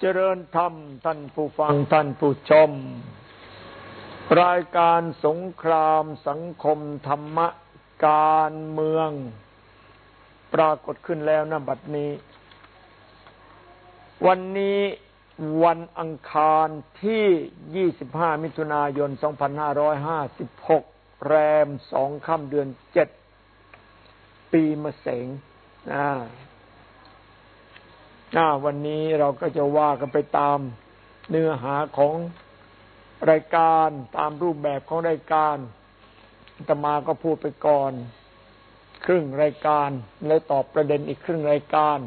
เจริญธรรมท่านผู้ฟังท่านผู้ชม รายการสงครามสังคมธรรมะการเมือง ปรากฏขึ้นแล้วนะบัดนี้ วันนี้วันอังคารที่ 25 มิถุนายน 2556 แรมสองค่ำเดือน7ปีมะเสง นะวันนี้เราก็จะว่ากันไปตามเนื้อหาของรายการตามรูปแบบของรายการตมาก็พูดไปก่อน ครึ่งรายการ แล้วตอบประเด็นอีกครึ่งรายการ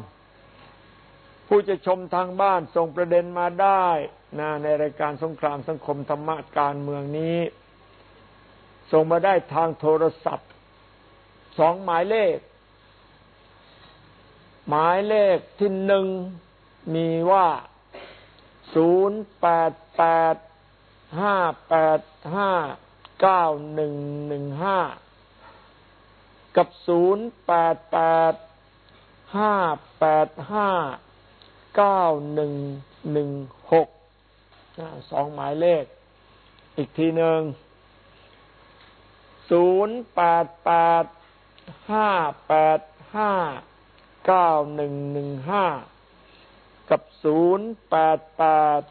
ผู้จะชมทางบ้านส่งประเด็นมาได้นะในรายการสงครามสังคมธรรมะการเมืองนี้ ส่งมาได้ทางโทรศัพท์สองหมายเลข หมายเลขที่หนึ่งมีว่าศูนย์แปดแปดห้าแปดห้าเก้าหนึ่งหนึ่งห้ากับศูนย์แปดแปดห้าแปดห้าเก้าหนึ่งหนึ่งหกสองหมายเลข อีกทีหนึ่งศูนย์แปดแปดห้าแปดห้า เก้าหนึ่งหนึ่งห้ากับศูนย์แปดแปด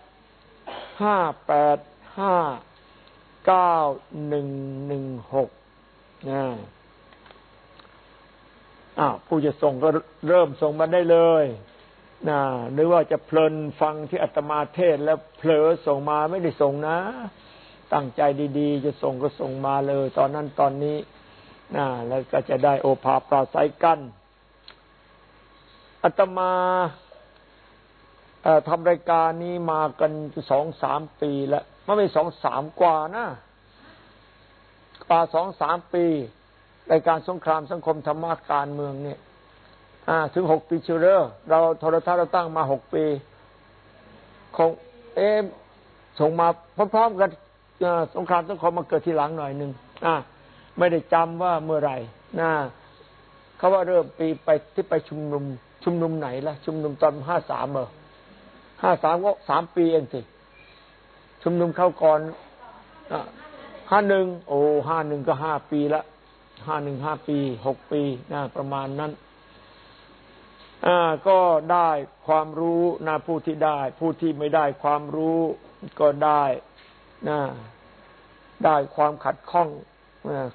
ห้าแปดห้าเก้าหนึ่งหนึ่งหกนะอ้าวผู้จะส่งก็เริ่มส่งมาได้เลยนะหรือว่าจะเพลินฟังที่อาตมาเทศแล้วเผลอส่งมาไม่ได้ส่งนะ ตั้งใจดีๆ จะส่งก็ส่งมาเลย ตอนนั้นตอนนี้นะแล้วก็จะได้โอภาปราศัยกัน อาตมาทำรายการนี้มากันสองสามปีแล้วไม่ไม่สองสามกว่านะกว่าสองสามปีรายการสงครามสังคมธรรมะการเมืองเนี่ยถึงหกปีเชลเลอร์เราโทรทัศน์เราตั้งมาหกปีคงเอ๊ส่งมาพร้อมๆกันสงครามสังคมมาเกิดทีหลังหน่อยหนึ่งไม่ได้จำว่าเมื่อไหร่นะเขาว่าเริ่มปีไปที่ไปชุมนุม ชุมนุมไหนล่ะ ชุมนุมตอนห้าสามเออห้าสามก็สามปีเองสิชุมนุมเข้าก่อนห้าหนึ่งโอ้ห้าหนึ่งก็ห้าปีละห้าหนึ่งห้าปีหกปีนะประมาณนั้นอ่าก็ได้ความรู้นะผู้ที่ได้ ผู้ที่ไม่ได้ความรู้ก็ได้นะได้ความขัดข้อง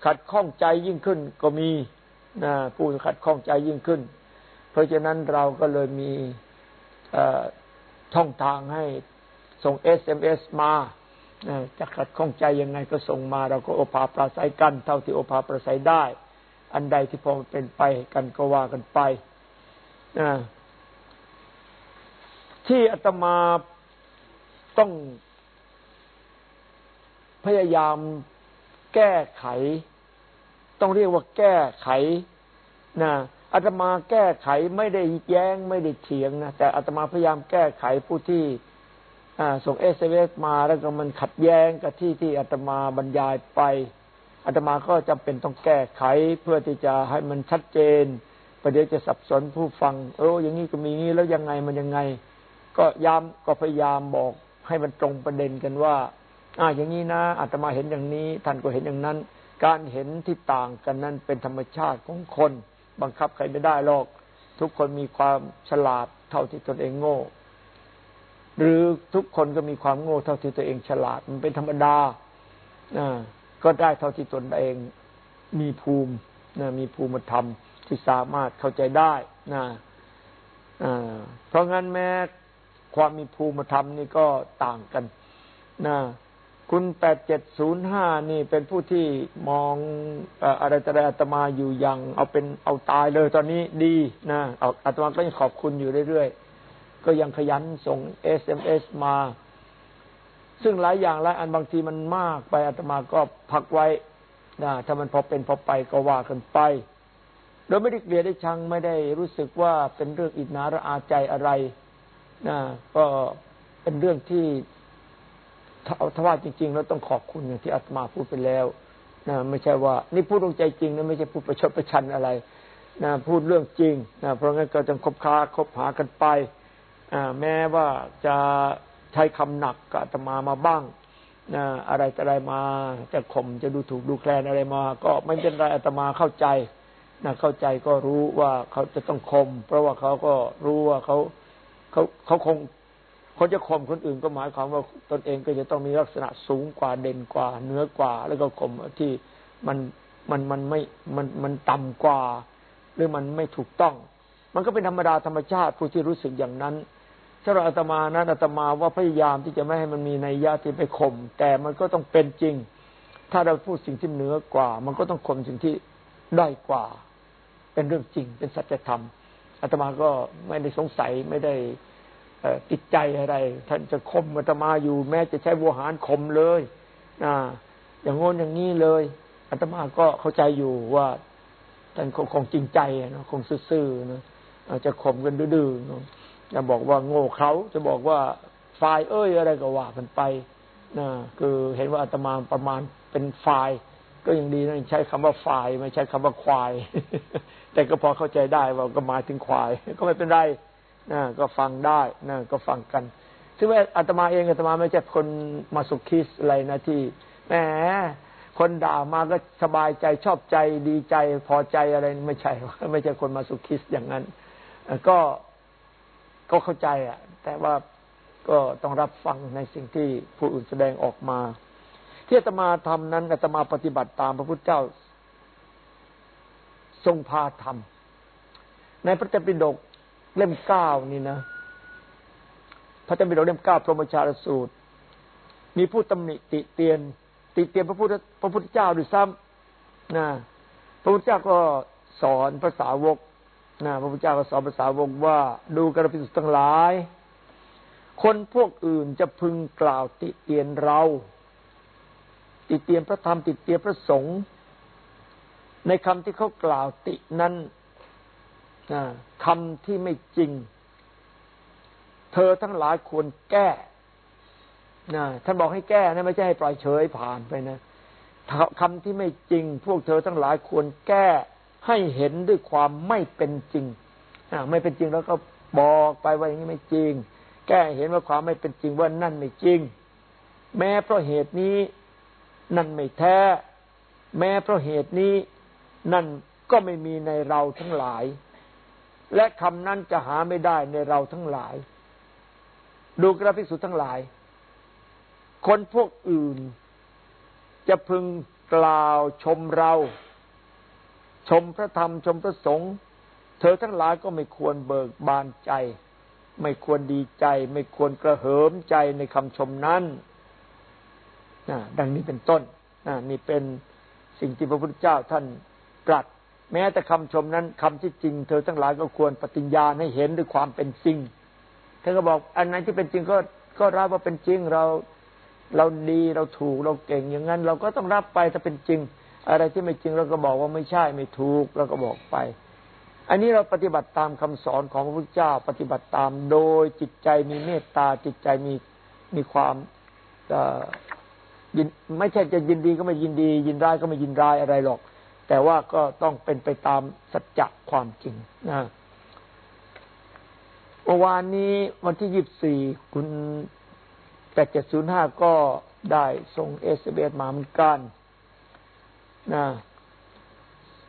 ขัดข้องใจยิ่งขึ้นก็มีนะผู้ขัดข้องใจยิ่งขึ้น เพราะฉะนั้นเราก็เลยมีช่องทางให้ส่ง SMS มาจะขัดข้องใจยังไงก็ส่งมา เราก็โอภาปราศัยกัน เท่าที่โอภาปราศัยได้ อันใดที่พอเป็นไปกันก็ว่ากันไปที่อาตมาต้องพยายามแก้ไข ต้องเรียกว่าแก้ไขนะ อาตมาแก้ไขไม่ได้แย้งไม่ได้เถียงนะแต่อาตมาพยายามแก้ไขผู้ที่ส่งเอสเอสมาแล้วก็มันขัดแย้งกับที่ที่อาตมาบรรยายไปอาตมาก็จำเป็นต้องแก้ไขเพื่อที่จะให้มันชัดเจนประเดี๋ยวจะสับสนผู้ฟังเอออย่างนี้ก็มีงี้แล้วยังไงมันยังไง ก็ย้ำก็พยายามบอกให้มันตรงประเด็นกันว่าอ่าอย่างนี้นะอาตมาเห็นอย่างนี้ท่านก็เห็นอย่างนั้น การเห็นที่ต่างกันนั้นเป็นธรรมชาติของคน บังคับใครไม่ได้หรอก ทุกคนมีความฉลาดเท่าที่ตนเองโง่ หรือทุกคนก็มีความโง่เท่าที่ตัวเองฉลาด มันเป็นธรรมดาก็ได้เท่าที่ตนเองมีภูมินะมีภูมิธรรมที่สามารถเข้าใจได้นะเพราะงั้นแม้ความมีภูมิธรรมนี่ก็ต่างกันนะ คุณแปดเจ็ดศูนย์ห้านี่เป็นผู้ที่มองอะไรแต่อาตมาอยู่อย่าง เอาเป็นเอาตายเลยตอนนี้ดีนะอาตมาก็ยังขอบคุณอยู่เรื่อยๆ ก็ยังขยันส่ง SMS มา ซึ่งหลายอย่างหลายอันบางทีมันมากไปอาตมาก็พักไว้นะถ้ามันพอเป็นพอไปก็ว่ากันไป โดยไม่ได้เกลียดได้ชังไม่ได้รู้สึกว่าเป็นเรื่องอิดหนาระอาใจอะไรนะก็เป็นเรื่องที่ ถ้าว่าจริงๆแล้วต้องขอบคุณอย่างที่อาตมาพูดไปแล้วนะไม่ใช่ว่า นี่พูดตรงใจจริงนะไม่ใช่พูดประชดประชันอะไรนะพูดเรื่องจริงนะเพราะงั้นก็ต้องคบค้าคบหากันไปแม้ว่าจะใช้คำหนักกับอาตมามาบ้างนะอะไรอะไรมาจะข่มจะดูถูกดูแคลนอะไรมา ก็ไม่เป็นไรอาตมาเข้าใจนะเข้าใจก็รู้ว่าเขาจะต้องข่มเพราะว่าเขาก็รู้ว่าเขาเขาเขาคง คนจะข่มคนอื่นก็หมายความว่าตนเองก็จะต้องมีลักษณะสูงกว่าเด่นกว่าเนื้อกว่า แล้วก็ข่มที่มันมันมันไม่มันมันต่ำกว่า หรือมันไม่ถูกต้อง มันก็เป็นธรรมดาธรรมชาติผู้ที่รู้สึกอย่างนั้นถ้าเราอาตมานั้นอาตมาว่าพยายามที่จะไม่ให้มันมีในยะที่ไปข่มแต่มันก็ต้องเป็นจริง ถ้าเราพูดสิ่งที่เหนือกว่า มันก็ต้องข่มสิ่งที่ด้อยกว่า เป็นเรื่องจริงเป็นสัจธรรมอาตมาก็ไม่ได้สงสัยไม่ได้ ติดใจอะไร ท่านจะข่มอาตมาอยู่ แม้จะใช้วัวหารข่มเลยนะอย่างงนอย่างนี้เลยอาตมาก็เข้าใจอยู่ว่าท่านคงจริงใจนะคงซื่อๆนะจะข่มกันดื้อๆจะบอกว่าโง่เขาจะบอกว่าฝ่ายเอ้ยอะไรก็ว่ากันไปนะคือเห็นว่าอาตมาประมาณเป็นฝ่าย ก็ยังดีนะใช้คำว่าฝ่ายไม่ใช้คำว่าควาย แต่ก็พอเข้าใจได้ว่าก็หมายถึงควาย ก็ไม่เป็นไร นะก็ฟังได้นะก็ฟังกันถึงแม้อาตมาเองอาตมาไม่ใช่คนมาสุคิสอะไรนะที่แหมคนด่ามาก็สบายใจชอบใจดีใจพอใจอะไรไม่ใช่ไม่ใช่คนมาสุคิสอย่างนั้นก็ก็เข้าใจอะ แต่ว่าก็ต้องรับฟังในสิ่งที่ผู้อื่นแสดงออกมา ที่อาตมาทำนั้นอาตมาปฏิบัติตามพระพุทธเจ้า ทรงพาทำในพระเจ้าปิฎก เล่มเก้านี่นะ พระเจ้าปิฎกเล่มเก้าพระมชารสูตร มีผู้ตำหนิติเตียน ติเตียนพระพุทธพระพุทธเจ้าด้วยซ้ำนะพระพุทธเจ้าก็สอนภาษาวกนะพระพุทธเจ้าก็สอนภาษาวงว่า ดูกระพิสุทั้งหลาย คนพวกอื่นจะพึงกล่าวติเตียนเรา ติเตียนพระธรรมติเตียนพระสงฆ์ในคำที่เขากล่าวตินั้น คำที่ไม่จริง เธอทั้งหลายควรแก้นะท่านบอกให้แก้นะไม่ใช่ให้ปล่อยเฉยผ่านไปนะคำที่ไม่จริง พวกเธอทั้งหลายควรแก้ให้เห็นด้วยความไม่เป็นจริงไม่เป็นจริงแล้วก็บอกไปว่าอย่างนี้ไม่จริง แก้เห็นว่าความไม่เป็นจริงว่านั่นไม่จริง แม้เพราะเหตุนี้ นั่นไม่แท้ แม้เพราะเหตุนี้ นั่นก็ไม่มีในเราทั้งหลาย และคำนั้นจะหาไม่ได้ในเราทั้งหลาย ดูกระพิสุทั้งหลาย คนพวกอื่น จะพึงกล่าวชมเรา ชมพระธรรมชมพระสงฆ์เธอทั้งหลายก็ไม่ควรเบิกบานใจ ไม่ควรดีใจ ไม่ควรกระเหิมใจในคำชมนั้นนะดังนี้เป็นต้นนะนี่เป็นสิ่งที่พระพุทธเจ้าท่านตรัส แม้แต่คำชมนั้นคำที่จริง เธอทั้งหลายก็ควรปฏิญญาให้เห็นด้วยความเป็นจริงเธอก็บอก อันไหนที่เป็นจริงก็ก็รับว่าเป็นจริงเราเราดีเราถูกเราเก่งอย่างนั้น เราก็ต้องรับไปถ้าเป็นจริง อะไรที่ไม่จริงเราก็บอกว่าไม่ใช่ไม่ถูกเราก็บอกไป อันนี้เราปฏิบัติตามคำสอนของพระพุทธเจ้าปฏิบัติตามโดยจิตใจมีเมตตาจิตใจมีมีความยินไม่ใช่จะยินดีก็ไม่ยินดี ยินร้ายก็ไม่ยินร้ายอะไรหรอก แต่ว่าก็ต้องเป็นไปตามสัจจะความจริงนะเมื่อวานนี้วันที่ยี่สิบสี่คุณแปดเจ็ดศูนย์ห้าก็ได้ส่ง SMS มาเหมือนกันนะ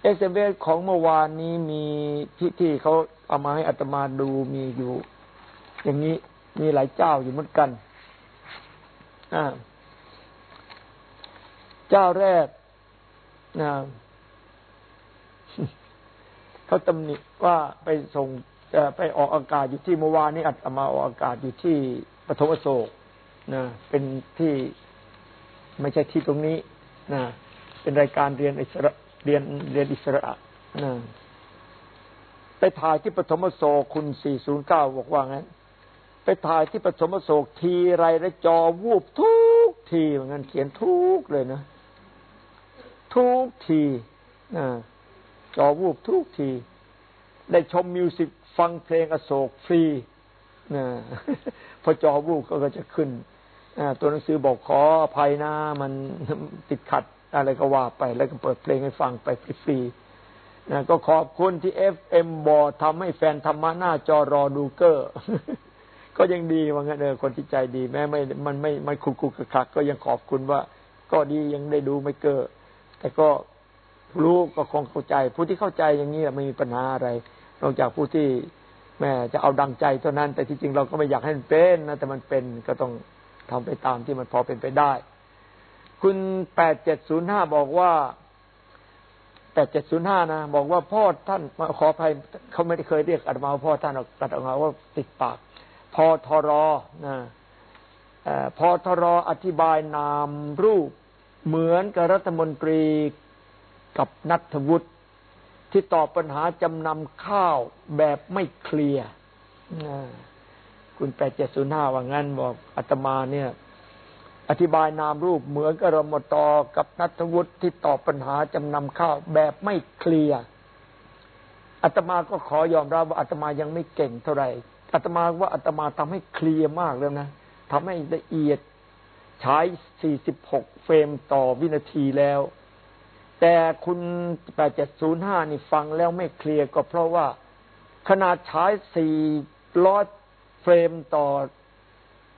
SMS ของเมื่อวานนี้มีที่ที่เขาเอามาให้อัตมาดูมีอยู่ อย่างนี้มีหลายเจ้าอยู่เหมือนกันอ่าเจ้าแรกนะ เขาตำหนิว่าไปส่งไปออกอากาศอยู่ที่เมื่อวานนี้อัตมาออกอากาศอยู่ที่ปฐมโศกนะเป็นที่ไม่ใช่ที่ตรงนี้นะเป็นรายการเรียนอิสระเรียนเรียนอิสระนะไปถ่ายที่ปฐมโศกคุณ 409 บอกว่างั้น ไปถ่ายที่ปฐมโศกทีไรแล้วจอวูบทุกทีเหมือนกันเขียนทุกเลยนะ ทุกทีนะ จอวูบทุกที ได้ชมมิวสิกฟังเพลงอโศกฟรีนะพอจอวูบก็จะขึ้นตัวหนังสือบอกขออภัยนะมันติดขัดอะไรก็ว่าไป แล้วก็เปิดเพลงให้ฟังไปฟรีๆนะก็ขอบคุณที่เอฟเอ็มบอทำให้แฟนธรรมะหน้าจอรอดูเกอร์ ก็ยังดีว่างั้นเออคนที่ใจดีแม้ไม่ มันไม่ไม่คุกคุกคักก็ยังขอบคุณว่า ก็ดียังได้ดูไม่เกิดแต่ก็ รู้ก็คงเข้าใจ ผู้ที่เข้าใจอย่างนี้ไม่มีปัญหาอะไร นอกจากผู้ที่แม่จะเอาดังใจเท่านั้น แต่ที่จริงเราก็ไม่อยากให้มันเป็นนะแต่มันเป็นก็ต้องทำไปตามที่มันพอเป็นไปได้ คุณแปดเจ็ดศูนย์ห้าบอกว่าแปดเจ็ดศูนย์ห้านะบอกว่าพ่อท่านขออภัยเขาไม่ได้เคยเรียกอาตมาพ่อท่านอาตมาว่าติดปากพอทรนะพอทรอธิบายนามรูป เหมือนกับรัฐมนตรี กับนัทวุฒิที่ตอบปัญหาจำนำข้าวแบบไม่เคลียร์คุณแปดเจ็ดศูนย์ห้าว่างั้นบอกอาตมาเนี่ย อธิบายนามรูปเหมือนกับรมตกับนัทวุฒิที่ตอบปัญหาจำนำข้าวแบบไม่เคลียร์อาตมาก็ขอยอมรับว่าอาตมายังไม่เก่งเท่าไหร่อาตมาว่าอาตมาทำให้เคลียร์มากแล้วนะทำให้ละเอียดใช้ 46 เฟรมต่อวินาทีแล้ว แต่คุณ8705นี่ฟังแล้วไม่เคลียร์ก็เพราะว่าขนาดใช้400เฟรมต่อ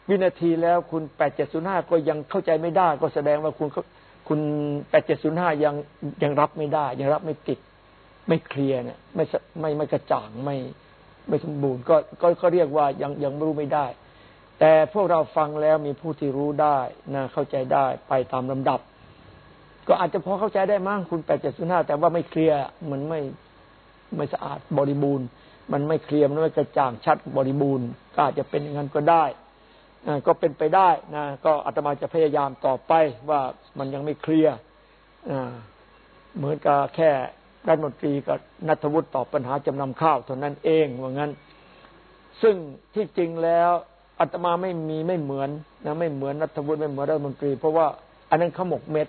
วินาทีแล้วคุณ8705ก็ยังเข้าใจไม่ได้ ก็แสดงว่าคุณคุณ8705ยังยังรับไม่ได้ ยังรับไม่ติด ไม่เคลียร์เนี่ยไม่ไม่ไม่กระจ่างไม่ไม่สมบูรณ์ก็ก็ก็เรียกว่ายังยังรู้ไม่ได้ แต่พวกเราฟังแล้วมีผู้ที่รู้ได้นะเข้าใจได้ไปตามลำดับ ก็อาจจะพอเข้าใจได้มั้งคุณแปดเจ็ดศูนย์ห้าแต่ว่าไม่เคลียร์มันไม่ไม่สะอาดบริบูรณ์ มันไม่เคลียร์มันไม่กระจ่างชัดบริบูรณ์ก็อาจจะเป็นอย่างนั้นก็ได้ก็เป็นไปได้นะก็อาตมาจะพยายามต่อไปว่ามันยังไม่เคลียร์เหมือนกับแค่รัฐมนตรีกับนัทวุฒิตอบปัญหาจำนำข้าวเท่านั้นเองว่างั้น ซึ่งที่จริงแล้วอาตมาไม่มีไม่เหมือนนะไม่เหมือนนัทวุฒิไม่เหมือนรัฐมนตรี เพราะว่าอันนั้นขมกเม็ด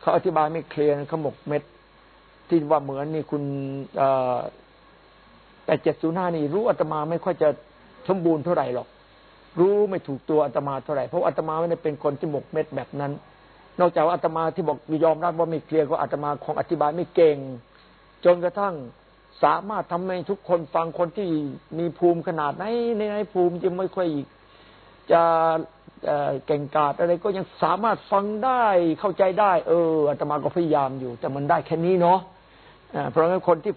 เขาอธิบายไม่เคลียร์ขมกเม็ด ที่ว่าเหมือนนี่คุณแต่เจ็ดศูนย์ห้านี่รู้อาตมาไม่ค่อยจะสมบูรณ์เท่าไหร่หรอก รู้ไม่ถูกตัวอาตมาเท่าไหร่เพราะอาตมาไม่ได้เป็นคนที่หมกเม็ดแบบนั้น นอกจากว่าอาตมาที่บอกยอมรับว่าไม่เคลียร์ก็อาตมาคงอธิบายไม่เก่ง จนกระทั่งสามารถทำให้ทุกคนฟังคนที่มีภูมิขนาดไหนในในภูมิจะไม่ค่อยจะ เก่งกาจอะไรก็ยังสามารถฟังได้เข้าใจได้ เอออาตมาก็พยายามอยู่ แต่มันได้แค่นี้เนาะเพราะงั้นคนที่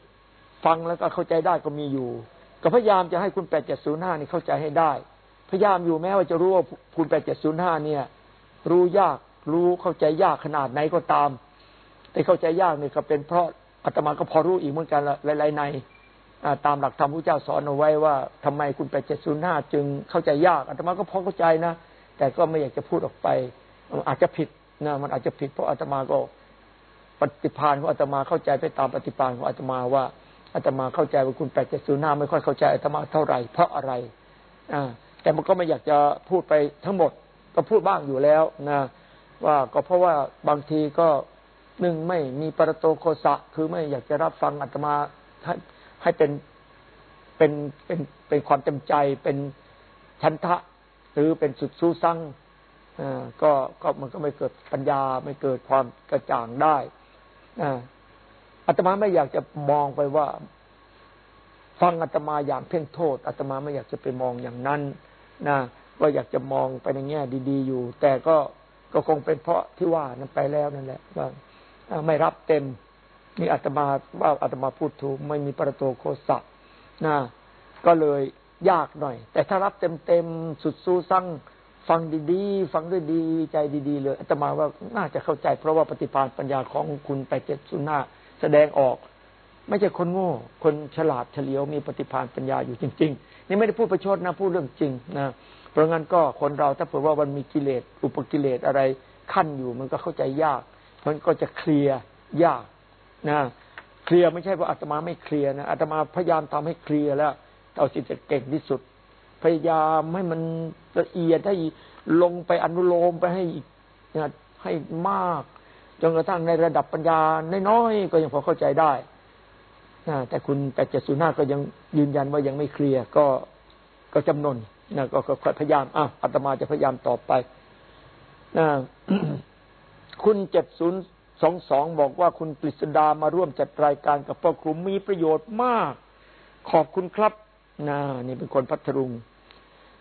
ฟังแล้วก็เข้าใจได้ก็มีอยู่ ก็พยายามจะให้คุณแปดเจ็ดศูนย์ห้านี่เข้าใจให้ได้ พยายามอยู่แม้ว่าจะรู้ว่าคุณแปดเจ็ดศูนย์ห้าเนี่ย รู้ยากรู้เข้าใจยากขนาดไหนก็ตาม แต่เข้าใจยากเนี่ยก็เป็นเพราะอาตมาก็พอรู้อีกเหมือนกันละหลายๆในตามหลักธรรมพระเจ้าสอนเอาไว้ว่าทำไมคุณไปดเจ็ดศูนย์ห้าจึงเข้าใจยากอาตมาก็พอเข้าใจนะ แต่ก็ไม่อยากจะพูดออกไปอาจจะผิดนะมันอาจจะผิดเพราะอาตมาก็ปฏิพานของอาตมาเข้าใจไปตามปฏิพานของอาตมาว่าอาตมาเข้าใจว่าคุณแปดเจ็ดศูนย์ห้าไม่ค่อยเข้าใจอาตมาเท่าไหร่เพราะอะไร อ่า แต่มันก็ไม่อยากจะพูดไปทั้งหมด ก็พูดบ้างอยู่แล้วนะว่าก็เพราะว่าบางทีก็หนึ่งไม่มีปรโตโคสะ คือไม่อยากจะรับฟังอาตมาให้ให้เป็นเป็นเป็นเป็นความเต็มใจเป็นชันทะ หรือเป็นสุดสู้ซังอ่าก็ก็มันก็ไม่เกิดปัญญาไม่เกิดความกระจ่างได้อาอาตมาไม่อยากจะมองไปว่า ฟังอาตมาอย่างเพ่งโทษอาตมาไม่อยากจะไปมองอย่างนั้นนะว่าอยากจะมองไปในแง่ดี ๆ อยู่ แต่ก็ก็คงเป็นเพราะที่ว่านั้นไปแล้วนั่นแหละว่าไม่รับเต็มนี่อาตมาว่าอาตมาพูดถูกไม่มีประโตโคสะนะก็เลย ยากหน่อย แต่ถ้ารับเต็มเต็มสุดสู้สั่งฟังดีๆ ฟังด้วยดีใจดีๆเลยอาตมาว่าน่าจะเข้าใจ เพราะว่าปฏิภาณปัญญาของคุณไปเจ็ดสุนาแสดงออก ไม่ใช่คนโง่ คนฉลาดเฉลียวมีปฏิภาณปัญญาอยู่จริง ๆ นี่ไม่ได้พูดประชดนะพูดเรื่องจริงนะเพราะงั้นก็คนเราถ้าเผื่อว่ามันมีกิเลสอุปกิเลสอะไรขั้นอยู่มันก็เข้าใจยากมันก็จะเคลียร์ยากนะเคลียร์ไม่ใช่ว่าอาตมาไม่เคลียร์นะอาตมาพยายามทำให้เคลียร์แล้ว เอาสิจะเก่งที่สุด พยายามให้มันละเอียดให้ลงไปอนุโลมไปให้ให้มากจนกระทั่งในระดับปัญญาน้อยๆก็ยังพอเข้าใจได้นะแต่คุณแปดเจ็ดศูนย์ห้าก็ยังยืนยันว่ายังไม่เคลียร์ก็ก็จำนวนนะก็พยายามอะอาตมาจะพยายามต่อไปนะคุณเจ็ดศูนย์สองสองบอกว่าคุณกฤษดามาร่วมจัดรายการกับพ่อครูมีประโยชน์มาก ขอบคุณครับ นะนี่เป็นคนพัทลุง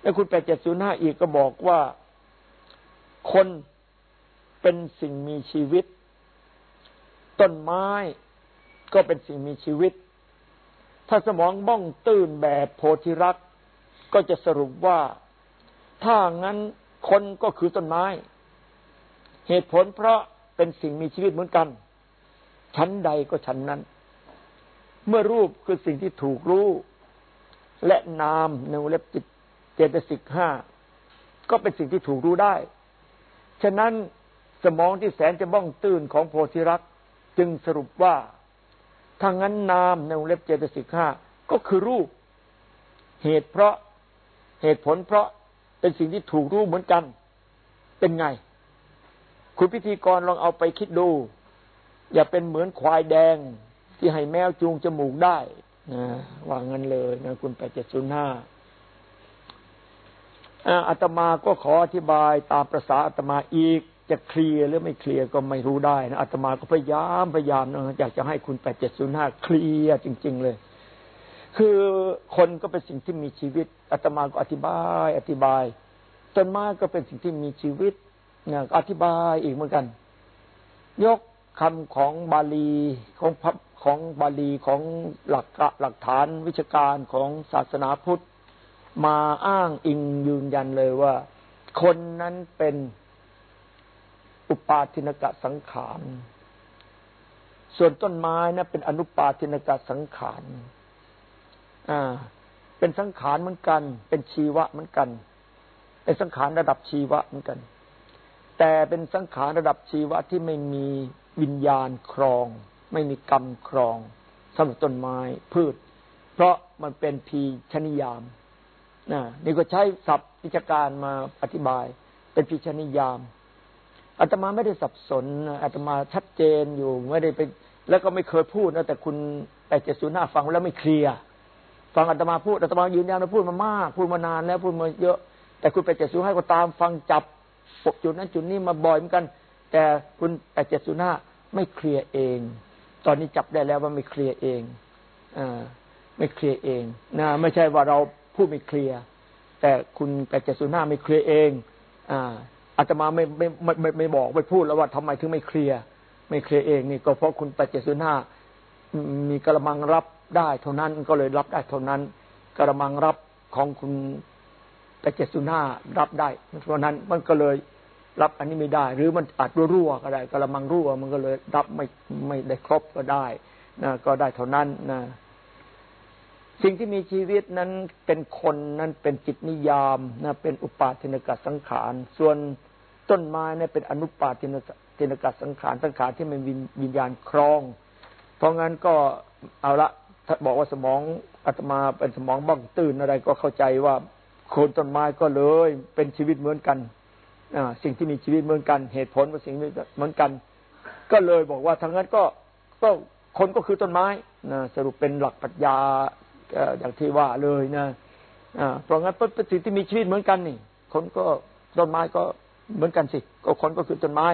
แล้วคุณแปดเจ็ดศูนย์ห้าอีกก็บอกว่าคนเป็นสิ่งมีชีวิต ต้นไม้ก็เป็นสิ่งมีชีวิต ถ้าสมองบ้องตื่นแบบโพธิรักก็จะสรุปว่า ถ้างั้นคนก็คือต้นไม้ เหตุผลเพราะเป็นสิ่งมีชีวิตเหมือนกัน ชั้นใดก็ชั้นนั้น เมื่อรูปคือสิ่งที่ถูกรู้ และนามในวเล็บจิตเจตสิกห้าก็เป็นสิ่งที่ถูกรู้ได้ ฉะนั้นสมองที่แสนจะบ้องตื่นของโพธิรักจึงสรุปว่าถ้างั้นนามในวงเล็บเจตสิกห้าก็คือรูป เหตุเพราะเหตุผลเพราะเป็นสิ่งที่ถูกรู้เหมือนกัน เป็นไง คุณพิธีกรลองเอาไปคิดดู อย่าเป็นเหมือนควายแดงที่ให้แมวจูงจมูกได้ นะวางั้นเลยนะคุณแปดเจ็ดศูนย์ห้าอาตมาก็ขออธิบายตามประษาอาตมาอีก จะเคลียร์หรือไม่เคลียร์ก็ไม่รู้ได้นะอาตมาก็พยายามพยายามนะอยากจะให้คุณแปดเจ็ดศูนย์ห้าเคลียร์จริง ๆ เลย คือคนก็เป็นสิ่งที่มีชีวิตอาตมาก็อธิบาย อธิบายต้นไม้ก็เป็นสิ่งที่มีชีวิตเนี่ยอธิบายอีกเหมือนกัน ยกคำของบาลีของพับ ของบาลีของหลักหลักฐานวิชาการของศาสนาพุทธ มาอ้างอิงยืนยันเลยว่า คนนั้นเป็นอุปาทินกะสังขาร ส่วนต้นไม้นะเป็นอนุปาทินกะสังขาร อ่า เป็นสังขารเหมือนกัน เป็นชีวะเหมือนกัน เป็นสังขารระดับชีวะเหมือนกัน แต่เป็นสังขารระดับชีวะที่ไม่มีวิญญาณครอง ไม่มีกรรมครองสำหรับต้นไม้พืช เพราะมันเป็นพีชนิยามนะนี่ก็ใช้ศัพท์วิชาการมาอธิบาย เป็นพีชนิยามอาตมาไม่ได้สับสนอาตมาชัดเจนอยู่ไม่ได้ไปแล้วก็ไม่เคยพูดนะแต่คุณแปดเจ็ดศูนย์ห้าฟังแล้วไม่เคลียร์ฟังอาตมาพูดอาตมายืนยันว่าพูดมามาก พูดมานานแล้วพูดมาเยอะ แต่คุณแปดเจ็ดศูนย์ห้าก็ตามฟังจับปกจุดนั้นจุดนี้มาบ่อยเหมือนกัน แต่คุณแปดเจ็ดศูนย์ห้าไม่เคลียร์เอง ตอนนี้จับได้แล้วว่าไม่เคลียร์เองอ่าไม่เคลียร์เองนะไม่ใช่ว่าเราพูดไม่เคลียร์แต่คุณแปดเจ็ดศูนย์ห้าไม่เคลียร์เอง อ่าอาตมาไม่ไม่ไม่ไม่บอกไม่พูดแล้วว่าทำไมถึงไม่เคลียร์ไม่เคลียร์เองนี่ก็เพราะคุณปัจเจสุนามีกระมังรับได้เท่านั้นก็เลยรับได้เท่านั้นกระมังรับของคุณปัจเจสุนารับได้เพราะนั้นมันก็เลย รับอันนี้ไม่ได้ หรือมันอาจรั่วก็ได้กระมังรั่ว มันก็เลยรับไม่ไม่ได้ครบก็ได้นะก็ได้เท่านั้นนะสิ่งที่มีชีวิตนั้นเป็นคนนั้นเป็นจิตนิยามนะเป็นอุปาทินกสังขาร ส่วนต้นไม้นี่เป็นอนุปาทินทินกสังขารสังขารที่มันวิญญาณครอง เพราะงั้นก็เอาละถ้าบอกว่าสมองอาตมาเป็นสมองบ้องตื่นอะไรก็เข้าใจว่าโคนต้นไม้ก็เลย เป็นชีวิตเหมือนกัน สิ่งที่มีชีวิตเหมือนกัน เหตุผลว่าสิ่งนี้เหมือนกัน ก็เลยบอกว่าทั้งนั้นก็ก็คนก็คือต้นไม้นะสรุปเป็นหลักปรัชญาอย่างที่ว่าเลยนะเพราะงั้นเป็นสิ่งที่มีชีวิตเหมือนกันนี่ คนก็ต้นไม้ก็เหมือนกันสิ ก็คนก็คือต้นไม้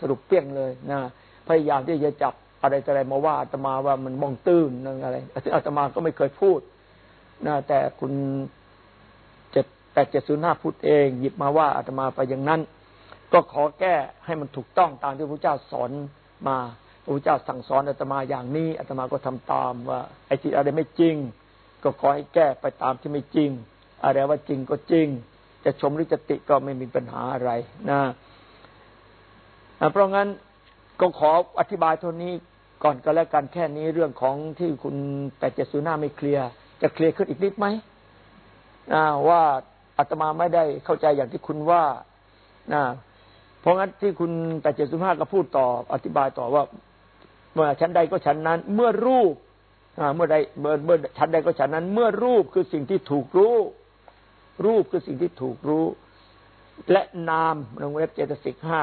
สรุปเปี้ยงเลยนะพยายามที่จะจับอะไรอะไรมาว่าอาตมาว่ามันมองตื้นนั่งอะไรอาตมาก็ไม่เคยพูดนะแต่คุณ แปดเจ็ดศูนย์ห้าพูดเอง หยิบมาว่าอาตมาไปอย่างนั้น ก็ขอแก้ให้มันถูกต้องตามที่พระเจ้าสอนมาพระเจ้าสั่งสอนอาตมาอย่างนี้อาตมาก็ทำตามว่าไอ้ที่อะไรไม่จริง ก็ขอให้แก้ไปตามที่ไม่จริง อะไรว่าจริงก็จริง จะชมหรือจะติก็ไม่มีปัญหาอะไรนะเพราะงั้นก็ขออธิบายเท่านี้ก่อนก็แล้วกันแค่นี้เรื่องของที่คุณแปดเจ็ดศูนย์ห้าไม่เคลียร์ จะเคลียร์ขึ้นอีกนิดไหมว่า อาตมาไม่ได้เข้าใจอย่างที่คุณว่านะเพราะงั้นที่คุณแปดเจ็ดศูนย์ห้าก็พูดต่อ อธิบายต่อว่า เมื่อชั้นใดก็ชั้นนั้น เมื่อรูปเมื่อใดเมื่อเมื่อชั้นใดก็ชั้นนั้น เมื่อรูปคือสิ่งที่ถูกรู้ รูปคือสิ่งที่ถูกรู้ และนามในวงเล็บเจตสิกห้า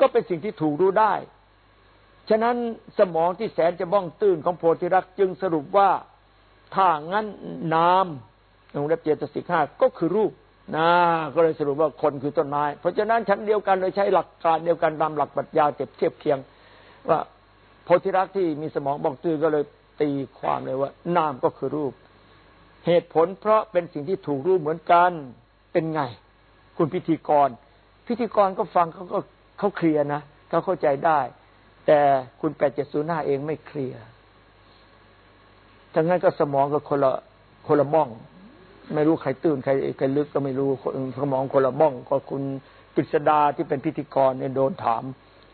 ก็เป็นสิ่งที่ถูกรู้ได้ ฉะนั้นสมองที่แสนจะบ้องตื้นของโพธิรักจึงสรุปว่าถ้างั้นนามในวงเล็บเจตสิกห้าก็คือรูป นะก็เลยสรุปว่าคนคือต้นไม้ เพราะฉะนั้นชั้นเดียวกันเลยใช้หลักการเดียวกันตามหลักปรัชญาเทียบเคียง ว่าโพธิรักที่มีสมองบองตื้นก็เลยตีความเลยว่านามก็คือรูป เหตุผลเพราะเป็นสิ่งที่ถูกรู้เหมือนกันเป็นไง คุณพิธีกร พิธีกรก็ฟังเขาก็เขาเคลียร์นะเขาเข้าใจได้ แต่คุณแปดเจ็ดศูนย์ห้าเองไม่เคลียร์ทั้งนั้นก็สมองก็คนละคนละบ้อง ไม่รู้ใครตื่นใครใครลึกก็ไม่รู้สมองคนละบ้องก็คุณกฤษดาที่เป็นพิธีกรเนี่ยโดนถาม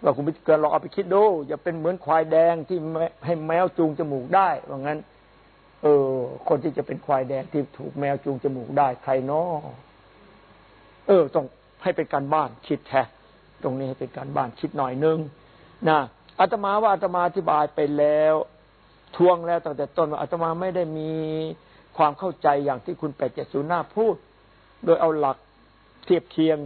ว่าคุณพิธีกรลองเอาไปคิดดูอย่าเป็นเหมือนควายแดงที่ให้แมวจูงจมูกได้ว่างั้น เออ คนที่จะเป็นควายแดงที่ถูกแมวจูงจมูกได้ใครนาะเออ ต้องให้เป็นการบ้านคิดแท้ตรงนี้ให้เป็นการบ้านคิดหน่อยนึงนะอาตมาว่าอาตมาอธิบายไปแล้ว ทวงแล้วตั้งแต่ต้นว่าอาตมาไม่ได้มี ความเข้าใจอย่างที่คุณแปดเจ็ดศูนย์หน้าพูด โดยเอาหลักเทียบเคียง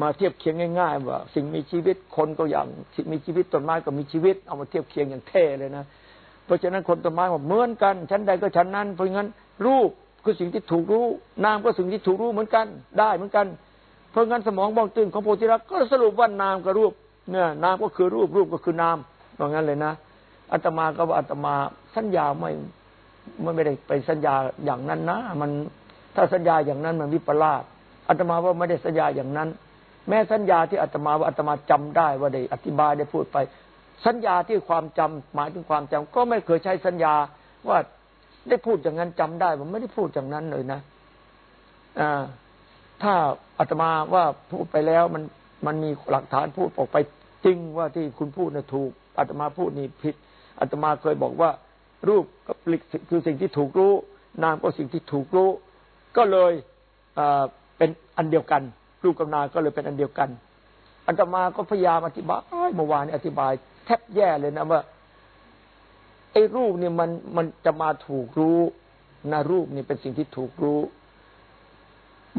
มาเทียบเคียงง่าย ๆ ว่า สิ่งมีชีวิตคนก็อย่างสิ่งมีชีวิตต้นไม้ก็มีชีวิต เอามาเทียบเคียงอย่างเท่เลยนะเพราะฉะนั้นคนต้นไม้ว่าเหมือนกันชั้นใดก็ชั้นนั้น เพราะงั้นรูปคือสิ่งที่ถูกรู้นามก็สิ่งที่ถูกรู้เหมือนกัน ได้เหมือนกัน เพราะงั้นสมองบองตื่นของโพธิรักก็สรุปว่านามกับรูปเนี่ยนามก็คือรูปรูปก็คือนามว่าะงั้นเลยนะอาตมาก็ว่าอาตมาสัญญาไม่ มันไม่ได้ไปสัญญาอย่างนั้นนะ มันถ้าสัญญาอย่างนั้นมันวิปลาสอาตมาว่าไม่ได้สัญญาอย่างนั้น แม้สัญญาที่อาตมาว่าอาตมาจำได้ว่าได้อธิบายได้พูดไป สัญญาที่ความจำหมายถึงความจำก็ไม่เคยใช้สัญญาว่าได้พูดอย่างนั้นจำได้ผมไม่ได้พูดอย่างนั้นเลยนะอ่าถ้าอาตมาว่าพูดไปแล้วมันมันมีหลักฐานพูดออกไปจริงว่าที่คุณพูดนะถูกอาตมาพูดนี่ผิดอาตมาเคยบอกว่า รูปกับคือสิ่งที่ถูกรู้ นามก็สิ่งที่ถูกรู้ ก็เลยเป็นอันเดียวกัน รูปกับนามก็เลยเป็นอันเดียวกันอาตมาก็พยายามอธิบายเมื่อวานนี้อธิบาย แทบแย่เลยนะว่าไอ้รูปเนี่ยมันมันจะมาถูกรู้นะรูปนี่เป็นสิ่งที่ถูกรู้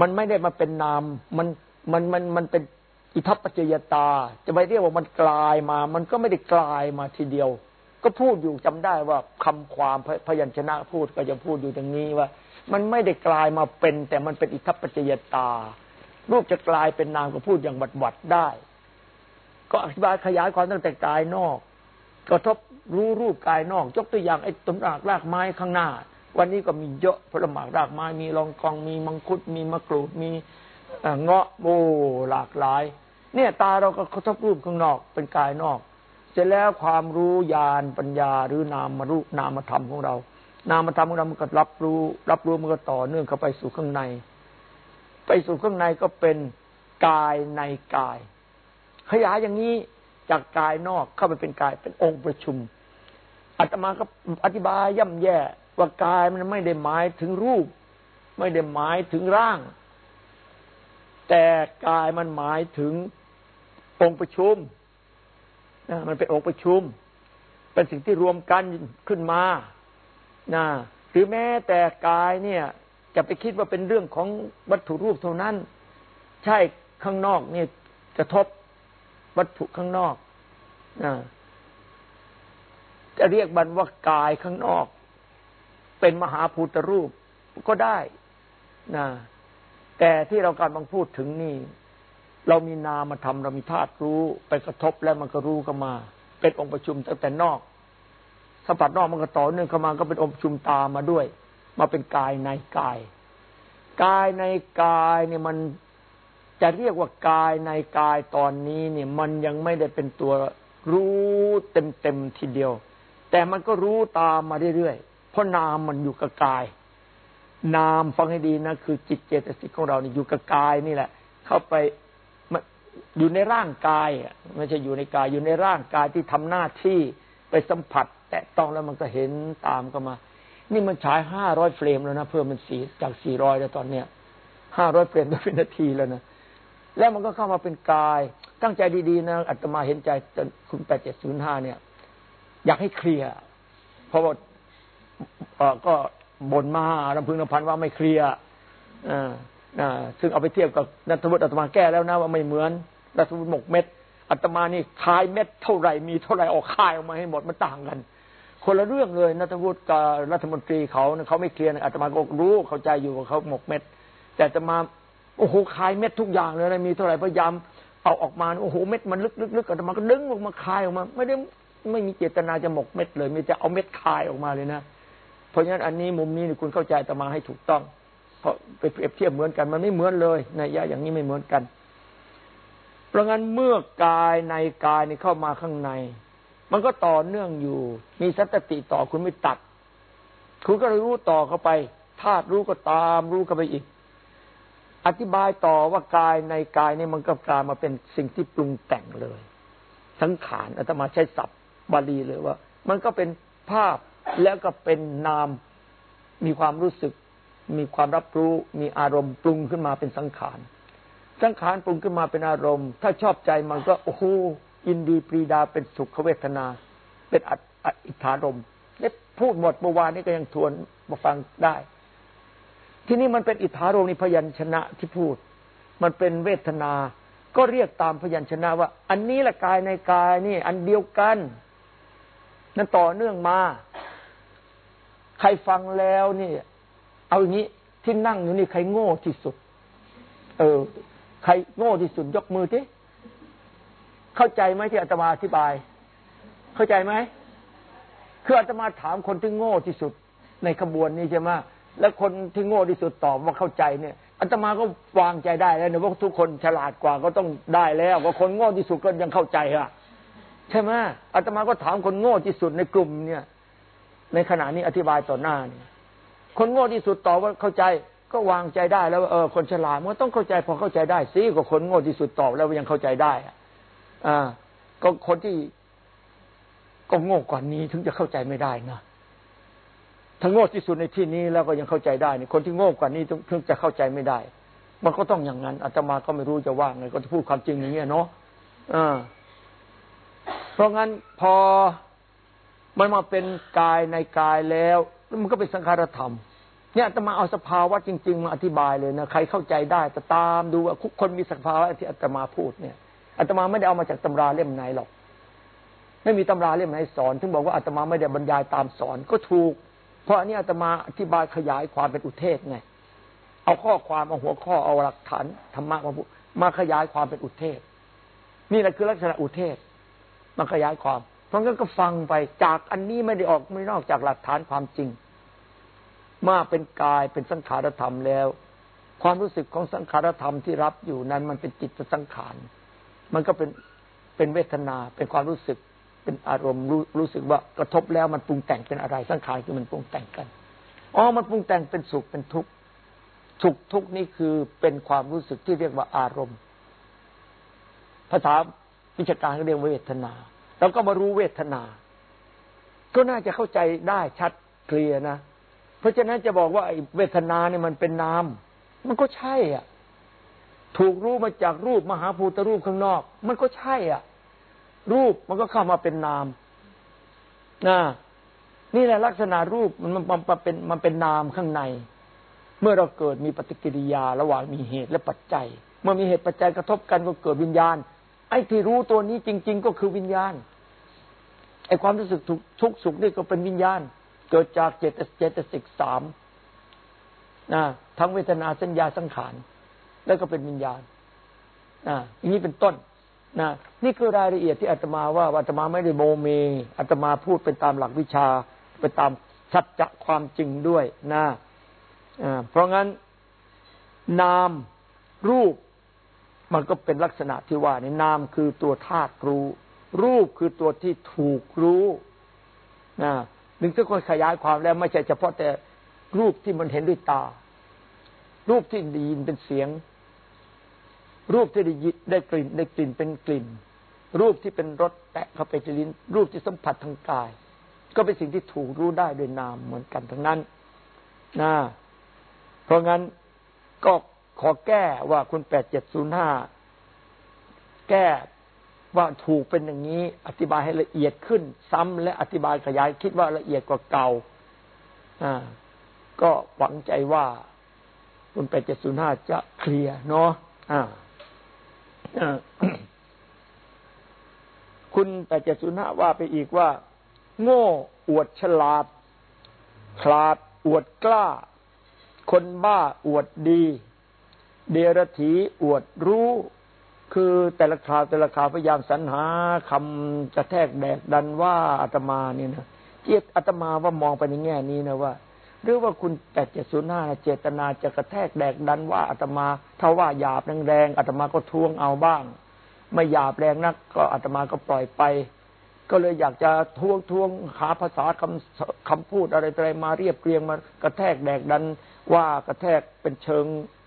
มันไม่ได้มาเป็นนาม มันมันมันมันเป็นอิทัปปัจจยตา จะไปเรียกว่ามันกลายมา มันก็ไม่ได้กลายมาทีเดียว ก็พูดอยู่จำได้ว่าคำความพยัญชนะพูดก็ยังพูดอยู่อย่างนี้ว่า มันไม่ได้กลายมาเป็น แต่มันเป็นอิทัปปัจจยตา รูปจะกลายเป็นนามก็พูดอย่างบัดวัดได้ ก็อธิบายขยายความตั้งแต่กายนอกกระทบรู้รูปกายนอก ยกตัวอย่างไอ้ต้นรากรากไม้ข้างหน้า วันนี้ก็มีเยอะผลไม้รากไม้มีรองกองมีมังคุดมีมะกรูดมีเงาะโอ้หลากหลาย เนี่ยตาเราก็กระทบรูปข้างนอกเป็นกายนอก เสร็จแล้วความรู้ญาณปัญญาหรือนามมารูนามธรรมของเรา นามธรรมของเรามันก็รับรู้ รับรู้มันก็ต่อเนื่องเข้าไปสู่ข้างใน ไปสู่ข้างในก็เป็นกายในกาย ขยายอย่างนี้จากกายนอกเข้าไปเป็นกายเป็นองค์ประชุมอาตมาก็อธิบายย่ำแย่ว่ากายมันไม่ได้หมายถึงรูป ไม่ได้หมายถึงร่าง แต่กายมันหมายถึงองค์ประชุม มันเป็นองค์ประชุม เป็นสิ่งที่รวมกันขึ้นมานะหรือแม้แต่กายเนี่ยจะไปคิดว่าเป็นเรื่องของวัตถุรูปเท่านั้น ใช่ข้างนอกเนี่ยกระทบวัตถุข้างนอกนะจะเรียกมันว่ากายข้างนอก เป็นมหาภูตรูปก็ได้นะแต่ที่เราการบังพูดถึงนี่ เรามีนามาทำเรามีธาตุรู้ไปกระทบแล้วมันก็รู้เข้ามา เป็นองค์ประชุมตั้งแต่นอกสัมผัสนอกมันก็ต่อเนื่องเข้ามาก็เป็นองค์ประชุมตามมาด้วย มาเป็นกายในกาย กายในกายเนี่ยมันจะเรียกว่ากายในกายตอนนี้เนี่ย มันยังไม่ได้เป็นตัวรู้เต็มเต็มทีเดียว แต่มันก็รู้ตามมาเรื่อยๆเพราะนามมันอยู่กับกาย นามฟังให้ดีนะคือจิตเจตสิกของเราเนี่ยอยู่กับกายนี่แหละ เข้าไป อยู่ในร่างกายไม่ใช่อยู่ในกายอยู่ในร่างกายที่ทำหน้าที่ไปสัมผัส แต่ต้องแล้วมันก็เห็นตามกันมา นี่มันฉายห้าร้อยเฟรมแล้วนะเพิ่มเป็นสี่จากสี่ร้อยแล้วตอนเนี้ยห้าร้อยเฟรมต่อวินาทีแล้วนะแล้วมันก็เข้ามาเป็นกาย ตั้งใจดีๆนะอัตมาเห็นใจคุณแปดเจ็ดศูนย์ห้าเนี่ย อยากให้เคลียร์เพราะว่าก็บ่นมาลำพึงลำพันว่าไม่เคลียร์อ่า ซึ่งเอาไปเทียบกับนัทวุฒิอาตมาแก้แล้วนะว่าไม่เหมือนนัทวุฒิหมกเม็ดอาตมานี่คายเม็ดเท่าไหร่มีเท่าไหร่ออกคายออกมาให้หมดมันต่างกัน คนละเรื่องเลยนัทวุฒิกับรัฐมนตรีเขาเขาไม่เคลียร์อาตมาก็รู้เข้าใจอยู่ว่าเขาหมกเม็ด แต่อาตมาโอ้โหคายเม็ดทุกอย่างเลยนะมีเท่าไหร่พยายามเอาออกมาโอ้โหเม็ดมันลึกๆอาตมาก็ดึงออกมาคายออกมา ไม่ได้ไม่มีเจตนาจะหมกเม็ดเลยมีจะเอาเม็ดคายออกมาเลยนะ เพราะฉะนั้นอันนี้มุมนี้คุณเข้าใจอาตมาให้ถูกต้อง เพราะไปเปรียบเทียบเหมือนกัน มันไม่เหมือนเลยนัยยะอย่างนี้ไม่เหมือนกัน เพราะงั้นเมื่อกายในกายนี่เข้ามาข้างใน มันก็ต่อเนื่องอยู่ มีสัตติต่อคุณไม่ตัด คุณก็รู้ต่อเข้าไปธาตุรู้ก็ตามรู้เข้าไปอีก อธิบายต่อว่ากายในกายนี่มันก็กลายมาเป็นสิ่งที่ปรุงแต่งเลย สังขารอาตมาใช้ศัพท์บาลีเลยว่า มันก็เป็นภาพแล้วก็เป็นนามมีความรู้สึก มีความรับรู้มีอารมณ์ปรุงขึ้นมาเป็นสังขาร สังขารปรุงขึ้นมาเป็นอารมณ์ ถ้าชอบใจมันก็โอ้โหยินดีปรีดาเป็นสุขเวทนา เป็นอิทธารมเนี่ยพูดหมดเมื่อวานนี้ก็ยังทวนมาฟังได้ ที่นี่มันเป็นอิทธารมนี่พยัญชนะที่พูด มันเป็นเวทนา ก็เรียกตามพยัญชนะว่า อันนี้ละกายในกายนี่ อันเดียวกัน นั่นต่อเนื่องมา ใครฟังแล้วนี่ เอาอย่างนี้ที่นั่งอยู่นี่ใครโง่ที่สุด เออ ใครโง่ที่สุดยกมือทีเข้าใจไหมที่อาตมาอธิบาย เข้าใจไหมคืออาตมาถามคนที่โง่ที่สุด ในขบวนนี้ใช่ไหมแล้วคนที่โง่ที่สุดตอบว่าเข้าใจเนี่ยอาตมาก็วางใจได้แล้วนะว่าทุกคนฉลาดกว่าก็ต้องได้แล้วว่าคนโง่ที่สุดก็ยังเข้าใจอะใช่ไหมอาตมาก็ถามคนโง่ที่สุดในกลุ่มเนี่ย ในขณะนี้อธิบายต่อหน้าเนี่ย คนโง่ที่สุดตอบว่าเข้าใจก็วางใจได้แล้วเออคนฉลาดมันต้องเข้าใจพอเข้าใจได้สิก็คนโง่ที่สุดตอบแล้วยังเข้าใจได้อ่าก็คนที่ก็โง่กว่านี้ถึงจะเข้าใจไม่ได้นะถ้าโง่ที่สุดในที่นี้แล้วก็ยังเข้าใจได้นี่คนที่โง่กว่านี้ถึงจะเข้าใจไม่ได้ มันก็ต้องอย่างนั้นอาตมาก็ไม่รู้จะว่าไงก็จะพูดความจริงอย่างเงี้ยเนาะอ่าเพราะงั้นพอมันมาเป็นกายในกายแล้ว มันก็เป็นสังขารธรรม เนี่ยอาตมาเอาสภาวะจริง ๆ มาอธิบายเลยนะ ใครเข้าใจได้แต่ตามดูว่าทุกคนมีสภาวะที่อาตมาพูดเนี่ยอาตมาไม่ได้เอามาจากตำราเล่มไหนหรอก ไม่มีตำราเล่มไหนสอน ถึงบอกว่าอาตมาไม่ได้บรรยายตามสอนก็ถูก เพราะอันนี้อาตมาอธิบายขยายความเป็นอุเทศไง เอาข้อความเอาหัวข้อเอาหลักฐานธรรมะมามาขยายความเป็นอุเทศ นี่แหละคือลักษณะอุเทศมาขยายความ เพราะงั้นก็ฟังไปจากอันนี้ไม่ได้ออกไม่นอกจากหลักฐานความจริง มาเป็นกายเป็นสังขารธรรมแล้ว ความรู้สึกของสังขารธรรมที่รับอยู่นั้น มันเป็นจิตสังขาร มันก็เป็นเป็นเวทนา เป็นความรู้สึกเป็นอารมณ์รู้รู้สึกว่ากระทบแล้วมันปรุงแต่งเป็นอะไรสังขารคือมันปรุงแต่งกันอ๋อมันปรุงแต่งเป็นสุขเป็นทุกข์สุขทุกข์นี่คือเป็นความรู้สึกที่เรียกว่าอารมณ์ ภาษาวิชาการเรียกว่าเวทนา แล้วก็มารู้เวทนา ก็น่าจะเข้าใจได้ชัดเคลียนะ เพราะฉะนั้นจะบอกว่าเวทนาเนี่ยมันเป็นนาม มันก็ใช่อะ ถูกรู้มาจากรูปมหาภูตรูปข้างนอก มันก็ใช่อะ รูปมันก็เข้ามาเป็นนามนะนี่แหละลักษณะรูปมันมันเป็นมันเป็นนามข้างใน เมื่อเราเกิดมีปฏิกิริยาระหว่างมีเหตุและปัจจัย เมื่อมีเหตุปัจจัยกระทบกันก็เกิดวิญญาณ ไอ้ที่รู้ตัวนี้จริง ๆ ก็คือวิญญาณไอ้ความรู้สึกทุกทุกสุขนี่ก็เป็นวิญญาณ เกิดจากเจตเจตสิกสามนะทั้งเวทนาสัญญาสังขารแล้วก็เป็นวิญญาณนะอย่างนี้เป็นต้นนะนี่คือรายละเอียดที่อาตมาว่าอาตมาไม่ได้โมเมอาตมาพูดเป็นตามหลักวิชาไปตามสัจจะความจริงด้วยนะเพราะงั้น นามรูป มันก็เป็นลักษณะที่ว่านี่นามคือตัวธาตุรู้ รูปคือตัวที่ถูกรู้นะหนึ่งถ้าคนขยายความแล้วไม่ใช่เฉพาะแต่รูปที่มันเห็นด้วยตา รูปที่ได้ยินเป็นเสียง รูปที่ได้ยินได้กลิ่นได้กลิ่นเป็นกลิ่น รูปที่เป็นรสแตะเข้าไปที่ลิ้น รูปที่สัมผัสทางกาย ก็เป็นสิ่งที่ถูกรู้ได้โดยนามเหมือนกันทั้งนั้นนะเพราะงั้นก็ ขอแก้ว่าคุณแปดเจ็ดศูนย์ห้าแก้ว่าถูกเป็นอย่างนี้ อธิบายให้ละเอียดขึ้น ซ้ำและอธิบายขยายคิดว่าละเอียดกว่าเก่า อ่า ก็หวังใจว่าคุณแปดเจ็ดศูนย์ห้าจะเคลียร์เนาะอ่าคุณแปดเจ็ดศูนย์ห้าว่าไปอีกว่า โง่อวดฉลาด ขลาดอวดกล้า คนบ้าอวดดี เดรถีอวดรู้ คือแต่ละคราวแต่ละคราวพยายามสรรหาคำจะแทกแดกดันว่าอาตมาเนี่ยนะที่อาตมาว่ามองไปในแง่นี้นะว่าหรือว่าคุณแปดเจ็ดศูนย์ห้าเจตนาจะกระแทกแดกดันว่าอาตมาถ้าว่าหยาบแรงๆอาตมาก็ทวงเอาบ้าง ไม่หยาบแรงนัก ก็อาตมาก็ปล่อยไป ก็เลยอยากจะทวงทวงหาภาษาคำคำพูดอะไรอะไรมาเรียบเรียงมากระแทกแดกดัน ว่ากระแทกเป็นเชิง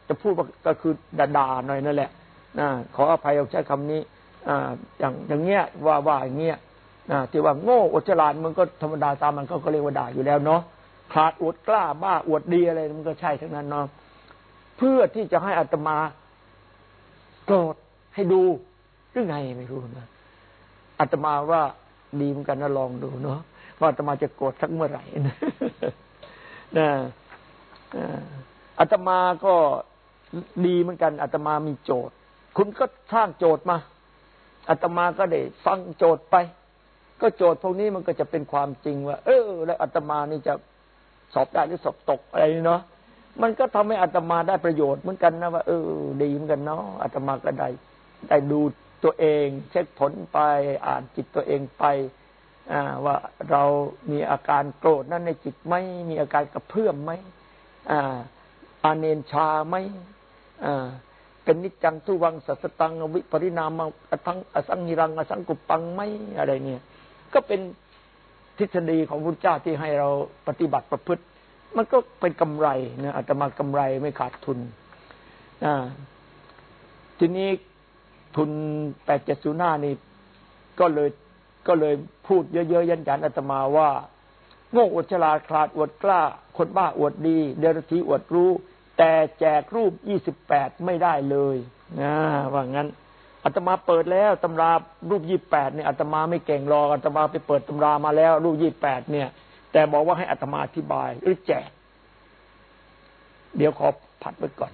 จะพูดว่าก็คือด่าๆหน่อยนั่นแหละนะขออภัยเอาใช้คำนี้อ่าอย่างอย่างเงี้ยว่าว่าอย่างเงี้ยนะที่ว่าโง่อดฉลาดมันก็ธรรมดาตามมันเขาก็เรียกว่าด่าอยู่แล้วเนาะขาดอวดกล้าบ้าอวดดีอะไรมันก็ใช่ทั้งนั้นเนาะเพื่อที่จะให้อัตมาโกรธให้ดูหรือไงไม่รู้นะอัตมาว่าดีเหมือนกันนะลองดูเนาะว่าอัตมาจะโกรธสักเมื่อไหร่นะนะอัตมาก็ ดีเหมือนกันอัตมามีโจทย์ คุณก็สร้างโจทย์มาอัตมาก็ได้ฟังโจทย์ไป ก็โจทย์พวกนี้มันก็จะเป็นความจริงว่า เออ แล้วอัตมานี่จะสอบได้หรือสอบตกอะไรเนาะมันก็ทำให้อัตมาได้ประโยชน์เหมือนกันนะว่าเออ ดีเหมือนกันเนาะอัตมาก็ได้ได้ดูตัวเอง เช็คผลไปอ่านจิตตัวเองไปว่าเรามีอาการโกรธนั้นในจิตไหมมีอาการกระเพื่อมไหมอาเนนชาไหม เป็นนิจจังทุวังสัสตังวิปริณามทั้งอสังหิรังอสังกุปังไหมอะไรเนี่ย ก็เป็นทฤษฎีของพุทธเจ้าที่ให้เราปฏิบัติประพฤติ มันก็เป็นกำไรนะอาตมากำไรไม่ขาดทุนทีนี้ทุนแปดเจ็ดศูนย์ห้านี่ ก็เลยก็เลยพูดเยอะๆยันยันอาตมาว่า โง่อดฉลาดขาดอวดกล้า คนบ้าอวดดี เดรัจฉีอวดรู้ แต่แจกรูปยี่สิบแปดไม่ได้เลยนะว่างั้นอาตมาเปิดแล้วตำรารูปยี่แปดเนี่ยอาตมาไม่เก่งรออาตมาไปเปิดตำรามาแล้ว รูปยี่แปดเนี่ย แต่บอกว่าให้อาตมาอธิบายหรือแจก เดี๋ยวขอผัดไว้ก่อน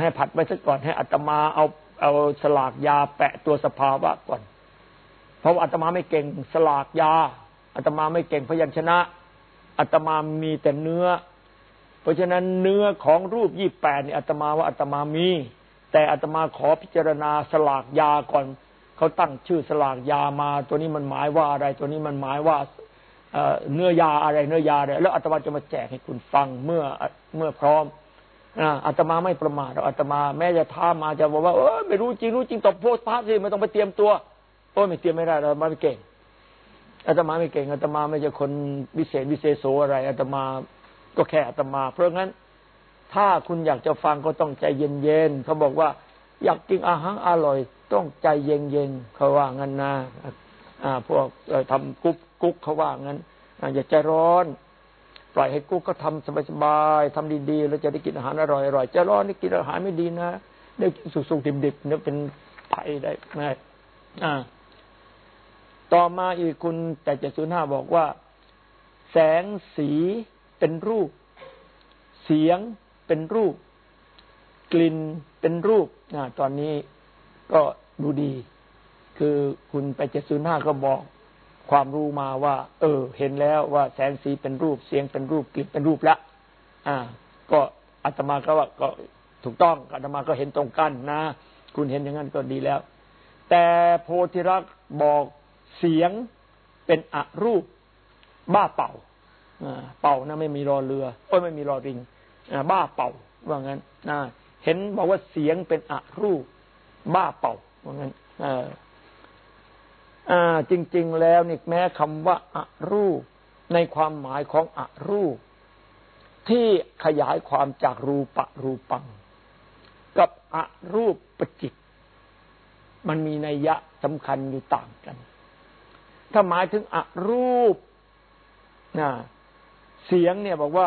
ให้ผัดไว้สักก่อนให้อาตมาเอาเอาสลากยาแปะตัวสภาวะก่อน เพราะว่าอาตมาไม่เก่งสลากยาอาตมาไม่เก่งพยัญชนะอาตมามีแต่เนื้อ เพราะฉะนั้นเนื้อของรูปยี่แปดนี่อาตมาว่าอาตมามี แต่อาตมาขอพิจารณาสลากยาก่อนเขาตั้งชื่อสลากยามา ตัวนี้มันหมายว่าอะไร ตัวนี้มันหมายว่าเนื้อยาอะไร เนื้อยาอะไรแล้วอาตมาจะมาแจกให้คุณฟังเมื่อเมื่อพร้อมอาตมาไม่ประมาทอาตมาแม้จะท้ามาจะบอกว่าเออไม่รู้จริงรู้จริงตบโพสพระสิไม่ต้องไปเตรียมตัวโอ้ไม่เตรียมไม่ได้อาตมาไม่เก่งอาตมาไม่เก่งอาตมาไม่ใช่คนวิเศษวิเศษโสอะไรอาตมา ก็แค่อาตมา เพราะงั้น ถ้าคุณอยากจะฟังก็ต้องใจเย็นๆเขาบอกว่า อยากกินอาหารอร่อย ต้องใจเย็นๆเขาว่างั้นนะอ่า พวกทำกุ๊กกุ๊กเขาว่างั้นอย่าใจร้อน ปล่อยให้กุ๊กก็ทำสบายๆทำดีๆแล้วจะได้กินอาหารอร่อยๆใจร้อนนี่กินอาหารไม่ดีนะได้สุกๆดิบๆเนี่ยเป็นไผ่ได้นะอ่า ต่อมาอีกคุณแต่เจ็ดศูนย์ห้าบอกว่า แสงสี เป็นรูป เสียงเป็นรูป กลิ่นเป็นรูปอตอนนี้ก็ดูดี คือคุณไปเจ็ดศูนย์ห้าก็บอกความรู้มาว่า เออ เห็นแล้วว่าแสงสีเป็นรูป เสียงเป็นรูป กลิ่นเป็นรูปแล้วอ่า ก็อาตมาก็ว่าก็ถูกต้องอาตมาก็เห็นตรงกันนะ คุณเห็นอย่างนั้นก็ดีแล้ว แต่โพธิรักษ์บอกเสียงเป็นอรูป บ้าเป่า เป่านะไม่มีรอเรือโอ้ยไม่มีรอริงบ้าเป่าว่างั้นเห็นบอกว่าเสียงเป็นอรูป บ้าเป่าว่างั้นจริง ๆ แล้วนี่แม้คำว่าอรูป ในความหมายของอรูป ที่ขยายความจากรูปะรูปัง กับอรูปปจิต มันมีนัยยะสำคัญอยู่ต่างกัน ถ้าหมายถึงอรูปนะ เสียงเนี่ยบอกว่า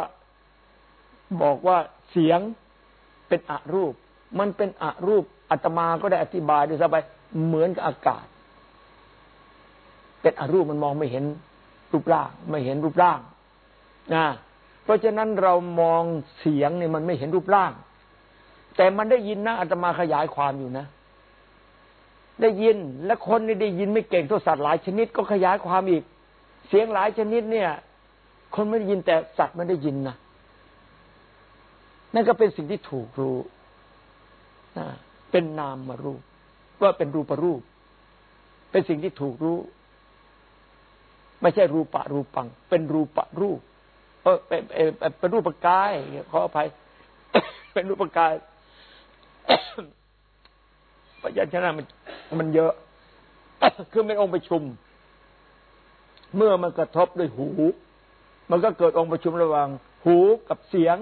บอกว่าเสียงเป็นอรูป มันเป็นอรูปอาตมาก็ได้อธิบายด้วยสบายเหมือนกับอากาศ เป็นอรูปมันมองไม่เห็นรูปร่างไม่เห็นรูปร่างนะเพราะฉะนั้นเรามองเสียงเนี่ยมันไม่เห็นรูปร่าง แต่มันได้ยินนะอาตมาขยายความอยู่นะ ได้ยินและคนนี่ได้ยินไม่เก่งตัวสัตว์หลายชนิดก็ขยายความอีก เสียงหลายชนิดเนี่ย คนไม่ได้ยินแต่สัตว์ไม่ได้ยินนะนั่นก็เป็นสิ่งที่ถูกรู้เป็นนามมารูปว่าเป็นรูปรูป เป็นสิ่งที่ถูกรู้ ไม่ใช่รูปะรูปัง เป็นรูปะรูป เออเป็นเป็นรูปกายขออภัย เป็นรูปกายปัญญาชนะมันมันเยอะ คือเป็นองค์ประชุม เมื่อมันกระทบด้วยหู มันก็เกิดองค์ประชุมระหว่างหูกับเสียง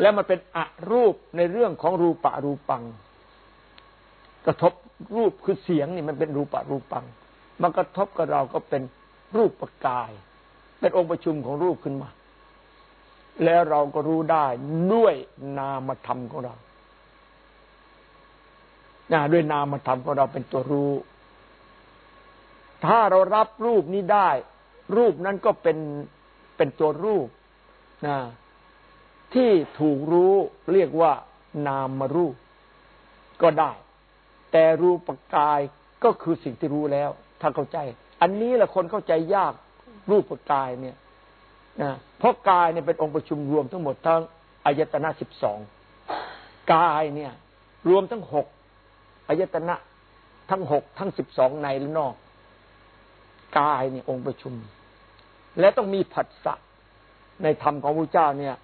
แล้วมันเป็นอรูปในเรื่องของรูปะรูปัง กระทบรูปคือเสียงนี่มันเป็นรูปะรูปัง มันกระทบกับเราก็เป็นรูปประกาย เป็นองค์ประชุมของรูปขึ้นมา แล้วเราก็รู้ได้ด้วยนามธรรมของเรานะด้วยนามธรรมของเราเป็นตัวรู้ ถ้าเรารับรูปนี้ได้ รูปนั้นก็เป็นเป็นตัวรูปนะที่ถูกรู้เรียกว่านามรูปก็ได้ แต่รูปกายก็คือสิ่งที่รู้แล้ว ถ้าเข้าใจ อันนี้แหละคนเข้าใจยากรูปกายเนี่ยนะเพราะกายเนี่ยเป็นองค์ประชุมรวมทั้งหมดทั้งอายตนะสิบสองกายเนี่ย รวมทั้งหกอายตนะทั้งหกทั้งสิบสองในและนอก กายเนี่ยองค์ประชุม และต้องมีผัสสะในธรรมของพระเจ้าเนี่ย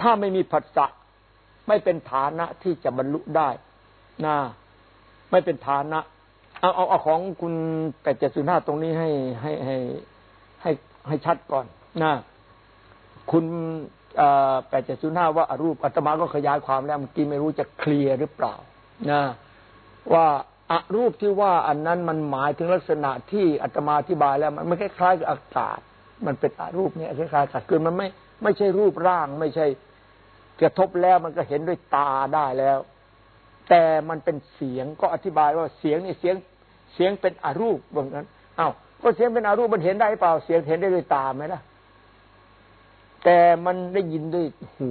ถ้าไม่มีผัสสะไม่เป็นฐานะที่จะบรรลุได้นะไม่เป็นฐานะ เอาเอาเอาของคุณแปดเจ็ดศูนย์ห้าตรงนี้ให้ให้ให้ให้ให้ชัดก่อนนะคุณแปดเจ็ดศูนย์ห้าว่าอารูปอาตมาก็ขยายความแล้วเมื่อกี้ไม่รู้จะเคลียร์หรือเปล่านะว่าอารูปที่ว่าอันนั้นมันหมายถึงลักษณะที่อาตมาอธิบายแล้ว มันไม่คล้ายๆกับอากาศ มันเป็นอารูปเนี่ยคล้ายๆกับคือมันไม่ไม่ใช่รูปร่าง ไม่ใช่กระทบแล้วมันก็เห็นด้วยตาได้แล้ว แต่มันเป็นเสียงก็อธิบายว่าเสียงนี่เสียงเสียงเป็นอารูปบางนั้นอ้าวก็เสียงเป็นอารูปมันเห็นได้เปล่าเสียงเห็นได้ด้วยตาไหมล่ะแต่มันได้ยินด้วยหู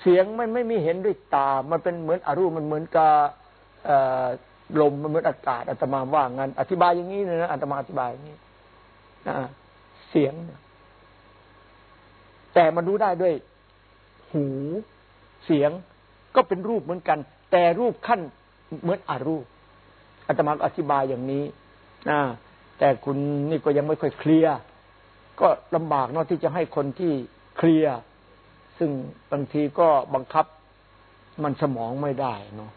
เสียงมันไม่มีเห็นด้วยตา มันเป็นเหมือนอารูปมันเหมือนกับลมมันเหมือนอากาศอาตมาว่างั้นอธิบายอย่างนี้เลยนะอาตมาอธิบายอย่างนี้นะ เสียง แต่มันรู้ได้ด้วย หูเสียงก็เป็นรูปเหมือนกัน แต่รูปขั้นเหมือนอารูปอาตมาอธิบายอย่างนี้นะแต่คุณนี่ก็ยังไม่ค่อยเคลียร์ก็ลำบากเนาะที่จะให้คนที่เคลียร์ซึ่งบางทีก็บังคับมันสมองไม่ได้เนาะ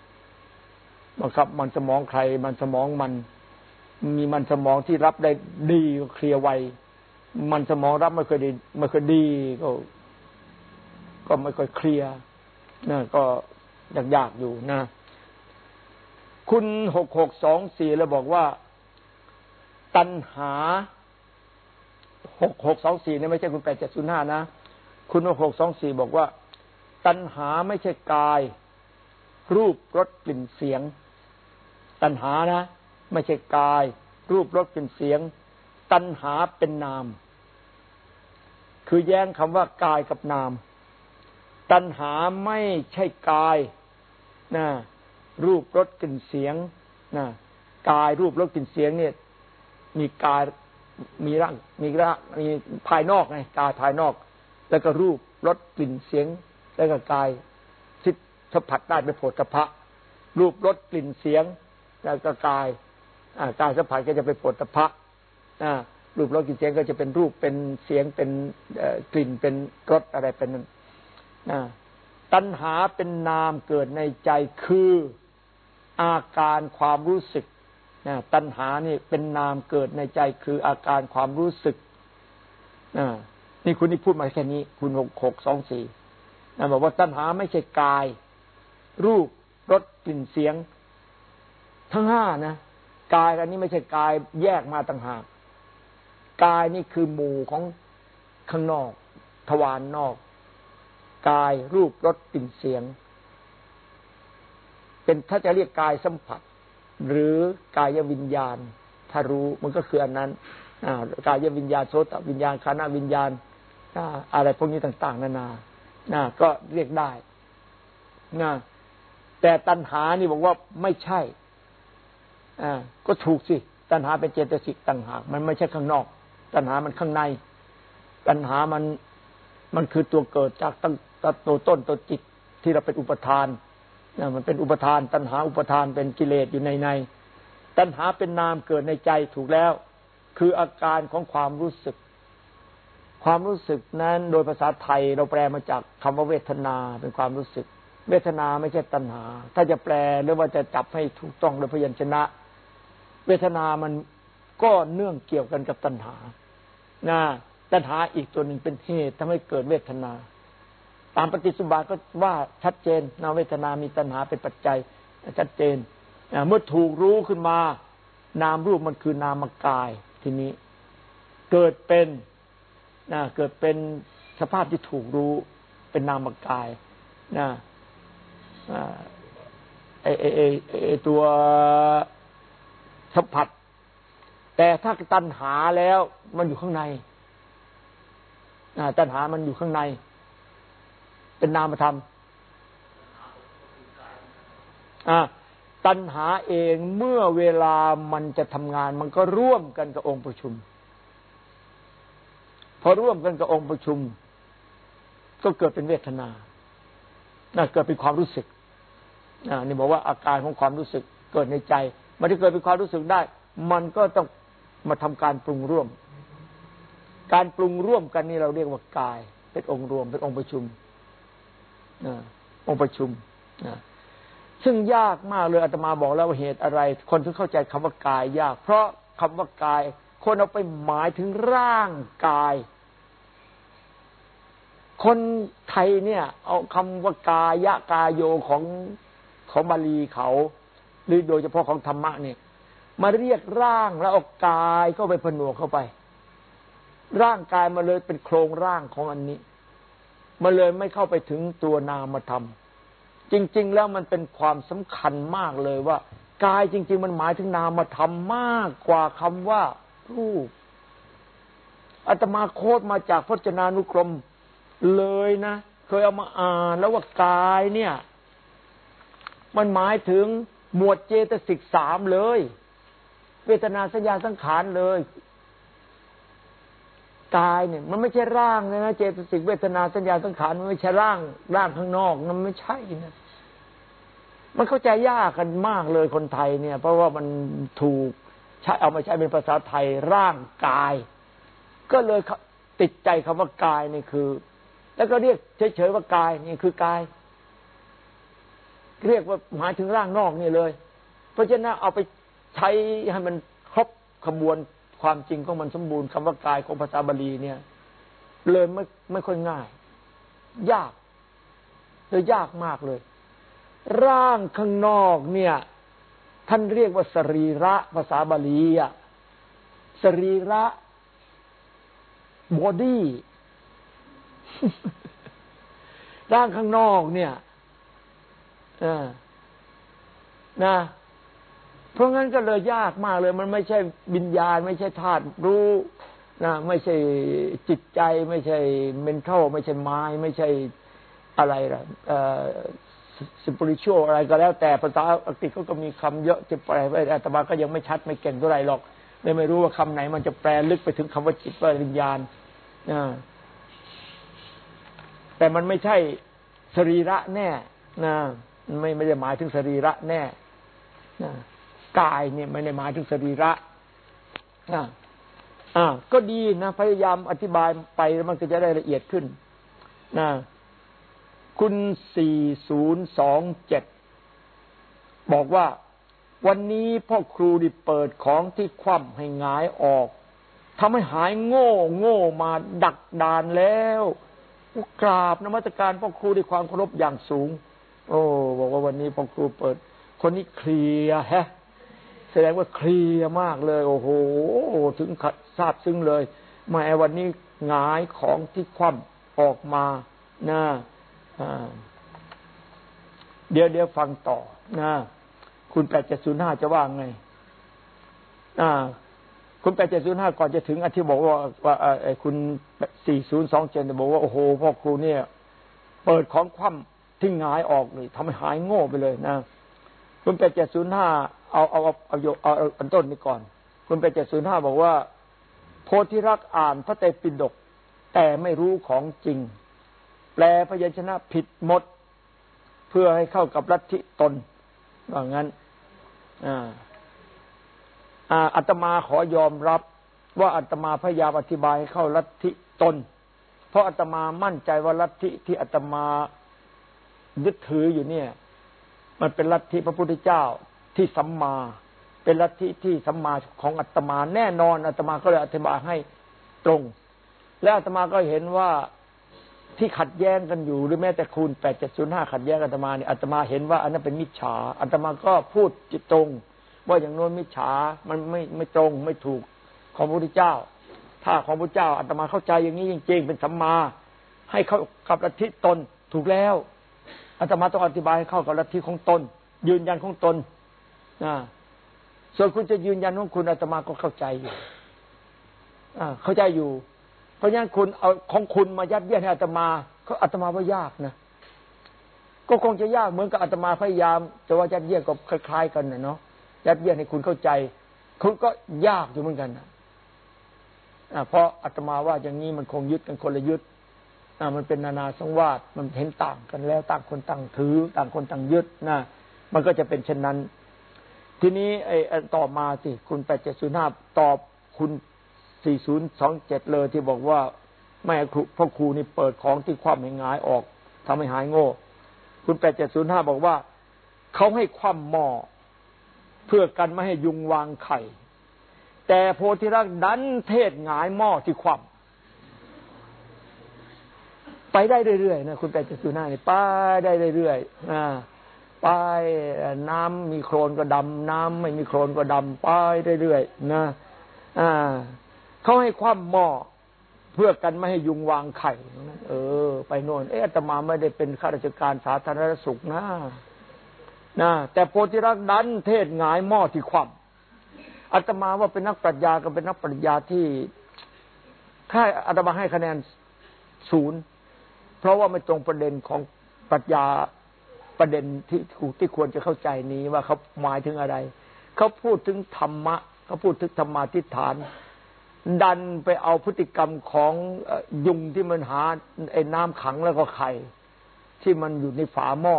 บังคับมันสมองใคร มันสมองมัน มีมันสมองที่รับได้ดีก็เคลียร์ไว มันสมองรับไม่เคยดีไม่เคยดีก็ ก็ไม่ค่อยเคลียร์นะก็ยากๆอยู่นะ คุณหกหกสองสี่แล้วบอกว่า ตัณหาหกหกสองสี่เนี่ยไม่ใช่คุณแปดเจ็ดศูนย์ห้านะ คุณหกหกสองสี่บอกว่า ตัณหาไม่ใช่กาย รูปรสกลิ่นเสียง ตัณหานะ ไม่ใช่กาย รูปรสกลิ่นเสียง ตัณหาเป็นนาม คือแย้งคำว่ากายกับนาม ตัณหาไม่ใช่กายนะรูปรสกลิ่นเสียงนะกายรูปรสกลิ่นเสียงเนี่ย มีกายมีร่างมีร่างมีภายนอกไงกายภายนอก แล้วก็รูปรสกลิ่นเสียง แล้วก็กายทิสัมผัสได้เป็นโผฏฐะรูปรสกลิ่นเสียง แล้วก็กายกายสัมผัสก็จะเป็นโผฏฐะ รูปรสกลิ่นเสียงก็จะเป็นรูปเป็นเสียงเป็นกลิ่นเป็นรสอะไรเป็นนั้นตัณหาเป็นนามเกิดในใจคืออาการความรู้สึกตัณหานี่เป็นนามเกิดในใจคืออาการความรู้สึกนี่คุณนี่พูดมาแค่นี้ คุณหกหกสองสี่บอกว่าตัณหาไม่ใช่กาย รูปรสกลิ่นเสียง ทั้งห้านะกายอันนี้ไม่ใช่กายแยกมาต่างหาก กายนี่คือหมู่ของข้างนอก ทวารนนอก กายรูปรสกลิ่นเสียง เป็นถ้าจะเรียกกายสัมผัส หรือกายวิญญาณ ถ้ารู้มันก็คืออันนั้นกายวิญญาณโสตวิญญาณคานาวิญญาณอะไรพวกนี้ต่าง ๆ นานานะก็เรียกได้นะแต่ตัณหานี่บอกว่าไม่ใช่ อ่า ก็ถูกสิ ตัณหาเป็นเจตสิกต่างหาก มันไม่ใช่ข้างนอก ตัณหามันข้างใน ตัณหามันมันคือตัวเกิดจากตั้งตัวต้นตัวจิตที่เราเป็นอุปทานนะมันเป็นอุปทาน ตัณหาอุปทานเป็นกิเลสอยู่ในใน ตัณหาเป็นนามเกิดในใจถูกแล้ว คืออาการของความรู้สึก ความรู้สึกนั้นโดยภาษาไทยเราแปลมาจากคำว่าเวทนาเป็นความรู้สึก เวทนาไม่ใช่ตัณหา ถ้าจะแปลหรือว่าจะจับให้ถูกต้องโดยพยัญชนะ เวทนามัน ก็เนื่องเกี่ยวกันกับตัณหานะตัณหาอีกตัวหนึ่งเป็นเหตุทำให้เกิดเวทนา ตามปฏิสุบาก็ว่าชัดเจนนาเวทนามีตัณหาเป็นปัจจัยชัดเจนเมื่อถูกรู้ขึ้นมา นามรูปมันคือนามกายทีนี้ เกิดเป็นนะเกิดเป็นสภาพที่ถูกรู้เป็นนามกายนะไอไอไอตัวสัมผัส แต่ถ้าตัณหาแล้วมันอยู่ข้างในตัณหามันอยู่ข้างใน เป็นนามธรรมตัณหาเองเมื่อเวลามันจะทำงาน มันก็ร่วมกันกับองค์ประชุม พอร่วมกันกับองค์ประชุม ก็เกิดเป็นเวทนาน่าเกิดเป็นความรู้สึกนี่บอกว่าอาการของความรู้สึกเกิดในใจ มันที่เกิดเป็นความรู้สึกได้ มันก็ต้อง มาทำการปรุงร่วม การปรุงร่วมกันนี่เราเรียกว่ากาย เป็นองค์รวม เป็นองค์ประชุมองค์ประชุมซึ่งยากมากเลยอาตมาบอกแล้วว่าเหตุอะไร คนถึงเข้าใจคำว่ากายยาก เพราะคำว่ากาย คนเอาไปหมายถึงร่างกาย คนไทยเนี่ย เอาคำว่ากายะกายโยของของบาลีเขา หรือโดยเฉพาะของธรรมะเนี่ย มาเรียกร่างแล้วเอากายก็ไปผนวกเข้าไป ร่างกายมาเลยเป็นโครงร่างของอันนี้มาเลยไม่เข้าไปถึงตัวนามธรรมจริง ๆ แล้วมันเป็นความสำคัญมากเลยว่า กายจริง ๆ มันหมายถึงนามธรรมมากกว่าคำว่ารูปอาตมาโคดมาจากพจนานุกรมเลยนะ เคยเอามาอ่านแล้วว่ากายเนี่ย มันหมายถึงหมวดเจตสิกสามเลย เวทนาสัญญาสังขารเลยกายเนี่ย มันไม่ใช่ร่างเลยนะเจตสิกเวทนาสัญญาสังขารมันไม่ใช่ร่าง ร่างข้างนอกมันไม่ใช่นะมันเข้าใจยากกันมากเลยคนไทยเนี่ย เพราะว่ามันถูกใช้เอามาใช้เป็นภาษาไทยร่างกาย ก็เลยติดใจคำว่ากายนี่คือ แล้วก็เรียกเฉยๆว่ากายนี่คือกาย เรียกว่าหมายถึงร่างนอกนี่เลย เพราะฉะนั้นเอาไป ใช้ให้มันครบขบวนความจริงของมันสมบูรณ์คำว่ากายของภาษาบาลีเนี่ย เลยไม่ไม่ค่อยง่าย ยากเลยยากมากเลย ร่างข้างนอกเนี่ย ท่านเรียกว่าสรีระภาษาบาลีอะสรีระบอดี้ร่างข้างนอกเนี่ยนะ เพราะงั้นก็เลยยากมากเลย มันไม่ใช่วิญญาณ ไม่ใช่ธาตุรู้นะไม่ใช่จิตใจ ไม่ใช่เมนเทลไม่ใช่ไม้ไม่ใช่อะไรล่ะสปิริชวลอะไรก็แล้วแต่ภาษาอังกฤษเขาก็มีคำเยอะจะแปลไว้อาตมาก็ยังไม่ชัดไม่เก่งเท่าไหร่หรอกเลยไม่รู้ว่าคำไหน มันจะแปลลึกไปถึงคำว่าจิตว่าวิญญาณนะแต่มันไม่ใช่สรีระแน่นะไม่ไม่ได้หมายถึงสรีระแน่นะ กายเนี่ยไม่ได้หมายถึงสรีระอ่าอ่า ก็ดีนะพยายามอธิบายไปมันก็จะได้ละเอียดขึ้นนะคุณสี่ศูนย์สองเจ็ดบอกว่าวันนี้พ่อครูดิเปิดของที่คว่ำให้หงายออกทำให้หายโง่โง่มาดักดานแล้วกราบนมัสการพ่อครูด้วยความเคารพอย่างสูง โอ้บอกว่าวันนี้พ่อครูเปิด คนนี้เคลียร์ฮะ ดงว่าเคลียร์มากเลย โอ้โห ถึงทราบซึ้งเลยแม้วันนี้งายของที่คว่ำออกมานะเดี๋ยวเดี๋ยวฟังต่อนะคุณแปดเจ็ดศูนย์ห้าจะว่าไง อ่า คุณแปดเจ็ดศูนย์ห้าก่อนจะถึงอธิบอกว่าว่าคุณสี่ศูนย์สองเจ็ดบอกว่าโอ้โหพ่อครูเนี่ย เปิดของคว่ำทิ้งหายออกเลยทำให้หายโง่ไปเลยนะคุณแปดเจ็ดศูนย์ห้า เอาเอาเอาเอาเอาอันต้นนี้ก่อน คุณแปเจ็ดศูนย์ห้าบอกว่า โพธิรักอ่านพระเตปิฎกแต่ไม่รู้ของจริง แปลพยัญชนะผิดหมด เพื่อให้เข้ากับลัทธิตนว่างั้นอาอัตมาขอยอมรับว่าอัตมาพยายามอธิบายให้เข้าลัทธิตน เพราะอาตมามั่นใจว่าลัทธิที่อาตมายึดถืออยู่เนี่ย มันเป็นลัทธิพระพุทธเจ้า ที่สัมมา เป็นลัทธิที่สัมมาของอาตมาแน่นอนอาตมาก็เลยอธิบายให้ตรง และอาตมาก็เห็นว่าที่ขัดแย้งกันอยู่หรือแม้แต่คูณแปดเจ็ดศูนย์ห้าขัดแย้งอาตมาเนี่ยอาตมาเห็นว่าอันนั้นเป็นมิจฉาอาตมาก็พูดจิตตรง ว่าอย่างโน้นมิจฉามันไม่ไม่ตรงไม่ถูกของพระพุทธเจ้า ถ้าของพระเจ้าอาตมาเข้าใจอย่างนี้จริง ๆ เป็นสัมมา ให้เข้ากับลัทธิตนถูกแล้วอาตมาต้องอธิบายให้เข้ากับลัทธิของตน ยืนยันของตน นะส่วนคุณจะยืนยันของคุณอาตมาก็เข้าใจอยู่เข้าใจอยู่ เพราะฉะนั้นคุณเอาของคุณมายัดเยียดให้อาตมาก็อาตมาว่ายากนะก็คงจะยากเหมือนกับอาตมาพยายามจะว่ายัดเยียดก็คล้าย ๆ กันนะเนาะยัดเยียดให้คุณเข้าใจ คุณก็ยากอยู่เหมือนกันนะเพราะอาตมาว่าอย่างนี้มันคงยึดกันคนละยึดมันเป็นนานาสังวาสมันเห็นต่างกันแล้วต่างคนต่างถือ ต่างคนต่างยึดนะมันก็จะเป็นเช่นนั้น ทีนี้ไอ้ต่อมาสิคุณแปดเจ็ดศูนย์ห้าตอบคุณ4027เจ็ดเลยที่บอกว่าแม่ครูพ่อครูนี่เปิดของที่ความให้งายออกทำให้หายโง่ คุณ8705บอกว่าเขาให้คว่ำหม้อเพื่อกันไม่ให้ยุงวางไข่ แต่โพธิรักดันเทศหงายหม้อที่คว่ำไปได้เรื่อยๆนะคุณ8705นี่ไปได้เรื่อยๆนะ ไปน้ำมีโคลนก็ดำน้ำไม่มีโคลนก็ดำไปเรื่อยๆนะอ่าเขาให้ความหม้อเพื่อกันไม่ให้ยุงวางไข่ เออ ไปโน่นเอ๊ะตมาไม่ได้เป็นข้าราชการสาธารณสุขนะนะแต่โพธิรักดันเทศหงายหม้อที่คว่ำอาตมาว่าเป็นนักปรัชญาก็เป็นนักปรัชญาที่ค่าอาตมาให้คะแนนศูนย์เพราะว่าไม่ตรงประเด็นของปรัชญา ประเด็นที่ที่ควรจะเข้าใจนี้ว่าเขาหมายถึงอะไร เขาพูดถึงธรรมะเขาพูดถึงธรรมาทิฏฐาน ดันไปเอาพฤติกรรมของยุงที่มันหาไอ้น้ำขังแล้วก็ไข่ที่มันอยู่ในฝาหม้อ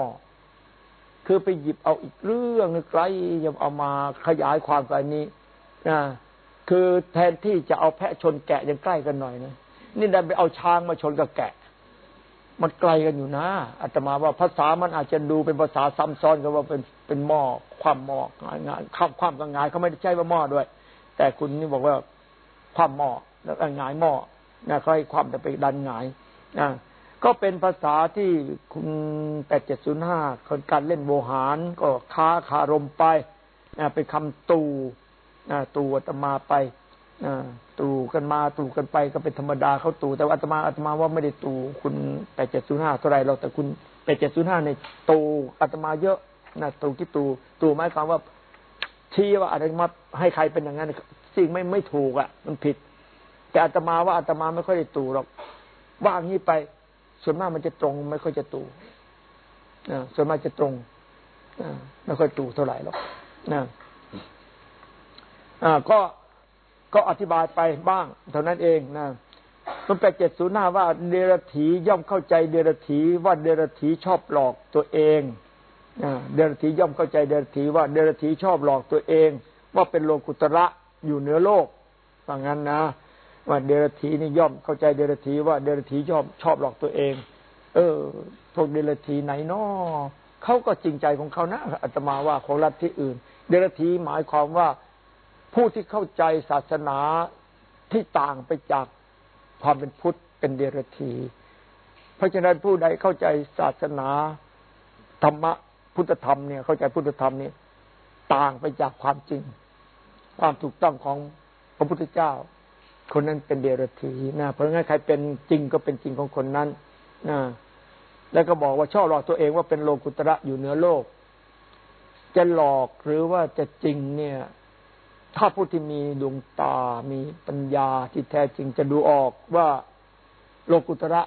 คือไปหยิบเอาอีกเรื่องนึงไกลยังเอามาขยายความไปนี้นะคือแทนที่จะเอาแพะชนแกะยังใกล้กันหน่อยนะนี่ดันไปเอาช้างมาชนกับแกะ มันไกลกันอยู่นะอาตมาว่าภาษามันอาจจะดูเป็นภาษาซ้ำซ้อนกันว่าเป็นเป็นหม้อความหม้องานข้ามความกับงานเขาไม่ได้ใช้ว่าหม้อด้วย แต่คุณนี่บอกว่าความหม้อแล้วก็หงายหม้อนะค่อยความจะไปดันหงายนะก็เป็นภาษาที่คุณแปดเจ็ดศูนย์ห้าคนการเล่นโวหาร ก็ค้าคารมไปนะเป็นคำตูนะตูอัตมาไป ตู่กันมาตู่กันไปก็เป็นธรรมดาเขาตู่แต่อัตมาอัตมาว่าไม่ได้ตู่คุณแปดเจ็ดศูนย์ห้าเท่าไรเราแต่คุณแปดเจ็ดศูนย์ห้าในตูอัตมาเยอะนะตูที่ตู่ตู่หมายความว่าชี้ว่าอะไรมาให้ใครเป็นอย่างนั้นสิ่งไม่ไม่ถูกอะ มันผิด แต่อาตมาว่าอาตมาไม่ค่อยได้ตู่หรอกว่างี้ไป ส่วนมากมันจะตรง ไม่ค่อยจะตูนะส่วนมากจะตรงนะไม่ค่อยตู่เท่าไหร่หรอกนะอ่าก็ ก็อธิบายไปบ้าง เท่านั้นเองนะมันแปดเจ็ดศูนย์ห้าว่าเดรถีย่อมเข้าใจเดรถีว่าเดรถีชอบหลอกตัวเองเดรถีย่อมเข้าใจเดรถีว่าเดรถีชอบหลอกตัวเอง ว่าเป็นโลกุตระอยู่เหนือโลกว่างั้นนะว่าเดรธีนี่ย่อมเข้าใจเดรธีว่าเดรธีชอบชอบหลอกตัวเอง เออพวกเดรธีไหนนาะเขาก็จริงใจของเขานะอาตมาว่าของรัฐที่อื่น เดรธีหมายความว่า ผู้ที่เข้าใจศาสนาที่ต่างไปจากความเป็นพุทธเป็นเดรธีเพราะฉะนั้นผู้ใดเข้าใจศาสนาธรรมะพุทธธรรมเนี่ยเข้าใจพุทธธรรมนี่ต่างไปจากความจริง ความถูกต้องของพระพุทธเจ้า คนนั้นเป็นเดรัจฉีนะเพราะงั้นใครเป็นจริงก็เป็นจริงของคนนั้นนะแล้วก็บอกว่าชอบหลอกตัวเองว่าเป็นโลกุตระอยู่เหนือโลก จะหลอกหรือว่าจะจริงเนี่ย ถ้าผู้ที่มีดวงตา มีปัญญาที่แท้จริงจะดูออกว่าโลกุตระ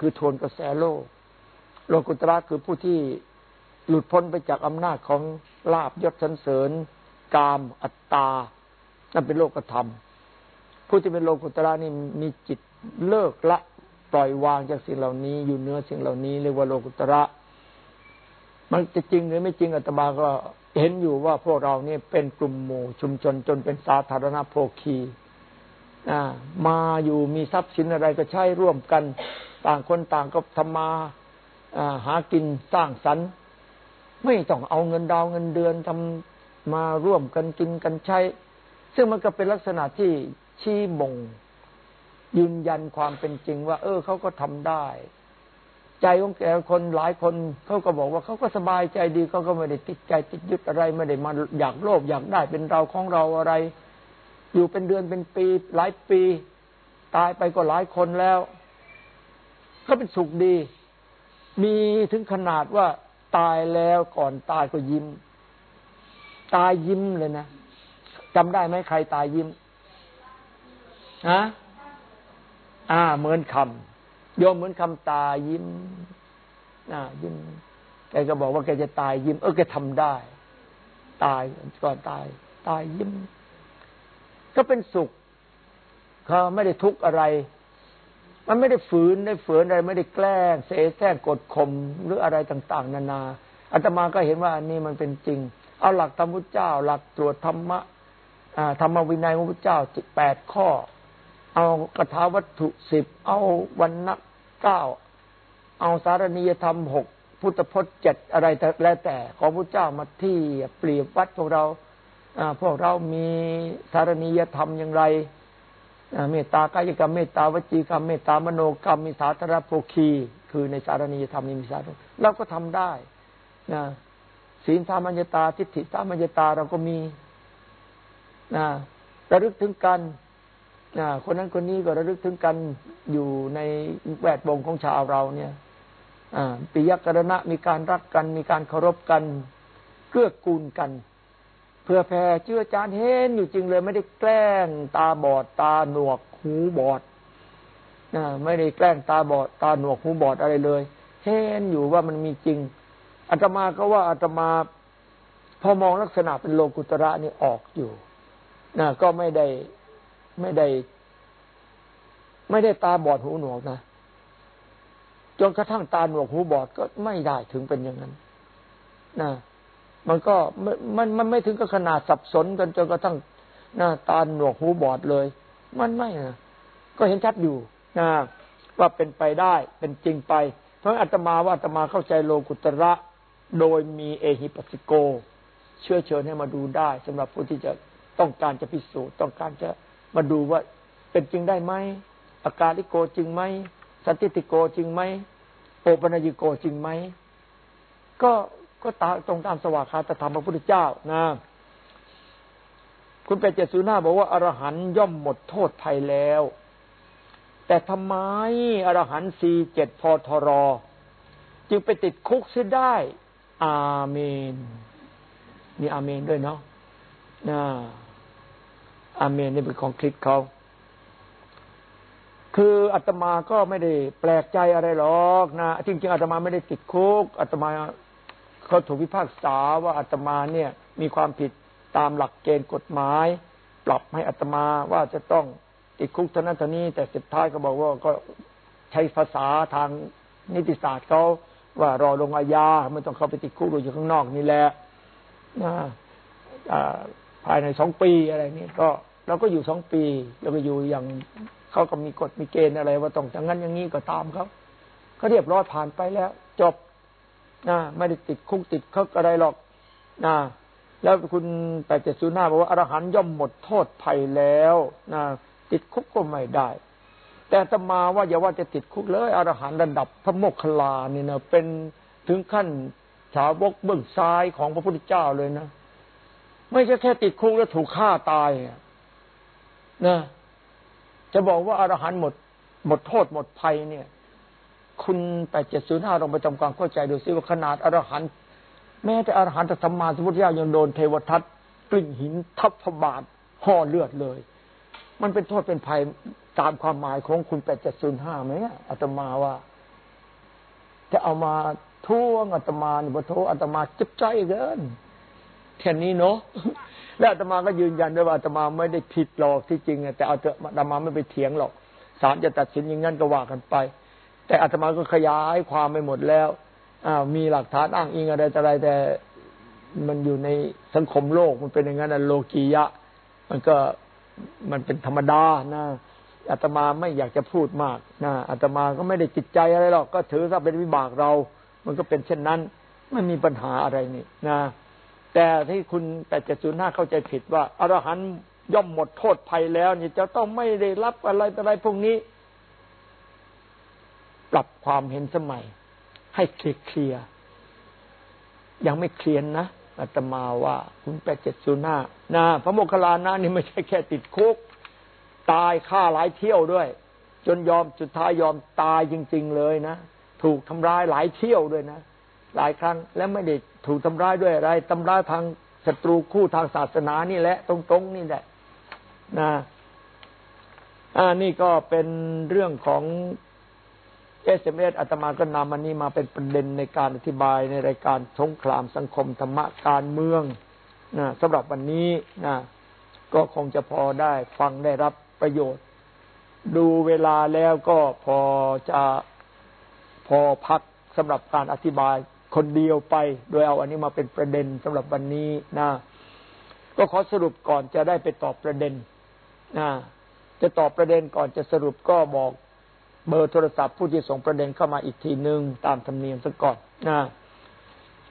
คือทวนกระแสโลก โลกุตระคือผู้ที่หลุดพ้นไปจากอำนาจของลาบยศสันเสริญ กามอัตตา นั่นเป็นโลกธรรม ผู้ที่เป็นโลกุตระนี่มีจิตเลิกละปล่อยวางจากสิ่งเหล่านี้อยู่เนื้อสิ่งเหล่านี้เรียกว่าโลกุตระ มันจะจริงหรือไม่จริงอาตมาก็ เห็นอยู่ว่าพวกเรานี่เป็นกลุ่มหมู่ชุมชนจนเป็นสาธารณโภคีมาอยู่มีทรัพย์สินอะไรก็ใช้ร่วมกัน ต่างคนต่างก็ทำมาหากินสร้างสรรค์ไม่ต้องเอาเงินดาวเงินเดือนทำมาร่วมกันกินกันใช้ ซึ่งมันก็เป็นลักษณะที่ชี้บ่งยืนยันความเป็นจริงว่า เออเขาก็ทำได้ ใจของแกคนหลายคนเขาก็บอกว่าเขาก็สบายใจดีเขาก็ไม่ได้ติดใจติดยึดอะไรไม่ได้มาอยากโลภอยากได้เป็นเราของเราอะไร อยู่เป็นเดือนเป็นปี หลายปี ตายไปก็หลายคนแล้วก็เป็นสุขดี มีถึงขนาดว่าตายแล้วก่อนตายก็ยิ้ม ตายยิ้มเลยนะจำได้ไหมใครตายยิ้มฮะอ่าเหมือนคำ โยมเหมือนคำตายิ้มอ่ายิ้มแกก็บอกว่าแกจะตายยิ้ม เออแกทำได้ ตายก่อนตาย ตายยิ้ม ก็เป็นสุขเขาไม่ได้ทุกข์อะไร มันไม่ได้ฝืนได้ฝืนอะไร ไม่ได้แกล้งเสแสร้งกดข่มหรืออะไรต่าง ๆ นานาอาตมาก็เห็นว่าอันนี้มันเป็นจริง เอาหลักธรรมพุทธเจ้า หลักตรวจธรรมะธรรมวินัยของพระเจ้าแปดข้อ เอากถาวัตถุสิบเอาวันนัก เก้าเอาสารณียธรรมหกพุทธพจน์เจ็ดอะไรแล้วแต่ ของพระเจ้ามาที่เปรียบวัดพวกเราพวกเรามีสารณียธรรมอย่างไรเมตตากายกรรมเมตตาวจีกรรมเมตตามโนกรรมมีสาธารณโภคี คือในสารณียธรรมนี้มีสาธารเราก็ทำได้นะศีลสามัญญตาทิฏฐิสามัญญตาเราก็มีนะระลึกถึงกัน คนนั้นคนนี้ก็ระลึกถึงกันอยู่ในแวดวงของชาวเราเนี่ยปิยกรณะมีการรักกัน มีการเคารพกันเกื้อกูลกันเพื่อแผ่เชื่อจานเห็นอยู่จริงเลยไม่ได้แกล้งตาบอดตาหนวกหูบอดไม่ได้แกล้งตาบอดตาหนวกหูบอดอะไรเลย เห็นอยู่ว่ามันมีจริงอาตมาก็ว่าอาตมาพอมองลักษณะเป็นโลกุตระนี่ออกอยู่นะก็ไม่ได้ ไม่ได้ ไม่ได้ตาบอดหูหนวกนะจนกระทั่งตาหนวกหูบอดก็ไม่ได้ถึงเป็นอย่างนั้นนะมันก็มันมันไม่ถึงกับขนาดสับสนกันจนกระทั่งหน้าตาหนวกหูบอดเลย มันไม่นะก็เห็นชัดอยู่นะว่าเป็นไปได้เป็นจริงไป เพราะอาตมาว่าอาตมาเข้าใจโลกุตระ โดยมีเอหิปัสสิโก เชื่อเชิญให้มาดูได้สำหรับผู้ที่จะต้องการจะพิสูจน์ต้องการจะ มาดูว่าเป็นจริงได้ไหมอาการลิโกจริงไหมสันติติโกจริงไหมโอปัญญิโกจริงไหมก็ก็ตาตรงตามสวากขาตธรรมพระพุทธเจ้านะคุณเป็ดเจ็ดศูนย์ห้าบอกว่าอรหันย่อมหมดโทษภัยแล้ว แต่ทำไมอรหันสี่เจ็ดพอทรอจึงไปติดคุกเสียได้ อาเมนนี่อาเมนด้วยเนาะนะ อาเมนนี่เป็นของคริสเขาคืออาตมาก็ไม่ได้แปลกใจอะไรหรอกนะจริงๆอาตมาไม่ได้ติดคุกอาตมาเขาถูกพิพากษาว่าอาตมาเนี่ยมีความผิดตามหลักเกณฑ์กฎหมาย ปรับให้อาตมาว่าจะต้องติดคุกเท่านั้นเท่านี้ แต่สุดท้ายก็บอกว่าก็ใช้ภาษาทางนิติศาสตร์เขาว่ารอลงอาญาไม่ต้องเข้าไปติดคุกอยู่ข้างนอกนี่แหละนะภายในสองปีอะไรนี่ก็ เราก็อยู่สองปีเราก็อยู่อย่างเขาก็มีกฎมีเกณฑ์อะไร ว่าต้องอย่างนั้นอย่างนี้ก็ตามเขาเขาเรียบร้อยผ่านไปแล้ว จบนะไม่ได้ติดคุกติดคุกอะไรหรอกนะแล้วคุณแปดเจ็ดศูนย์หน้าบอกว่าอรหันย่อมหมดโทษภัยแล้วนะติดคุกก็ไม่ได้ แต่ตมาว่าอย่าว่าจะติดคุกเลยอรหันระดับพระโมคคัลลานี่นะเป็นถึงขั้นสาวกเบื้องซ้ายของพระพุทธเจ้าเลยนะ ไม่ใช่แค่ติดคุกแล้วถูกฆ่าตาย นะจะบอกว่าอารหันต์หมด หมดโทษหมดภัยเนี่ย คุณแปดเจ็ดศูนย์ห้าลองไปทำความเข้าใจดูซิว่าขนาดอรหันต์แม้แต่อรหันต์ธรรมาสมุทธเจ้ายังโดนเทวทัตกลิ่งหินทับพบาทห่อเลือดเลย มันเป็นโทษเป็นภัยตามความหมายของคุณแปดเจ็ดศูนย์ห้าไหมอาตมาว่า จะเอามาท่วงอาตมาเนี่ยพอโทอาตมาจิบใจเกิน แค่นี้เนาะแล้วอาตมาก็ยืนยันด้วยว่าอาตมาไม่ได้ผิดหรอกที่จริงแต่อาตมาไม่ไปเถียงหรอกศาลจะตัดสินอย่างนั้นก็ว่ากันไป แต่อาตมาก็ขยายความไปหมดแล้วอ่ามีหลักฐานอ้างอิงอะไรแต่อะไรแต่มันอยู่ในสังคมโลกมันเป็นอย่างนั้นโลกียะ มันก็มันเป็นธรรมดานะอาตมาไม่อยากจะพูดมากนะอาตมาก็ไม่ได้จิตใจอะไรหรอก ก็ถือว่าเป็นวิบากเรา มันก็เป็นเช่นนั้น ไม่มีปัญหาอะไรนี่นะ แต่ที่คุณแต่เจ็ดศูนย์ห้าเข้าใจผิดว่าอรหันย่อมหมดโทษภัยแล้วนี่จะต้องไม่ได้รับอะไรอะไรพวกนี้ ปรับความเห็นสมัย ให้เคลียร์ยังไม่เคลียนนะอาตมาว่าคุณแปดเจ็ดศูนย์ห้านะพระโมคคัลลานะนี่ไม่ใช่แค่ติดคุก ตายฆ่าหลายเที่ยวด้วย จนยอมสุดท้ายยอมตายจริง ๆ เลยนะ ถูกทำร้ายหลายเที่ยวด้วยนะ หลายครั้ง และไม่ได้ถูกทำร้ายด้วยอะไรทำร้ายทางศัตรูคู่ทางศาสนานี่แหละ ตรงๆนี่แหละนะอ่านี่ก็เป็นเรื่องของ SMS อาตมาก็นำอันนี้มาเป็นประเด็นในการอธิบายในรายการสงครามสังคมธรรมะการเมืองนะสำหรับวันนี้นะก็คงจะพอได้ฟังได้รับประโยชน์ ดูเวลาแล้วก็พอจะพอพักสำหรับการอธิบาย คนเดียวไป โดยเอาอันนี้มาเป็นประเด็นสำหรับวันนี้นะก็ขอสรุปก่อนจะได้ไปตอบประเด็นนะจะตอบประเด็นก่อนจะสรุปก็บอกเบอร์โทรศัพท์ผู้ที่ส่งประเด็นเข้ามาอีกทีหนึ่งตามธรรมเนียมซะก่อนนะ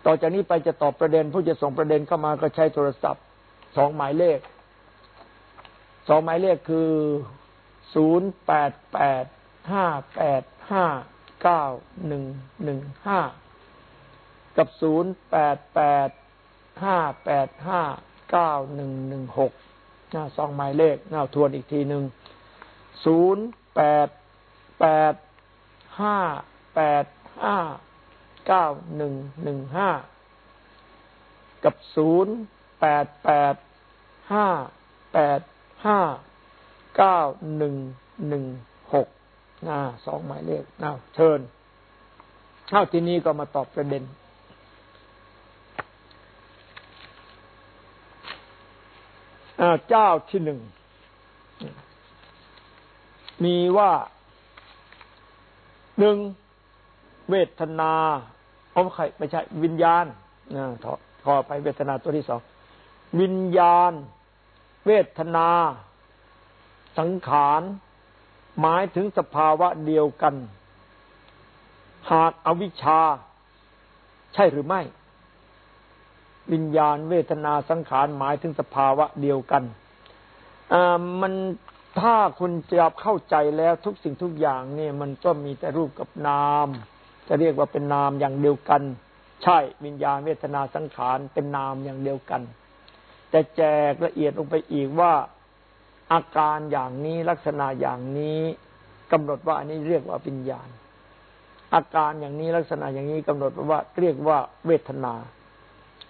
ต่อจากนี้ไปจะตอบประเด็น ผู้จะส่งประเด็นเข้ามาก็ใช้โทรศัพท์สองหมายเลขสองหมายเลขคือศูนย์แปดแปดห้าแปดห้าเก้าหนึ่งหนึ่งห้า กับศูนย์แปดแปดห้าแปดห้าเก้าหนึ่งหนึ่งหกนะสองหมายเลขน่าทวนอีกทีหนึ่งศูนย์แปดแปดห้าแปดห้าเก้าหนึ่งหนึ่งห้ากับศูนย์แปดแปดห้าแปดห้าเก้าหนึ่งหนึ่งหกนะสองหมายเลขนะเชิญเท่าที่นี้ก็มาตอบประเด็น เจ้าที่หนึ่ง มีว่าหนึ่งเวทนาเอาใครไม่ใช่ วิญญาณนะขอไปเวทนาตัวที่สองวิญญาณ เวทนา สังขารหมายถึงสภาวะเดียวกัน หากอวิชชา ใช่หรือไม่ วิญญาณเวทนาสังขารหมายถึงสภาวะเดียวกันอ่ามันถ้าคุณจะเข้าใจแล้วทุกสิ่งทุกอย่างเนี่ย มันก็มีแต่รูปกับนาม จะเรียกว่าเป็นนามอย่างเดียวกัน ใช่วิญญาณเวทนาสังขารเป็นนามอย่างเดียวกัน แต่แจกละเอียดลงไปอีกว่าอาการอย่างนี้ลักษณะอย่างนี้กำหนดว่าอันนี้เรียกว่าวิญญาณ อาการอย่างนี้ลักษณะอย่างนี้กำหนดว่าเรียกว่าเวทนา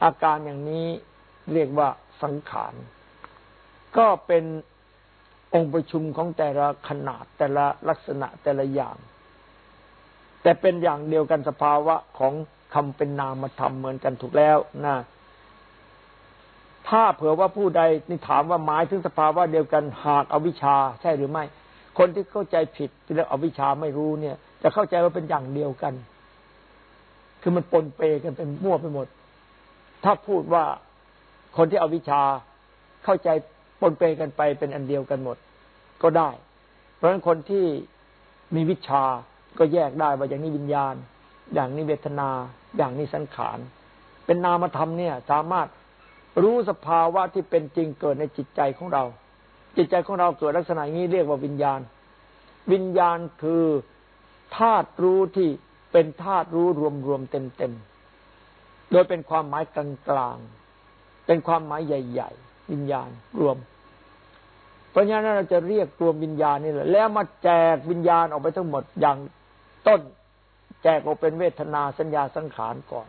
อาการอย่างนี้เรียกว่าสังขาร ก็เป็นองค์ประชุมของแต่ละขนาดแต่ละลักษณะแต่ละอย่าง แต่เป็นอย่างเดียวกันสภาวะของคำเป็นนามธรรมเหมือนกันถูกแล้วนะถ้าเผื่อว่าผู้ใดนี่ถามว่าหมายถึงสภาวะเดียวกันหากอวิชชาใช่หรือไม่ คนที่เข้าใจผิดที่เรียกอวิชชาไม่รู้เนี่ย จะเข้าใจว่าเป็นอย่างเดียวกัน คือมันปนเปกันเป็นมั่วไปหมด ถ้าพูดว่าคนที่เอาวิชาเข้าใจปนเปกันไปเป็นอันเดียวกันหมด ก็ได้ เพราะฉะนั้นคนที่มีวิชาก็แยกได้ว่าอย่างนี้วิญญาณ อย่างนี้เวทนา อย่างนี้สังขาร เป็นนามธรรมเนี่ย สามารถรู้สภาวะที่เป็นจริงเกิดในจิตใจของเรา จิตใจของเราเกิดลักษณะนี้เรียกว่าวิญญาณ วิญญาณคือธาตุรู้ที่เป็นธาตุรู้รวมรวมเต็มเต็ม โดยเป็นความหมายกลางกลางเป็นความหมายใหญ่ ๆ วิญญาณรวม เพราะฉะนั้นเราจะเรียกตัววิญญาณนี่แหละ แล้วมาแจกวิญญาณออกไปทั้งหมดอย่างต้น แจกออกเป็นเวทนาสัญญาสังขารก่อน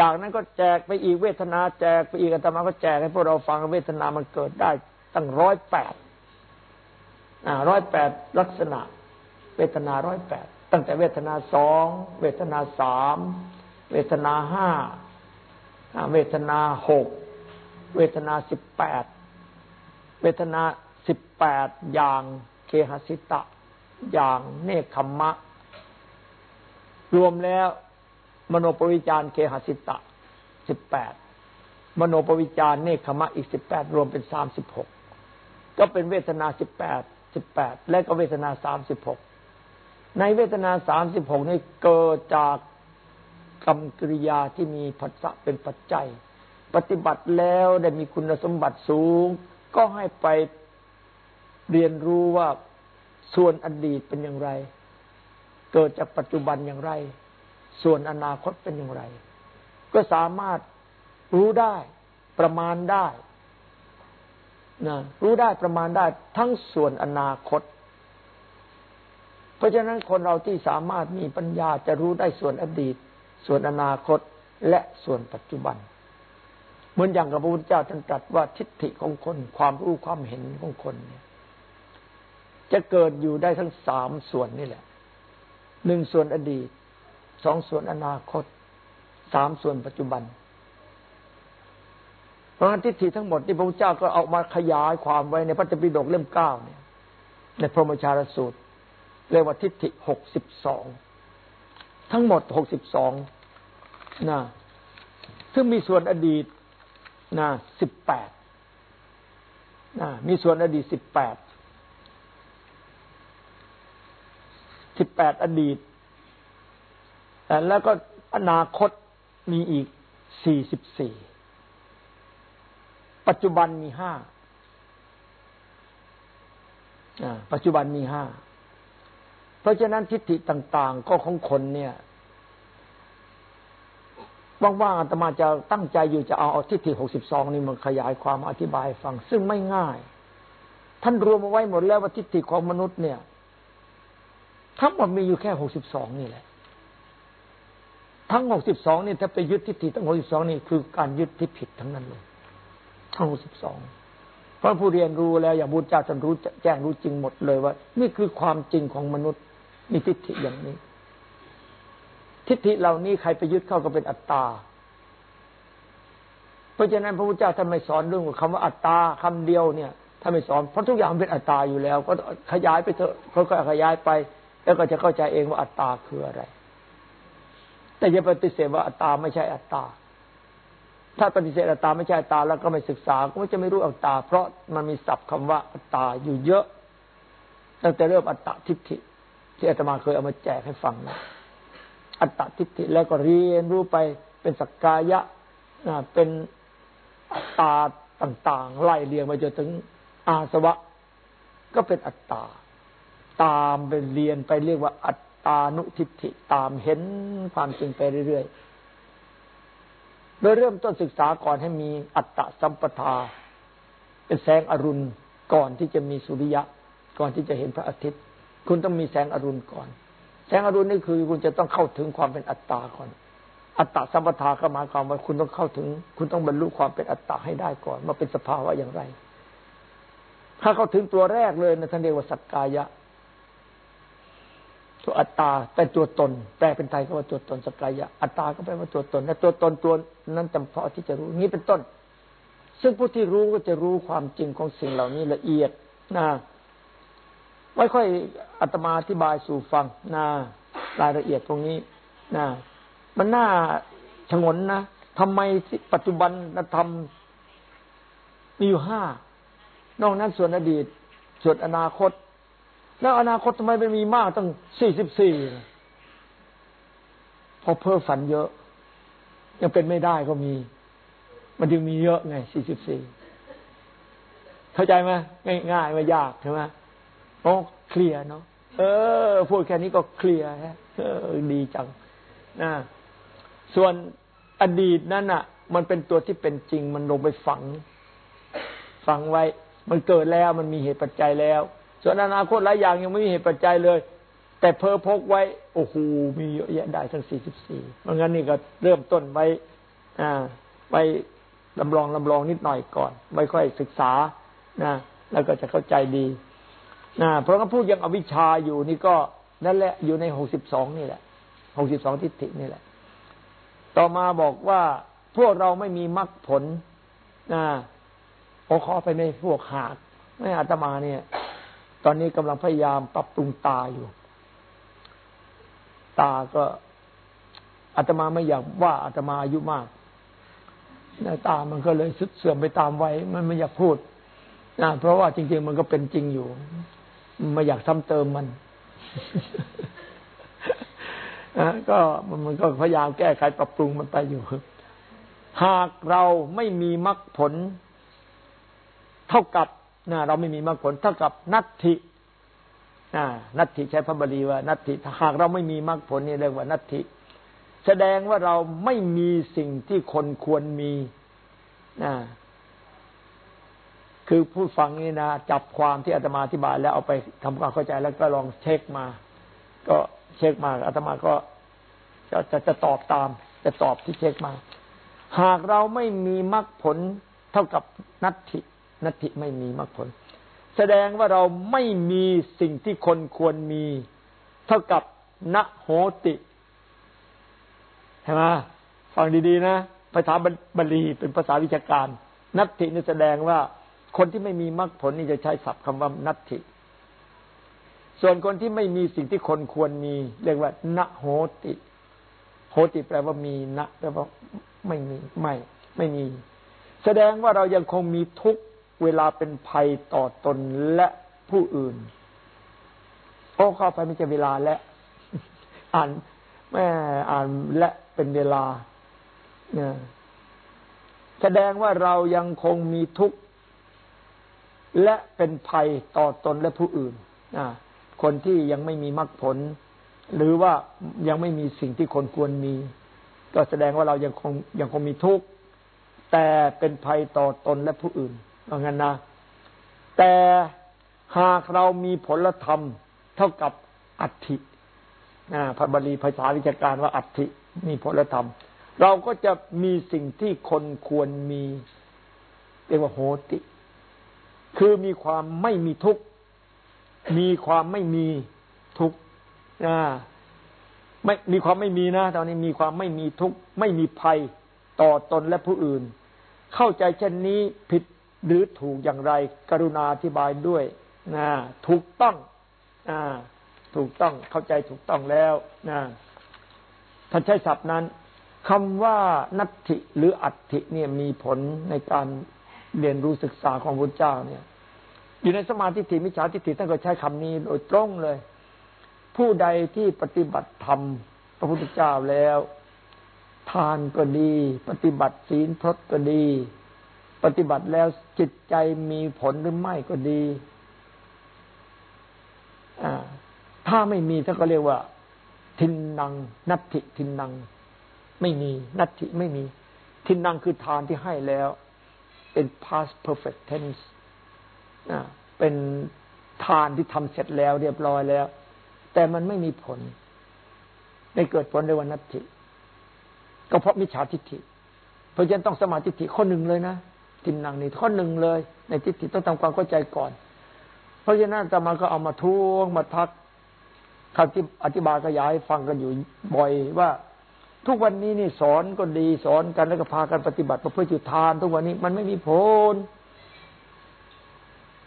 จากนั้นก็แจกไปอีกเวทนาแจกไปอีกอาตมาก็แจกให้พวกเราฟังเวทนามันเกิดได้ตั้งร้อยแปดร้อยแปดลักษณะ เวทนาร้อยแปดตั้งแต่เวทนาสองเวทนาสาม เวทนาห้าเวทนาหกเวทนาสิบแปดเวทนาสิบแปดอย่างเคหสิตะ อย่างเนคขมมะ รวมแล้วมโนปวิจารเคหสิตะสิบแปดมโนปวิจารเนคขมะอีกสิบแปดรวมเป็นสามสิบหกก็เป็นเวทนาสิบแปดสิบแปดและก็เวทนาสามสิบหกในเวทนาสามสิบหกนี่เกิดจาก กรรมกิริยาที่มีผัสสะเป็นปัจจัย ปฏิบัติแล้วได้มีคุณสมบัติสูง ก็ให้ไปเรียนรู้ว่าส่วนอดีตเป็นอย่างไร เกิดจากปัจจุบันอย่างไร ส่วนอนาคตเป็นอย่างไร ก็สามารถรู้ได้ประมาณได้นะรู้ได้ประมาณได้ทั้งส่วนอนาคต เพราะฉะนั้นคนเราที่สามารถมีปัญญาจะรู้ได้ส่วนอดีต ส่วนอนาคตและส่วนปัจจุบัน เหมือนอย่างกับพระพุทธเจ้าท่านตรัสว่าทิฏฐิของคน ความรู้ความเห็นของคนเนี่ย จะเกิดอยู่ได้ทั้งสามส่วนนี่แหละหนึ่งส่วนอดีตสองส่วนอนาคตสามส่วนปัจจุบันเพราะงั้นทิฏฐิทั้งหมดที่พระพุทธเจ้าก็เอามาขยายความไว้ในพระธรรมปิฎกเล่มเก้าเนี่ย ในพรหมชารสูตร เรียกว่าทิฏฐิหกสิบสองทั้งหมดหกสิบสอง นะซึ่งมีส่วนอดีตนะสิบแปดนะมีส่วนอดีตสิบแปดสิบแปดอดีต แล้วก็อนาคตมีอีกสี่สิบสี่ปัจจุบันมีห้าปัจจุบันมีห้า เพราะฉะนั้นทิฏฐิต่าง ๆ ก็ของคนเนี่ย ว่างๆอาตมาจะตั้งใจอยู่จะเอาเอาทิฏฐิหกสิบสองนี่มาขยายความอธิบายฟัง ซึ่งไม่ง่าย ท่านรวมเอาไว้หมดแล้วว่าทิฏฐิของมนุษย์เนี่ย ทั้งหมดมีอยู่แค่หกสิบสองนี่แหละ ทั้งหกสิบสองนี่ถ้าไปยึดทิฏฐิทั้งหกสิบสองนี่คือการยึดที่ผิดทั้งนั้นเลยทั้งหกสิบสองเพราะผู้เรียนรู้แล้วอย่างบุญเจ้าท่านรู้แจ้งรู้จริงหมดเลยว่า นี่คือความจริงของมนุษย์มีทิฏฐิอย่างนี้ ทิฏฐิเหล่านี้ใครไปยึดเข้าก็เป็นอัตตา เพราะฉะนั้นพระพุทธเจ้าท่านไม่สอนเรื่องคำว่าอัตตาคำเดียวเนี่ยท่านไม่สอนเพราะทุกอย่างเป็นอัตตาอยู่แล้ว ก็ขยายไปเถอะเขาก็ขยายไป แล้วก็จะเข้าใจเองว่าอัตตาคืออะไร แต่อย่าปฏิเสธว่าอัตตาไม่ใช่อัตตา ถ้าปฏิเสธอัตตาไม่ใช่อัตตาแล้วก็ไม่ศึกษาก็จะไม่รู้อัตตา เพราะมันมีศัพท์คำว่าอัตตาอยู่เยอะตั้งแต่เริ่มอัตตาทิฏฐิที่อาตมาเคยเอามาแจกให้ฟังนะ อัตตทิฏฐิแล้วก็เรียนรู้ไปเป็นสักกายะเป็นอัตตาต่างๆ ไล่เรียงไปจนถึงอาสวะ ก็เป็นอัตตา ตามไปเรียนไปเรียกว่า อัตตานุทิฏฐิตามเห็นความจริงไปเรื่อยๆ โดยเริ่มต้นศึกษาก่อนให้มีอัตตะสัมปทา เป็นแสงอรุณก่อนที่จะมีสุริยะ ก่อนที่จะเห็นพระอาทิตย์ คุณต้องมีแสงอรุณก่อน แสงอรุณนี่คือคุณจะต้องเข้าถึงความเป็นอัตตาก่อน อัตตะสัมปทาก็หมายความว่าคุณต้องเข้าถึง คุณต้องบรรลุความเป็นอัตตาให้ได้ก่อนว่าเป็นสภาวะอย่างไร ถ้าเข้าถึงตัวแรกเลยนะท่านเรียกว่าสักกายะ ตัวอัตตาเป็นตัวตน แปลเป็นไทยก็ว่าตัวตนสักายะ อัตตาก็แปลว่าตัวตนและตัวตนตัวนั้นจำเพาะที่จะรู้นี้เป็นต้น ซึ่งผู้ที่รู้ก็จะรู้ความจริงของสิ่งเหล่านี้ละเอียดนะ ไม่ค่อยอัตมาอธิบายสู่ฟังนะรายละเอียดตรงนี้นะมันน่าชงนนะทำไมปัจจุบันธรรมมีอยู่ห้านอกนั้นส่วนอดีต ส่วนอนาคต แล้วอนาคตทำไมไมันมีมากตั้งสี่สิบสี่พอเพ้อฝันเยอะ ยังเป็นไม่ได้ก็มี มันจึงมีเยอะไงสี่สิบสี่เข้าใจไหมง่ายๆไม่ยากใช่ไหม โอ้เคลียร์เนาะเออ พูดแค่นี้ก็เคลียร์ฮะเออ ดีจังนะส่วนอดีตนั้นอะ มันเป็นตัวที่เป็นจริง มันลงไปฝัง ฝังไว้ มันเกิดแล้วมันมีเหตุปัจจัยแล้ว ส่วนอนาคตหลายอย่างยังไม่มีเหตุปัจจัยเลย แต่เพอพกไว้ โอ้โหมีเยอะแยะได้ทั้งสี่สิบสี่เพราะงั้นนี่ก็เริ่มต้นไว้ อ่า ไว้ลำลองลำลองนิดหน่อยก่อน ไม่ค่อยศึกษานะแล้วก็จะเข้าใจดี นะเพราะงั้นพูดยังอวิชชาอยู่นี่ก็นั่นแหละอยู่ในหกสิบสองนี่แหละหกสิบสองทิฏฐินี่แหละ ต่อมาบอกว่าพวกเราไม่มีมรรคผลนะโอขอไปในพวกหากไม่อาตมาเนี่ย ตอนนี้กำลังพยายามปรับปรุงตาอยู่ ตาก็อาตมาไม่อยากว่าอาตมาอายุมากนตามันก็เลยสุดเสื่อมไปตามวัยมันไม่อยากพูดนะเพราะว่าจริง ๆ มันก็เป็นจริงอยู่ ไม่อยากซ้ำเติมมันนะก็มันก็พยายามแก้ไขปรับปรุงมันไปอยู่หากเราไม่มีมรรคผล เท่ากับนะเราไม่มีมรรคผลเท่ากับนัตถินัตถิใช้พระบาลีว่า นัตถิหากเราไม่มีมรรคผลนี่เรียกว่านัตถิแสดงว่าเราไม่มีสิ่งที่คนควรมีนะ คือผู้ฟังนี่นะจับความที่อาตมาอธิบาย แล้วเอาไปทำความเข้าใจแล้วก็ลองเช็คมา ก็เช็คมาอาตมาก็จะจะจะตอบตาม จะตอบที่เช็คมา หากเราไม่มีมรรคผลเท่ากับนัตถินัตถิไม่มีมรรคผล แสดงว่าเราไม่มีสิ่งที่คนควรมี เท่ากับนโหติเห็นไหมฟังดีๆนะภาษาบาลีเป็นภาษาวิชาการ นัตถินี่แสดงว่า คนที่ไม่มีมรรคผลนี่จะใช้ศัพท์คำว่านัตถิ ส่วนคนที่ไม่มีสิ่งที่คนควรมี เรียกว่าณโหติ โหติแปลว่ามีณแปลว่าไม่มีไม่ ไม่มี แสดงว่าเรายังคงมีทุกเวลาเป็นภัยต่อตนและผู้อื่นโอ้เข้าไปไม่ใช่เวลาและ อ่านแม่อ่านและเป็นเวลาเนี่ยแสดงว่าเรายังคงมีทุกข์ และเป็นภัยต่อตนและผู้อื่นคนที่ยังไม่มีมรรคผล หรือว่ายังไม่มีสิ่งที่คนควรมี ก็แสดงว่าเรายังคงยังคงมีทุกข์แต่เป็นภัยต่อตนและผู้อื่นว่างั้นนะ แต่หากเรามีผลธรรม เท่ากับอัตถิพระบาลีภาษาวิชาการว่าอัตถิมีผลธรรม เราก็จะมีสิ่งที่คนควรมีเรียกว่าโหติ คือมีความไม่มีทุกข์มีความไม่มีทุกข์ไม่มีความไม่มีนะตอนนี้มีความไม่มีทุกข์ไม่มีภัยต่อตนและผู้อื่น เข้าใจเช่นนี้ผิดหรือถูกอย่างไร กรุณาอธิบายด้วยนะถูกต้องนะถูกต้องเข้าใจถูกต้องแล้วนะท่านใช้ศัพท์นั้นคำว่านัตถิหรืออัตถิเนี่ยมีผลในการ เรียนรู้ศึกษาของพระเจ้าเนี่ย อยู่ในสมาธิถิมิจฉาทิฏฐิท่านก็ใช้คำนี้โดยตรงเลย ผู้ใดที่ปฏิบัติธรรมพระพุทธเจ้าแล้ว ทานก็ดี ปฏิบัติศีลพรตก็ดี ปฏิบัติแล้วจิตใจมีผลหรือไม่ก็ดีถ้าไม่มีท่านก็เรียกว่า ทินนัง นัตถิทินนัง ไม่มี นัตถิไม่มี ทินนังคือทานที่ให้แล้ว เป็น past perfect tense เป็นทานที่ทำเสร็จแล้วเรียบร้อยแล้ว แต่มันไม่มีผล ไม่เกิดผลในวันนัตถิก็เพราะมิจฉาทิฏฐิ เพราะฉะนั้นต้องสมาธิฏฐิข้อหนึ่งเลยนะทินนังนี่ข้อหนึ่งเลย ในทิฏฐิต้องทำความเข้าใจก่อน เพราะฉะนั้นจะมาก็เอามาท้วงมาทักคำที่อธิบายขยายฟังกันอยู่บ่อยว่า ทุกวันนี้นี่สอนก็ดีสอนกันแล้วก็พากันปฏิบัติประพฤติทาน ทุกวันนี้มันไม่มีผล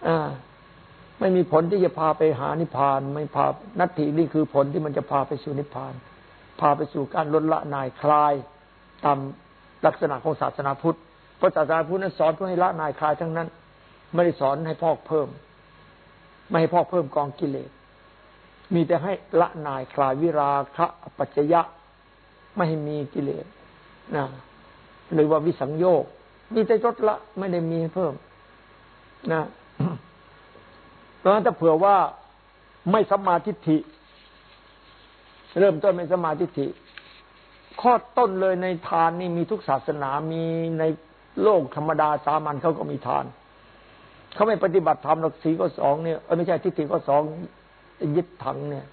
อ่าไม่มีผลที่จะพาไปหานิพพาน ไม่พานัตถินี่คือผลที่มันจะพาไปสู่นิพพาน พาไปสู่การลดละนายคลาย ตามลักษณะของศาสนาพุทธเพราะศาสนาพุทธนั้นสอนเพื่อให้ละนายคลายทั้งนั้น ไม่ได้สอนให้พอกเพิ่ม ไม่ให้พอกเพิ่มกองกิเลส มีแต่ให้ละนายคลายวิราคะปัจจยะ ไม่มีกิเลสนะหรือว่าวิสังโยกมีแต่ลดละไม่ได้มีเพิ่ม นะเพราะฉะนั้นถ้าเผื่อว่าไม่สมาธิิเริ่มต้นไม่สมาธิิข้อต้นเลยในทานนี่มีทุกศาสนามีในโลกธรรมดาสามัญเขาก็มีทานเขาไม่ปฏิบัติธรรมหลักสีก็สองเนี่ยไม่ใช่ทิฏฐิก็สองยึดถังเนี่ย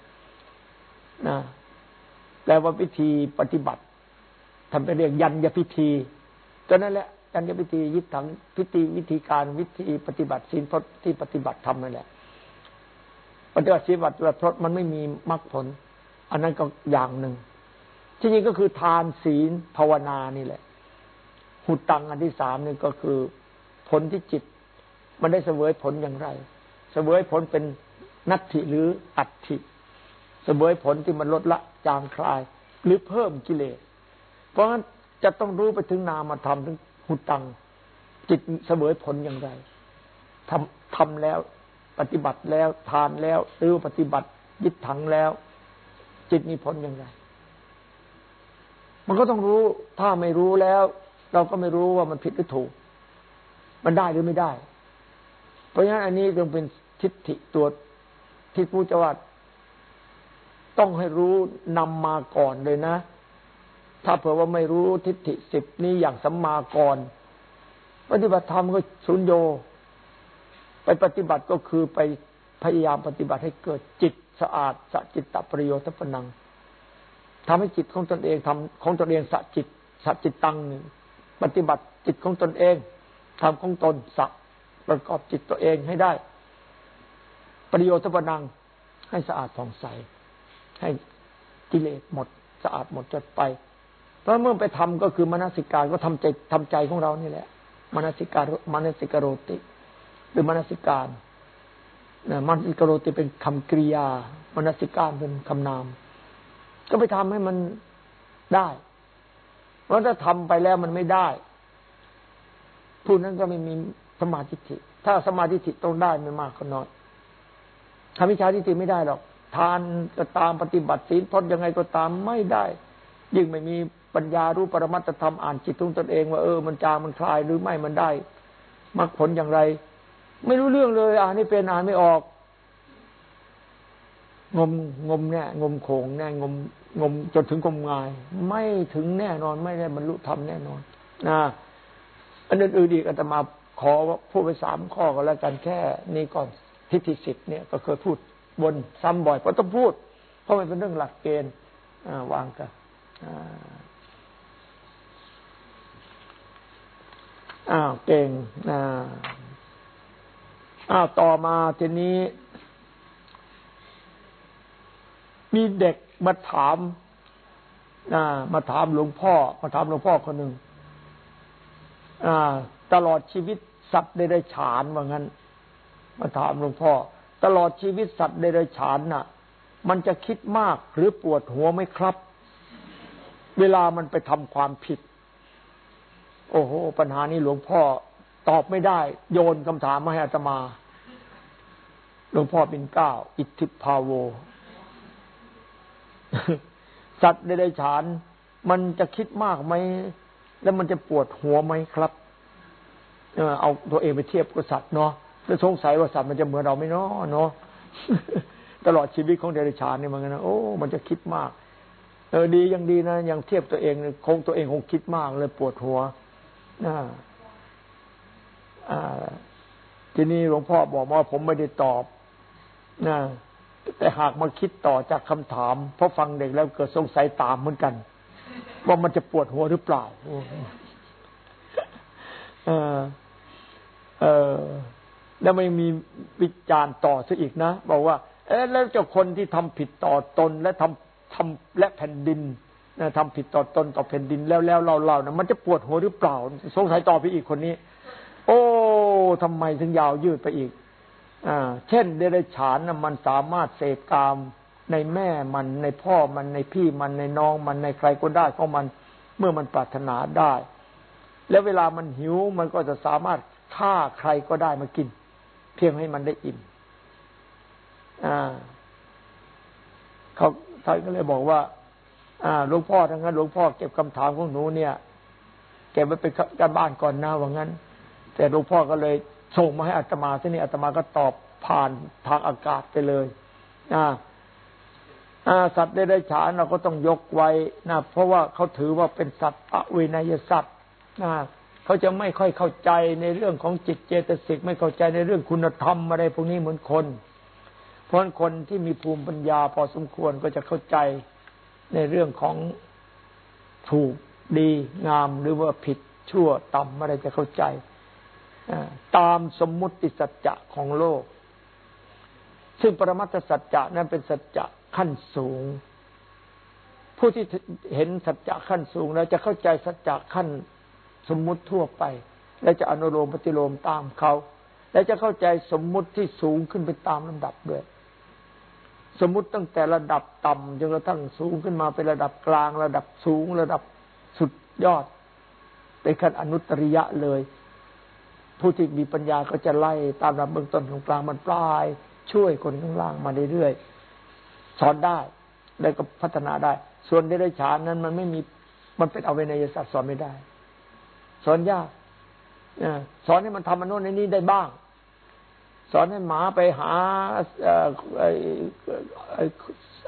นะ แปลว่าพิธีปฏิบัติทำไปเรียกยันยพิธีก็นั่นแหละยันยพิธียึดถังพิธีวิธีการวิธีปฏิบัติศีลพรตที่ปฏิบัติทำนั่นแหละปฏิบัติศีลปฏิบัติพรตมันไม่มีมรรคผล อันนั้นก็อย่างหนึ่ง ที่จริงก็คือทานศีลภาวนานี่แหละ หุตังอันที่สามนี่ก็คือผลที่จิต มันได้เสวยผลอย่างไร เสวยผลเป็นนัตถิหรืออัตถิ สวยผลที่มันลดละจางคลาย หรือเพิ่มกิเลส เพราะฉะนั้นจะต้องรู้ไปถึงนามธรรมถึงหุตัง จิตเสวยผลอย่างไรทำทำแล้วปฏิบัติแล้วทานแล้วหรือปฏิบัติยึดถังแล้ว จิตมีผลอย่างไร มันก็ต้องรู้ถ้าไม่รู้แล้ว เราก็ไม่รู้ว่ามันผิดหรือถูก มันได้หรือไม่ได้ เพราะฉะนั้นอันนี้จึงเป็นทิฏฐิตัวที่ผู้จะว่า ต้องให้รู้นำมาก่อนเลยนะ ถ้าเผื่อว่าไม่รู้ทิฏฐิสิบนี้อย่างสัมมาก่อนปฏิบัติธรรมก็สุญโย ไปปฏิบัติก็คือไปพยายามปฏิบัติให้เกิดจิตสะอาดสะจิตตประโยชน์ทัพนังทำให้จิตของตนเองทำของตนเองสะจิตสะจิตตังปฏิบัติจิตของตนเองทำของตนสะประกอบจิตตัวเองให้ได้ ประโยชน์ทัพนังให้สะอาดผ่องใส ให้กิเลสหมดสะอาดหมดจดไป เพราะเมื่อไปทำก็คือมนสิการก็ทำใจทำใจของเรานี่แหละ มนสิการมนสิกโรติ หรือมนสิการนะมนสิกโรติเป็นคำกริยามนสิการเป็นคำนาม ก็ไปทำให้มันได้เพราะถ้าทำไปแล้วมันไม่ได้ผู้นั้นก็ไม่มีสมาธิถ้าสมาธิต้องได้ไม่มากก็น้อยทำวิชาทิฏฐิไม่ได้หรอก ทานก็ตามปฏิบัติศีลพจน์ยังไงก็ตามไม่ได้ ยิ่งไม่มีปัญญารู้ปรมัตธรรมอ่านจิตของตนเองว่าเออมันจางมันคลายหรือไม่มันได้มรรคผลอย่างไร ไม่รู้เรื่องเลย อ่านไม่เป็นอ่านไม่ออก งมงมเนี่ยงมโขงแน่งมงมจนถึงงมงาย ไม่ถึงแน่นอนไม่ได้บรรลุธรรมแน่นอนนะอันอื่นๆอีกอาตมาขอพูดไปสามข้อก็แล้วกันแค่นี้ก่อนทิฏฐิสิทธิ์เนี่ยก็เคยพูด บนซ้ำบ่อยเพราะต้องพูด เพราะมันเป็นเรื่องหลักเกณฑ์วางกันอ้าวเก่งอ้าวต่อมาทีนี้ มีเด็กมาถามมาถามหลวงพ่อ มาถามหลวงพ่อคนหนึ่งตลอดชีวิตสัตว์ได้ได้ฉานว่างั้น มาถามหลวงพ่อ ตลอดชีวิตสัตว์เดรัจฉานน่ะ มันจะคิดมากหรือปวดหัวไหมครับ เวลามันไปทำความผิด โอ้โห ปัญหานี้หลวงพ่อตอบไม่ได้ โยนคำถามมาให้อาตมา หลวงพ่อเป็นเก้า อิทธิพาโว สัตว์เดรัจฉาน มันจะคิดมากไหม แล้วมันจะปวดหัวไหมครับ เอาตัวเองไปเทียบกับสัตว์เนาะ แล้วสงสัยว่าสัตว์มันจะเหมือนเราไม่นาะเนาะตลอดชีวิตของเดรัจฉานเนี่ยมันนะโอ้ มันจะคิดมาก เออดียังดีนะยังเทียบตัวเองคงตัวเองคงคิดมากเลยปวดหัวนะอ่าทีนี้หลวงพ่อบอกว่าผมไม่ได้ตอบนะแต่หากมาคิดต่อจากคำถามเพราะฟังเด็กแล้วเกิดสงสัยตามเหมือนกัน ว่ามันจะปวดหัวหรือเปล่า เออเออ แล้วไม่มีวิจารณ์ต่อซะอีกนะ บอกว่า เอ๊ะแล้วเจ้าคนที่ทำผิดต่อตนและทำทำและแผ่นดินนะทำผิดต่อตนต่อแผ่นดินแล้วแล้วเราเรานะมันจะปวดหัวหรือเปล่า สงสัยต่อไปอีกคนนี้ โอ้ทำไมถึงยาวยืดไปอีก อ่า เช่น เดรัจฉานนะมันสามารถเสพกามในแม่มันในพ่อมันในพี่มันในน้องมันในใครก็ได้ของมันเมื่อมันปรารถนาได้ แล้วเวลามันหิวมันก็จะสามารถฆ่าใครก็ได้มากิน เพียงให้มันได้อิ่มอ่าเขาท่านก็เลยบอกว่า อ่าหลวงพ่อทั้งนั้นหลวงพ่อเก็บคำถามของหนูเนี่ยเก็บไว้เป็นการบ้านก่อนนะว่างั้น แต่หลวงพ่อก็เลยส่งมาให้อัตมาที่นี่อัตมาก็ตอบผ่านทางอากาศไปเลยอ่าสัตว์ได้ได้ฉานเราก็ต้องยกไว้นะเพราะว่าเขาถือว่าเป็นสัตว์อเวนยสัตว์นะ เขาจะไม่ค่อยเข้าใจในเรื่องของจิตเจตสิกไม่เข้าใจในเรื่องคุณธรรมอะไรพวกนี้เหมือนคน เพราะคนที่มีภูมิปัญญาพอสมควรก็จะเข้าใจในเรื่องของถูกดีงามหรือว่าผิดชั่วต่ำอะไรจะเข้าใจตามสมมุติสัจจะของโลก ซึ่งปรมัตถสัจจะนั้นเป็นสัจจะขั้นสูง ผู้ที่เห็นสัจจะขั้นสูงแล้วจะเข้าใจสัจจะขั้น สมมุติทั่วไป และจะอนุโลมปฏิโลมตามเขา และจะเข้าใจสมมุติที่สูงขึ้นไปตามลำดับด้วย สมมุติตั้งแต่ระดับต่ำจนกระทั่งสูงขึ้นมาเป็นระดับกลาง ระดับสูง ระดับสุดยอดเป็นขั้นอนุตริยะเลย ผู้ที่มีปัญญาก็จะไล่ตามระเบื้องต้นของกลางมันปลาย ช่วยคนข้างล่างมาเรื่อยๆสอนได้แล้วก็พัฒนาได้ ส่วนเดรัจฉานนั้นมันไม่มีมันเป็นอเวนยศาสตร์สอนไม่ได้ สอนยากสอนให้มันทำมันโน้นในนี้ได้บ้าง สอนให้หมาไปหา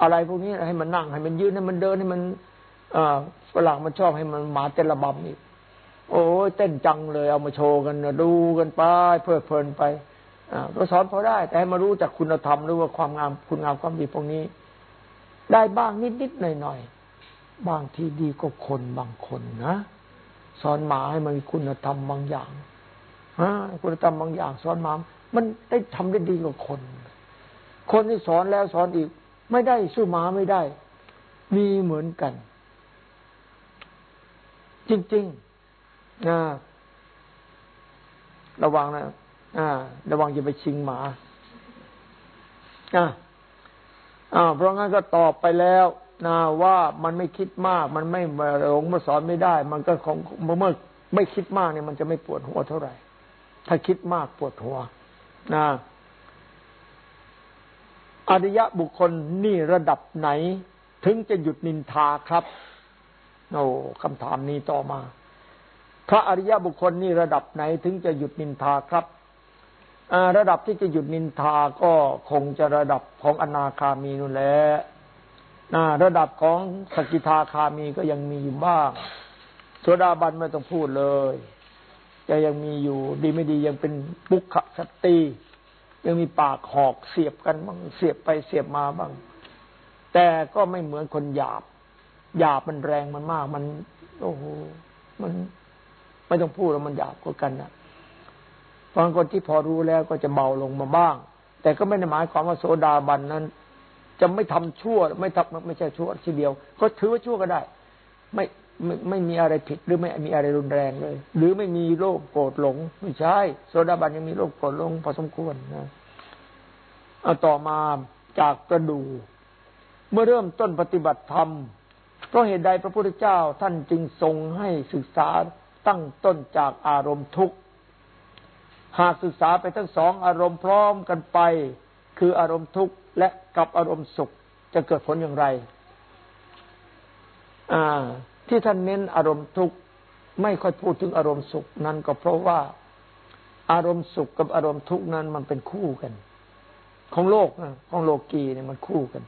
อะไรพวกนี้ให้มันนั่ง ให้มันยืนให้มันเดินให้มันฝรั่งมันชอบให้มันหมาเต้นระบำอีกโอ้ยเต้นจังเลย เอามาโชว์กันดูกันไปเพลิดเพลินไปก็สอนพอได้ แต่ให้มารู้จากคุณธรรมหรือว่าความงามคุณงามความดีพวกนี้ ได้บ้างนิดๆหน่อยๆบางที่ดีก็คนบางคนนะ สอนหมาให้มันมีคุณธรรมบางอย่างคุณธรรมบางอย่าง สอนหมา มันได้ทำได้ดีกว่าคน คนที่สอนแล้วสอนอีก ไม่ได้สู้หมาไม่ได้ มีเหมือนกัน จริงๆนะระวังนะอ่า ระวังจะไปชิงหมาอ่าอ่าเพราะงั้นก็ตอบไปแล้ว นะว่ามันไม่คิดมาก มันไม่หลงมาสอนไม่ได้ มันก็ของเมื่อไม่คิดมากเนี่ยมันจะไม่ปวดหัวเท่าไหร่ ถ้าคิดมากปวดหัวนะอริยะบุคคลนี่ระดับไหน ถึงจะหยุดนินทาครับโอ้คำถามนี้ต่อมา พระอริยะบุคคลนี่ระดับไหนถึงจะหยุดนินทาครับระดับที่จะหยุดนินทาก็คงจะระดับของอนาคามีนู่นแหละ ระดับของสกิทาคามีก็ยังมีอยู่บ้างโสดาบันไม่ต้องพูดเลยจะยังมีอยู่ดีไม่ดียังเป็นปุคสติยังมีปากหอกเสียบกันบ้างเสียบไปเสียบมาบ้าง แต่ก็ไม่เหมือนคนหยาบ หยาบมันแรงมันมาก มัน โอ้โหมันไม่ต้องพูดแล้วมันหยาบกว่ากันนะบางคนที่พอรู้แล้วก็จะเบาลงมาบ้าง แต่ก็ไม่ได้หมายความว่าโสดาบันนั้น จะไม่ทำชั่ว ไม่ทำไม่ใช่ชั่วทีเดียว ก็ถือว่าชั่วก็ได้ ไม่ไม่ไม่มีอะไรผิดหรือไม่มีอะไรรุนแรงเลย หรือไม่มีโรคโกรธหลง ไม่ใช่โซดาบันยังมีโรคโกรธหลงพอสมควรนะเอาต่อมาจากกระดู เมื่อเริ่มต้นปฏิบัติธรรมเพราะเหตุใดพระพุทธเจ้าท่านจึงทรงให้ศึกษาตั้งต้นจากอารมณ์ทุกข์หากศึกษาไปทั้งสองอารมณ์พร้อมกันไป คืออารมณ์ทุกข์ และกับอารมณ์สุขจะเกิดผลอย่างไร ที่ท่านเน้นอารมณ์ทุกข์ไม่ค่อยพูดถึงอารมณ์สุขนั้นก็เพราะว่าอารมณ์สุขกับอารมณ์ทุกข์นั้นมันเป็นคู่กัน ของโลกนะของโลกีเนี่ยมันคู่กัน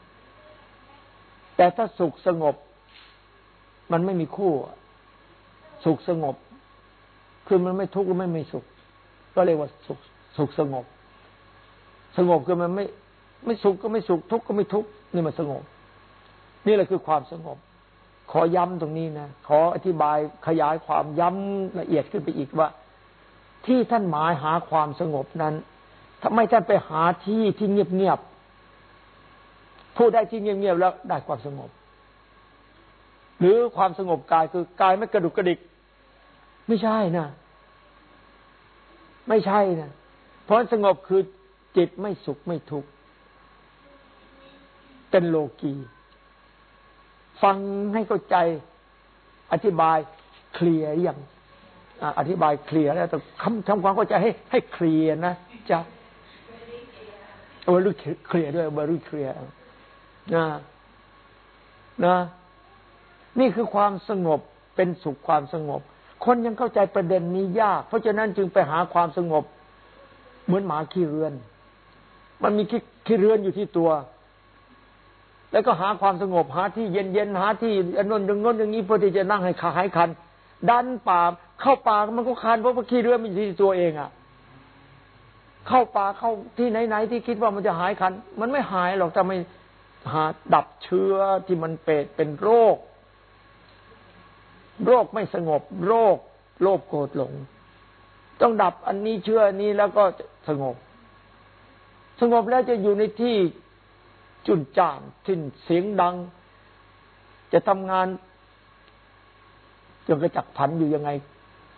แต่ถ้าสุขสงบ มันไม่มีคู่ สุขสงบ คือมันไม่ทุกข์ไม่มีสุข ก็เรียกว่าสุขสุขสงบ สงบคือมันไม่ ไม่สุขก็ไม่สุขทุกข์ก็ไม่ทุกข์นี่มันสงบ นี่แหละคือความสงบ ขอย้ำตรงนี้นะขออธิบายขยายความย้ำละเอียดขึ้นไปอีกว่า ที่ท่านหมายหาความสงบนั้นทำไมท่านไปหาที่ที่เงียบๆพูดได้ที่เงียบๆแล้วได้ความสงบ หรือความสงบกายคือกายไม่กระดุกกระดิก ไม่ใช่นะไม่ใช่นะเพราะสงบคือจิตไม่สุขไม่ทุกข์ เป็นโลกี ฟังให้เข้าใจ อธิบายเคลียร์อย่างอธิบายเคลียร์แล้วแต้องทำความเข้าใจให้ให้เคลียร์นะจะเออรู้เคลียร์ด้วยเบอร์เคลียร์นะนะ นี่คือความสงบเป็นสุขความสงบ คนยังเข้าใจประเด็นนี้ยาก เพราะฉะนั้นจึงไปหาความสงบ เหมือนหมาขี้เรือน มันมีขี้เรือนอยู่ที่ตัว แล้วก็หาความสงบหาที่เย็นๆหาที่อนนอย่างนนอย่างนี้เพื่อที่จะนั่งให้ขาหายคัน ดันป่าเข้าป่ามันก็คันเพราะว่าขี้เรือมันอยู่ที่ตัวเองอะ เข้าป่าเข้าที่ไหนๆที่คิดว่ามันจะหายคัน มันไม่หายหรอกถ้าไม่หาดับเชื้อที่มันเป็ดเป็นโรค โรคไม่สงบ โรค โลภโกรธหลง ต้องดับอันนี้เชื้อนี้แล้วก็สงบ สงบแล้วจะอยู่ในที่ จุนจ้านทิ้นเสียงดัง จะทำงานจนกระจักผันอยู่ยังไง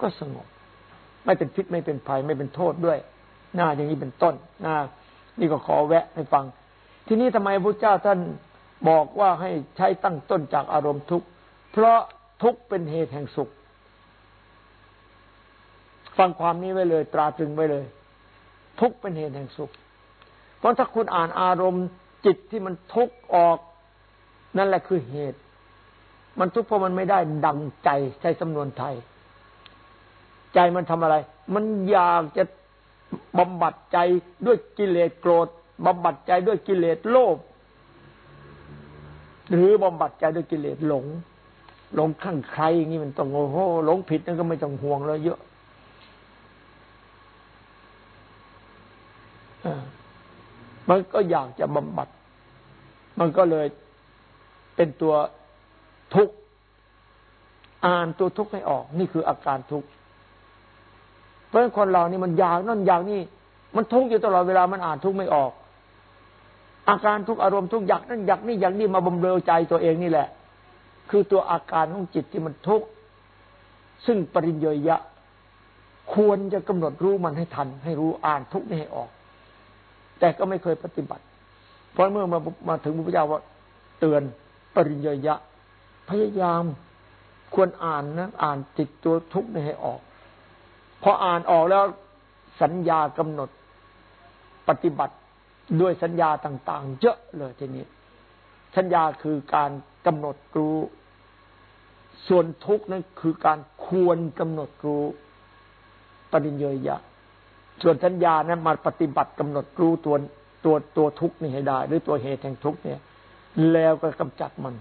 ก็สงบ ไม่เป็นพิษไม่เป็นภัยไม่เป็นโทษด้วยหน้าอย่างนี้เป็นต้นหน้านี่ก็ขอแวะให้ฟัง ทีนี้ทำไมพระเจ้าท่านบอกว่าให้ใช้ตั้งต้นจากอารมณ์ทุกข์ เพราะทุกข์เป็นเหตุแห่งสุข ฟังความนี้ไว้เลย ตราตรึงไว้เลย ทุกเป็นเหตุแห่งสุข เพราะถ้าคุณอ่านอารมณ์ จิตที่มันทุกข์ออก นั่นแหละคือเหตุ มันทุกข์เพราะมันไม่ได้ดังใจใช้สำนวนไทย ใจมันทำอะไร มันอยากจะบำบัดใจด้วยกิเลสโกรธบำบัดใจด้วยกิเลสโลภหรือบำบัดใจด้วยกิเลสหลง หลงข้างใครอย่างนี้มันต้องโอ้โหหลงผิดนั่นก็ไม่ต้องห่วงแล้วเยอะ มันก็อยากจะบำบัด มันก็เลยเป็นตัวทุกข์อ่านตัวทุกข์ให้ออก นี่คืออาการทุกข์เพราะคนเรานี่มันอยากนั่นอยากนี่ มันทุกข์อยู่ตลอดเวลามันอ่านทุกข์ไม่ออก อาการทุกอารมณ์ทุกอยากนั่นอยากนี่อยากนี่มาบำเรอใจตัวเองนี่แหละ คือตัวอาการของจิตที่มันทุกข์ซึ่งปริญญยยะ ควรจะกำหนดรู้มันให้ทัน ให้รู้อ่านทุกนี้ให้ออก แต่ก็ไม่เคยปฏิบัติ เพราะเมื่อมามาถึงพระพุทธเจ้าว่าเตือนปริญญยะ พยายามควรอ่านนะอ่านจิตตัวทุกข์นี้ให้ออกพออ่านออกแล้วสัญญากำหนดปฏิบัติด้วยสัญญาต่าง ๆ เยอะเลยทีนี้ สัญญาคือการกำหนดรู้ส่วนทุกข์นั้นคือการควรกำหนดรู้ปริญญยะ ส่วนสัญญานั้นมาปฏิบัติกำหนดรู้ตัวตัวตัวทุกข์นี่ให้ได้ หรือตัวเหตุแห่งทุกข์เนี่ย แล้วก็กำจัดมัน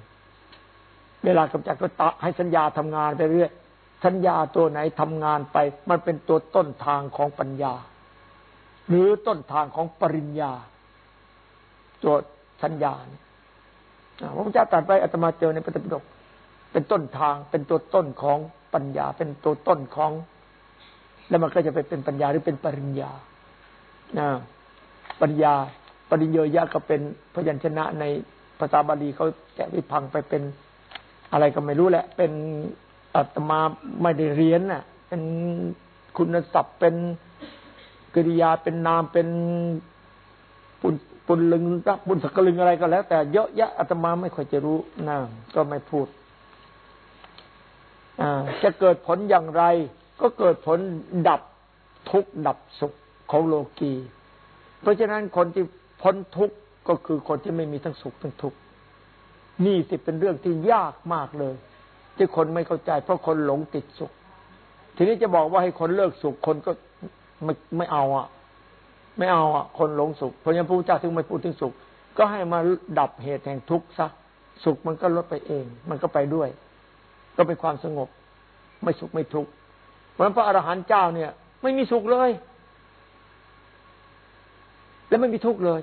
เวลากำจัดก็ตะให้สัญญาทำงานไปเรื่อยสัญญาตัวไหนทำงานไป มันเป็นตัวต้นทางของปัญญา หรือต้นทางของปริญญา ตัวสัญญาพระพุทธเจ้าตรัสไปอาตมาเจอในพระธรรมปิฎกเป็นต้นทางเป็นตัวต้นของปัญญา เป็นตัวต้นของ แล้วมันก็จะไปเป็นปัญญาหรือเป็นปริญญานะปัญญา ปริญญายะก็เป็นพยัญชนะในภาษาบาลีเขาแกะวิพังไปเป็นอะไรก็ไม่รู้แหละ เป็นอาตมาไม่ได้เรียนน่ะ เป็นคุณศัพท์เป็นกริยาเป็นนามเป็นปุนปุนลึงรักบุญสกลึงอะไรก็แล้ว แต่เยอะแยะอาตมาไม่ค่อยจะรู้นะก็ไม่พูดจะเกิดผลอย่างไร ก็เกิดผลดับทุกข์ดับสุขของโลกี เพราะฉะนั้นคนที่พ้นทุกข์ก็คือคนที่ไม่มีทั้งสุขทั้งทุกข์นี่สิเป็นเรื่องที่ยากมากเลย ที่คนไม่เข้าใจ เพราะคนหลงติดสุข ทีนี้จะบอกว่าให้คนเลิกสุขคนก็ไม่ไม่เอาอะ ไม่เอาอะ คนหลงสุขเพราะฉะนั้นพระพุทธเจ้าถึงไม่พูดถึงสุข ก็ให้มาดับเหตุแห่งทุกข์ซะสุขมันก็ลดไปเอง มันก็ไปด้วย ก็เป็นความสงบ ไม่สุขไม่ทุกข์ เพราะนั้นพระอรหันต์เจ้าเนี่ย ไม่มีสุขเลย และไม่มีทุกข์เลย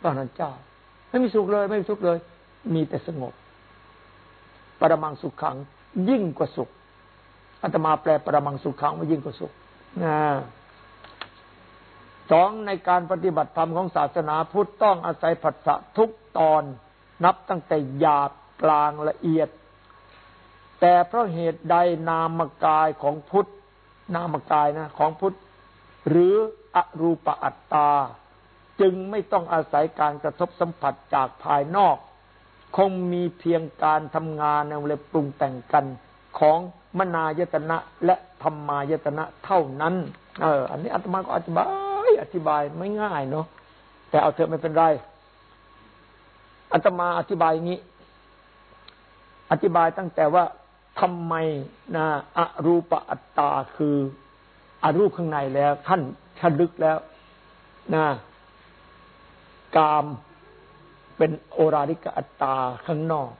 พระอรหันต์เจ้า ไม่มีสุขเลย ไม่มีทุกข์เลย มีแต่สงบ ปรมังสุขขัง ยิ่งกว่าสุขอาตมาแปลปรมังสุขขังว่ายิ่งกว่าสุขนะสองในการปฏิบัติธรรมของศาสนาพุทธต้องอาศัยผัสสะทุกตอน นับตั้งแต่หยาบกลางละเอียด แต่เพราะเหตุใดนามกายของพุทธนามกายนะของพุทธหรืออรูปอัตตา จึงไม่ต้องอาศัยการกระทบสัมผัสจากภายนอก คงมีเพียงการทำงานในเวลาปรุงแต่งกันของมนายตนะและธรรมายตนะเท่านั้น เออ อันนี้อาตมาก็อธิบาย อธิบายไม่ง่ายเนาะแต่เอาเถอะไม่เป็นไรอาตมาอธิบายอย่างนี้ อธิบายตั้งแต่ว่า ทำไมนะอรูปอัตตาคืออรูปข้างในแล้ว ท่านท่านลึกแล้วนะกามเป็นโอราริกอัตตาข้างนอก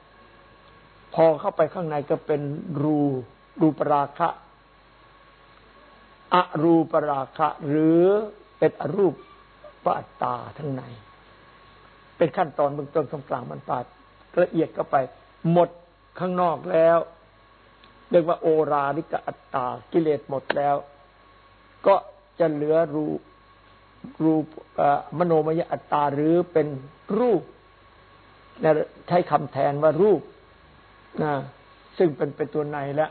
พอเข้าไปข้างในก็เป็นรูรูปราคะอรูปราคะ หรือเป็นอรูปปอัตตาทั้งใน เป็นขั้นตอนเบื้องต้นตรงกลางมันปาดละเอียดเข้าไป หมดข้างนอกแล้ว เรียกว่าโอราริกอัตตากิเลสหมดแล้ว ก็จะเหลือรูรูปมโนมยอัตตาหรือเป็นรูปใช้คำแทนว่ารูปนะซึ่งเป็นเป็นตัวในแล้ว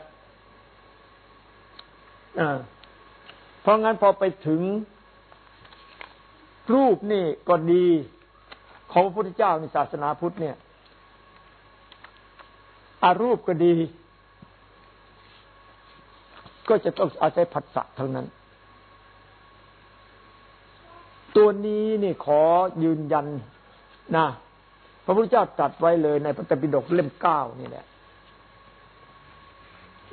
เพราะงั้นพอไปถึงรูปนี่ก็ดี ของพระพุทธเจ้าในศาสนาพุทธเนี่ยอารูปก็ดี ก็จะต้องอาศัยผัสสะทั้งนั้น ตัวนี้นี่ขอยืนยันนะพระพุทธเจ้าตรัสไว้เลยในพระตปิฎกเล่มเก้านี่แหละ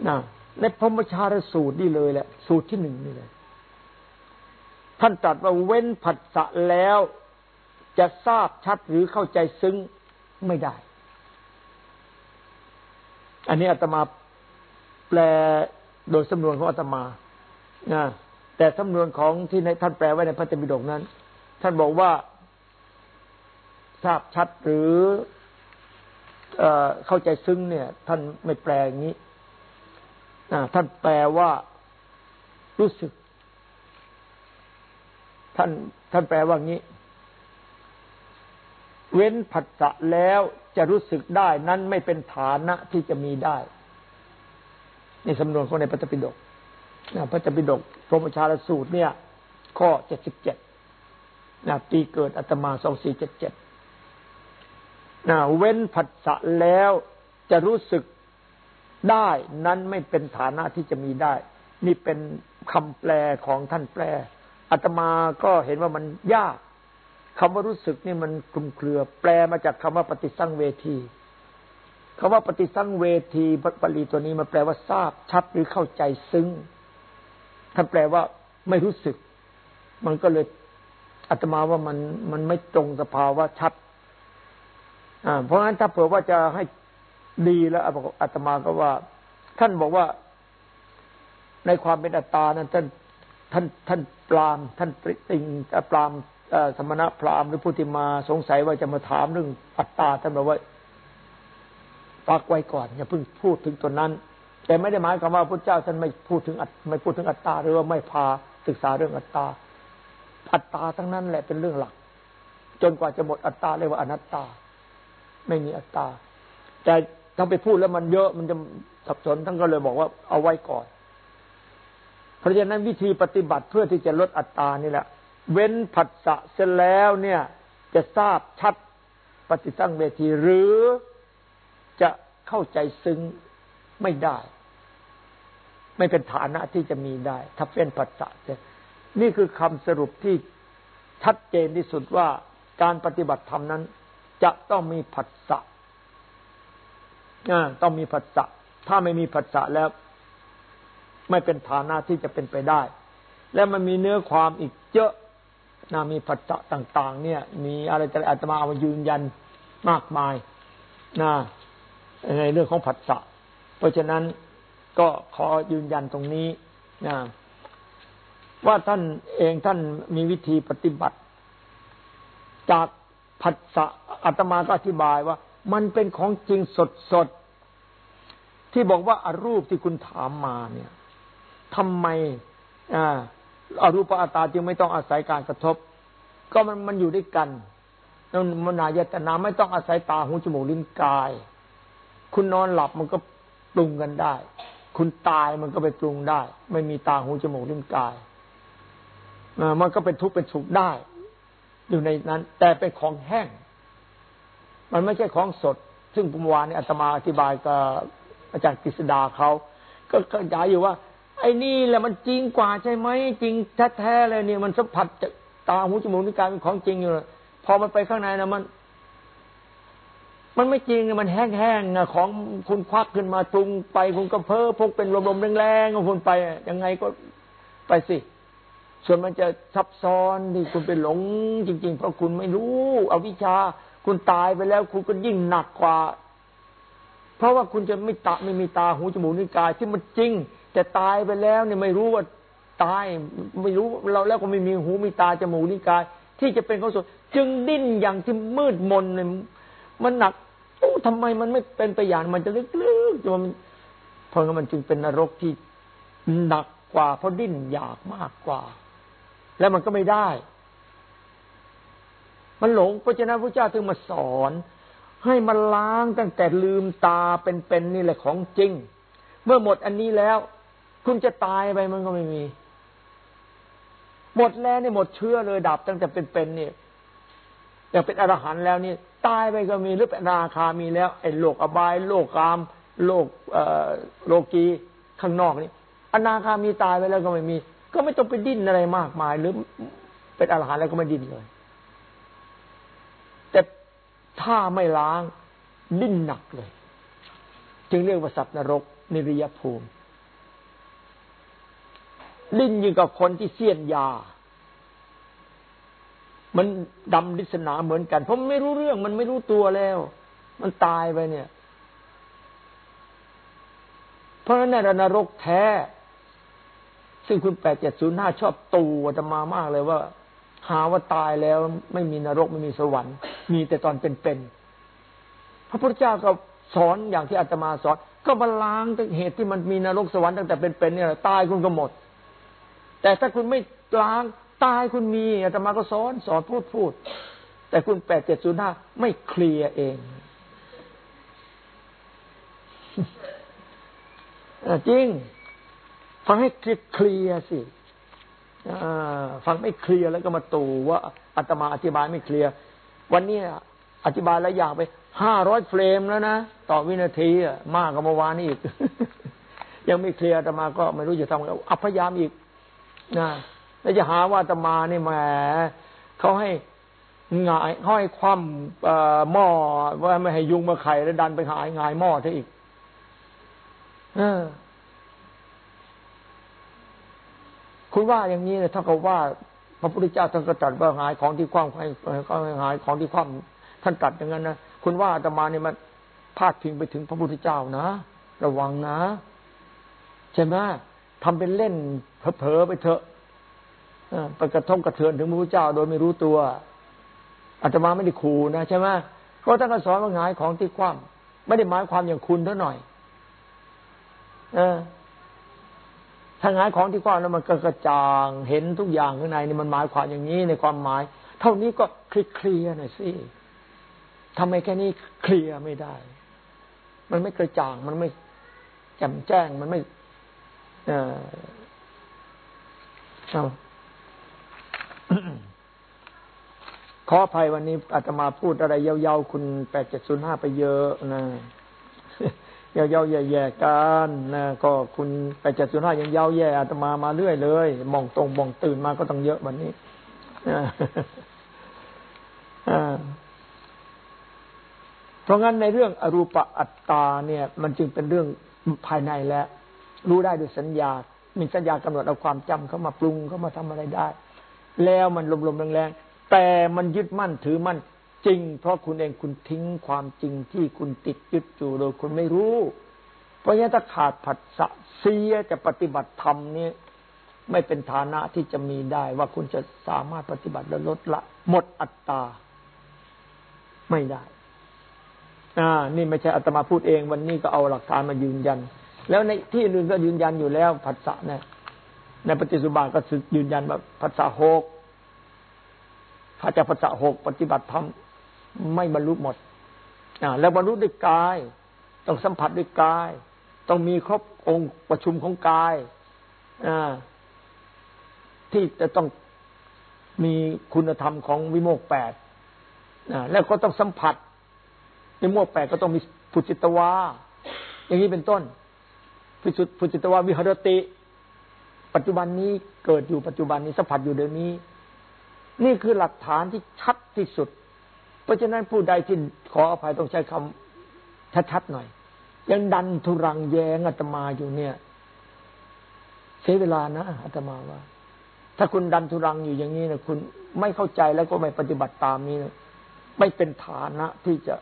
นะในพรหมชาลสูตรนี่เลยแหละ สูตรที่หนึ่งนี่เลยท่านตรัสว่าเว้นผัสสะแล้ว จะทราบชัดหรือเข้าใจซึ้งไม่ได้ อันนี้อาตมาแปล โดยสำนวนของอาตมานะแต่สำนวนของที่ในท่านแปลไว้ในพระธรรมปิฎกนั้น ท่านบอกว่าทราบชัดหรือเอเข้าใจซึ้งเนี่ย ท่านไม่แปลอย่างนี้ท่านแปลว่ารู้สึก ท่านท่านแปลว่างี้ เว้นผัสสะแล้วจะรู้สึกได้นั้นไม่เป็นฐานะที่จะมีได้ ในสำนวนของในพระตปิฎกพระตปิฎกพรหมชาลสูตรเนี่ย ข้อเจ็ดสิบเจ็ดปีเกิดอัตมาสองสี่เจ็ดเจ็ดเว้นผัสสะแล้วจะรู้สึกได้นั้นไม่เป็นฐานะที่จะมีได้ นี่เป็นคำแปลของท่านแปลอาตมาก็เห็นว่ามันยากคำว่ารู้สึกนี่มันคลุมเครือ แปลมาจากคำว่าปฏิสังเวที คำว่าปฏิสังเวทีปลีตัวนี้มันแปลว่าทราบชัดหรือเข้าใจซึ้งท่านแปลว่าไม่รู้สึก มันก็เลยอาตมาว่ามันมันไม่ตรงสภาวะชัด อ่า เพราะฉะนั้นถ้าเผื่อว่าจะให้ดีแล้วอาตมาก็ว่า ท่านบอกว่า ในความเป็นอัตตานั้น ท่านท่านท่านปรามท่านติงปรามสมณะพราหมณ์หรือผู้ที่มาสงสัยว่าจะมาถามเรื่องอัตตาท่านบอกว่า ปักไว้ก่อนอย่าเพิ่งพูดถึงตัวนั้น แต่ไม่ได้หมายความว่าพระเจ้าท่านไม่พูดถึงไม่พูดถึงอัตตาหรือว่าไม่พาศึกษาเรื่องอัตตา อัตตาทั้งนั้นแหละเป็นเรื่องหลัก จนกว่าจะหมดอัตตาเรียกว่าอนัตตา ไม่มีอัตตา แต่ถ้าไปพูดแล้วมันเยอะมันจะสับสนท่านก็เลยบอกว่าเอาไว้ก่อน เพราะฉะนั้นวิธีปฏิบัติเพื่อที่จะลดอัตตานี่แหละ เว้นผัสสะเสร็จแล้วเนี่ยจะทราบชัดปฏิสังเวทีหรือ จะเข้าใจซึ้งไม่ได้ ไม่เป็นฐานะที่จะมีได้ถ้าเป็นปัจจะนี่คือคำสรุปที่ชัดเจนที่สุดว่าการปฏิบัติธรรมนั้น จะต้องมีผัสสะต้องมีผัสสะถ้าไม่มีผัสสะแล้ว ไม่เป็นฐานะที่จะเป็นไปได้ และมันมีเนื้อความอีกเยอะนะมีผัสสะต่าง ๆ เนี่ย มีอะไรจะอาตมาเอามายืนยันมากมายนะ ในเรื่องของผัสสะ เพราะฉะนั้นก็ขอยืนยันตรงนี้นะว่าท่านเองท่านมีวิธีปฏิบัติ จากผัสสะอาตมาก็อธิบายว่า มันเป็นของจริงสดสดที่บอกว่าอารูปที่คุณถามมาเนี่ยทำไมอ่าอารูปอาตาจึงไม่ต้องอาศัยการกระทบ ก็มันมันอยู่ด้วยกันนั่นมนายตนาไม่ต้องอาศัยตาหูจมูกลิ้นกาย คุณนอนหลับมันก็ปรุงกันได้ คุณตายมันก็ไปปรุงได้ ไม่มีตาหูจมูกลิ้นกายมันก็เป็นทุกข์เป็นสุขได้ อยู่ในนั้น แต่เป็นของแห้ง มันไม่ใช่ของสด ซึ่งปุมวานนี่อาตมาอธิบายกับอาจารย์กฤษดาเขาก็ขยายอยู่ว่า ไอ้นี่แหละมันจริงกว่าใช่ไหมจริงแท้ๆเลยเนี่ยมันสัมผัสตาหูจมูกนิ้วกายเป็นของจริงอยู่พอมันไปข้างในนะมัน มันไม่จริงมันแห้งๆของคุณควักขึ้นมาปรุงไปคุณก็เพ้อพกเป็นลมๆแรงๆของคุณไปยังไงก็ไปสิ ส่วนมันจะซับซ้อนที่คุณไปหลงจริง ๆ เพราะคุณไม่รู้อวิชชา คุณตายไปแล้ว คุณก็ยิ่งหนักกว่า เพราะว่าคุณจะไม่ตาไม่มีตาหูจมูกนิ้วกายที่มันจริง แต่ตายไปแล้วเนี่ยไม่รู้ว่าตายไม่รู้เราแล้วก็ไม่มีหูมีตาจมูกนิ้วกาย ที่จะเป็นเขาสุดจึงดิ้นอย่างที่มืดมนเนี่ยมันหนัก ทำไมมันไม่เป็นไปอย่างมันจะลึกๆจนมันเพราะงั้นมันจึงเป็นนรกที่หนักกว่า เพราะดิ้นอยากมากกว่า แล้วมันก็ไม่ได้ มันหลงพระเจ้าพระเจ้าถึงมาสอน ให้มันล้างตั้งแต่ลืมตาเป็นๆนี่แหละของจริง เมื่อหมดอันนี้แล้ว คุณจะตายไปมันก็ไม่มี หมดแล้วเนี่ยหมดเชื้อเลยดับตั้งแต่เป็นๆนี่ อย่างเป็นอรหันต์แล้วนี่ตายไปก็มีหรือเป็นราคามีแล้วไอ้โลกอบายโลกกามโลกโลกีข้างนอกนี่อนาคามีตายไปแล้วก็ไม่มี ก็ไม่ต้องไปดิ้นอะไรมากมาย หรือเป็นอรหันต์แล้วก็ไม่ดิ้นเลย แต่ถ้าไม่ล้างดิ้นหนักเลย จึงเรียกว่าสัตว์นรก นิริยภูมิ ดิ้นยิ่งกับคนที่เสียนยา มันดำดิศนาเหมือนกันเพราะมันไม่รู้เรื่อง มันไม่รู้ตัวแล้ว มันตายไปเนี่ย เพราะฉะนั้นในนรกแท้ ซึ่งคุณแปดเจ็ดศูนย์ห้าชอบตูจะมามากเลยว่า หาว่าตายแล้วไม่มีนรกไม่มีสวรรค์ มีแต่ตอนเป็นๆพระพุทธเจ้าก็สอนอย่างที่อาตมาสอน ก็มาล้างเหตุที่มันมีนรกสวรรค์ตั้งแต่เป็นๆเนี่ยตายคุณก็หมด แต่ถ้าคุณไม่ล้าง ตายคุณมีอาตมาก็สอนสอนพูดพูด แต่คุณแปดเจ็ดศูนย์ห้าไม่เคลียร์เองจริง ฟังให้เคลียร์สิฟังไม่เคลียร์แล้วก็มาตู่ว่าอาตมาอธิบายไม่เคลียร์วันนี้อธิบายแล้วอย่างไปห้าร้อยเฟรมแล้วนะ ต่อวินาทีมากกว่าเมื่อวานนี้อีก ยังไม่เคลียร์อาตมาก็ไม่รู้จะทำไงอัพยายามอีกนะ แล้วจะหาว่าตมานี่แหมเขาให้งายห้อยคว่ำหม้อว่าไม่ให้ยุงมาไข่แล้วดันไปหายงายหม้อเธออีกเออคุณว่าอย่างนี้เนี่ยถ้ากับว่า พระพุทธเจ้าท่านก็ตรัสว่าหายของที่คว่ำก็หายของที่คว่ำท่านตรัสอย่างนั้นนะคุณว่าอาตมาเนี่ยมันพาดพิงไปถึงพระพุทธเจ้านะระวังนะใช่ไหมทำเป็นเล่นเผลอไปเถอะ ไปกระทบกระเทือนถึงพระพุทธเจ้าโดยไม่รู้ตัวอาตมาไม่ได้ขู่นะใช่ไหมเพราะท่านก็สอนว่าหงายของที่คว่ำไม่ได้หมายความอย่างคุณเท่าหน่อย เออถ้าหงายของที่คว่ำแล้วมันก็กระจางเห็นทุกอย่างข้างในนี่มันหมายความอย่างนี้ในความหมาย เท่านี้ก็เคลียร์หน่อยสิทำไมแค่นี้เคลียร์ไม่ได้ มันไม่กระจ่าง มันไม่แจ่มแจ้ง มันไม่ เออ ขออภัยวันนี้อาตมาพูดอะไรเยาๆคุณแปดเจ็ดศูนย์ห้าไปเยอะนะเยาๆแย่ๆกันนะก็คุณแปดเจ็ดศูนย์ห้ายังเยาแย่อาตมามาเรื่อยเลยมองตรงมองตื่นมาก็ต้องเยอะวันนี้เพราะงั้นในเรื่องอรูปอัตตาเนี่ย มันจึงเป็นเรื่องภายในแล้วรู้ได้ด้วยสัญญา มีสัญญากำหนดเอาความจำเข้ามาปรุงเข้ามาทำอะไรได้ แล้วมันลมๆแรงๆแต่มันยึดมั่นถือมั่นจริง เพราะคุณเองคุณทิ้งความจริงที่คุณติดยึดอยู่โดยคุณไม่รู้ เพราะงั้นถ้าขาดผัสสะเสียจะปฏิบัติธรรมนี้ไม่เป็นฐานะที่จะมีได้ ว่าคุณจะสามารถปฏิบัติและลดละ หมดอัตตา ไม่ได้ อ่า นี่ไม่ใช่อัตมาพูดเอง วันนี้ก็เอาหลักฐานมายืนยัน แล้วในที่อื่นก็ยืนยันอยู่แล้วผัสสะเนี่ย ในปฏิสุบาทก็ยืนยันว่าผัสสะหกถ้าจะผัสสะหกปฏิบัติธรรมไม่บรรลุหมดอ่าแล้วบรรลุด้วยกาย ต้องสัมผัสด้วยกาย ต้องมีครบองค์ประชุมของกายอ่าที่จะต้องมีคุณธรรมของวิโมกแปดแล้วก็ต้องสัมผัสวิโมกแปดก็ต้องมีผุจิตวาอย่างนี้เป็นต้นผุจิตวาวิหรติ ปัจจุบันนี้เกิดอยู่ปัจจุบันนี้สัมผัสอยู่เดี๋ยวนี้ นี่คือหลักฐานที่ชัดที่สุด เพราะฉะนั้นผู้ใดที่ขออภัยต้องใช้คำชัดๆหน่อย ยังดันทุรังแยงอาตมาอยู่เนี่ยเสียเวลานะอาตมาว่า ถ้าคุณดันทุรังอยู่อย่างนี้นะคุณไม่เข้าใจแล้วก็ไม่ปฏิบัติตามนี้นะไม่เป็นฐานะที่จะ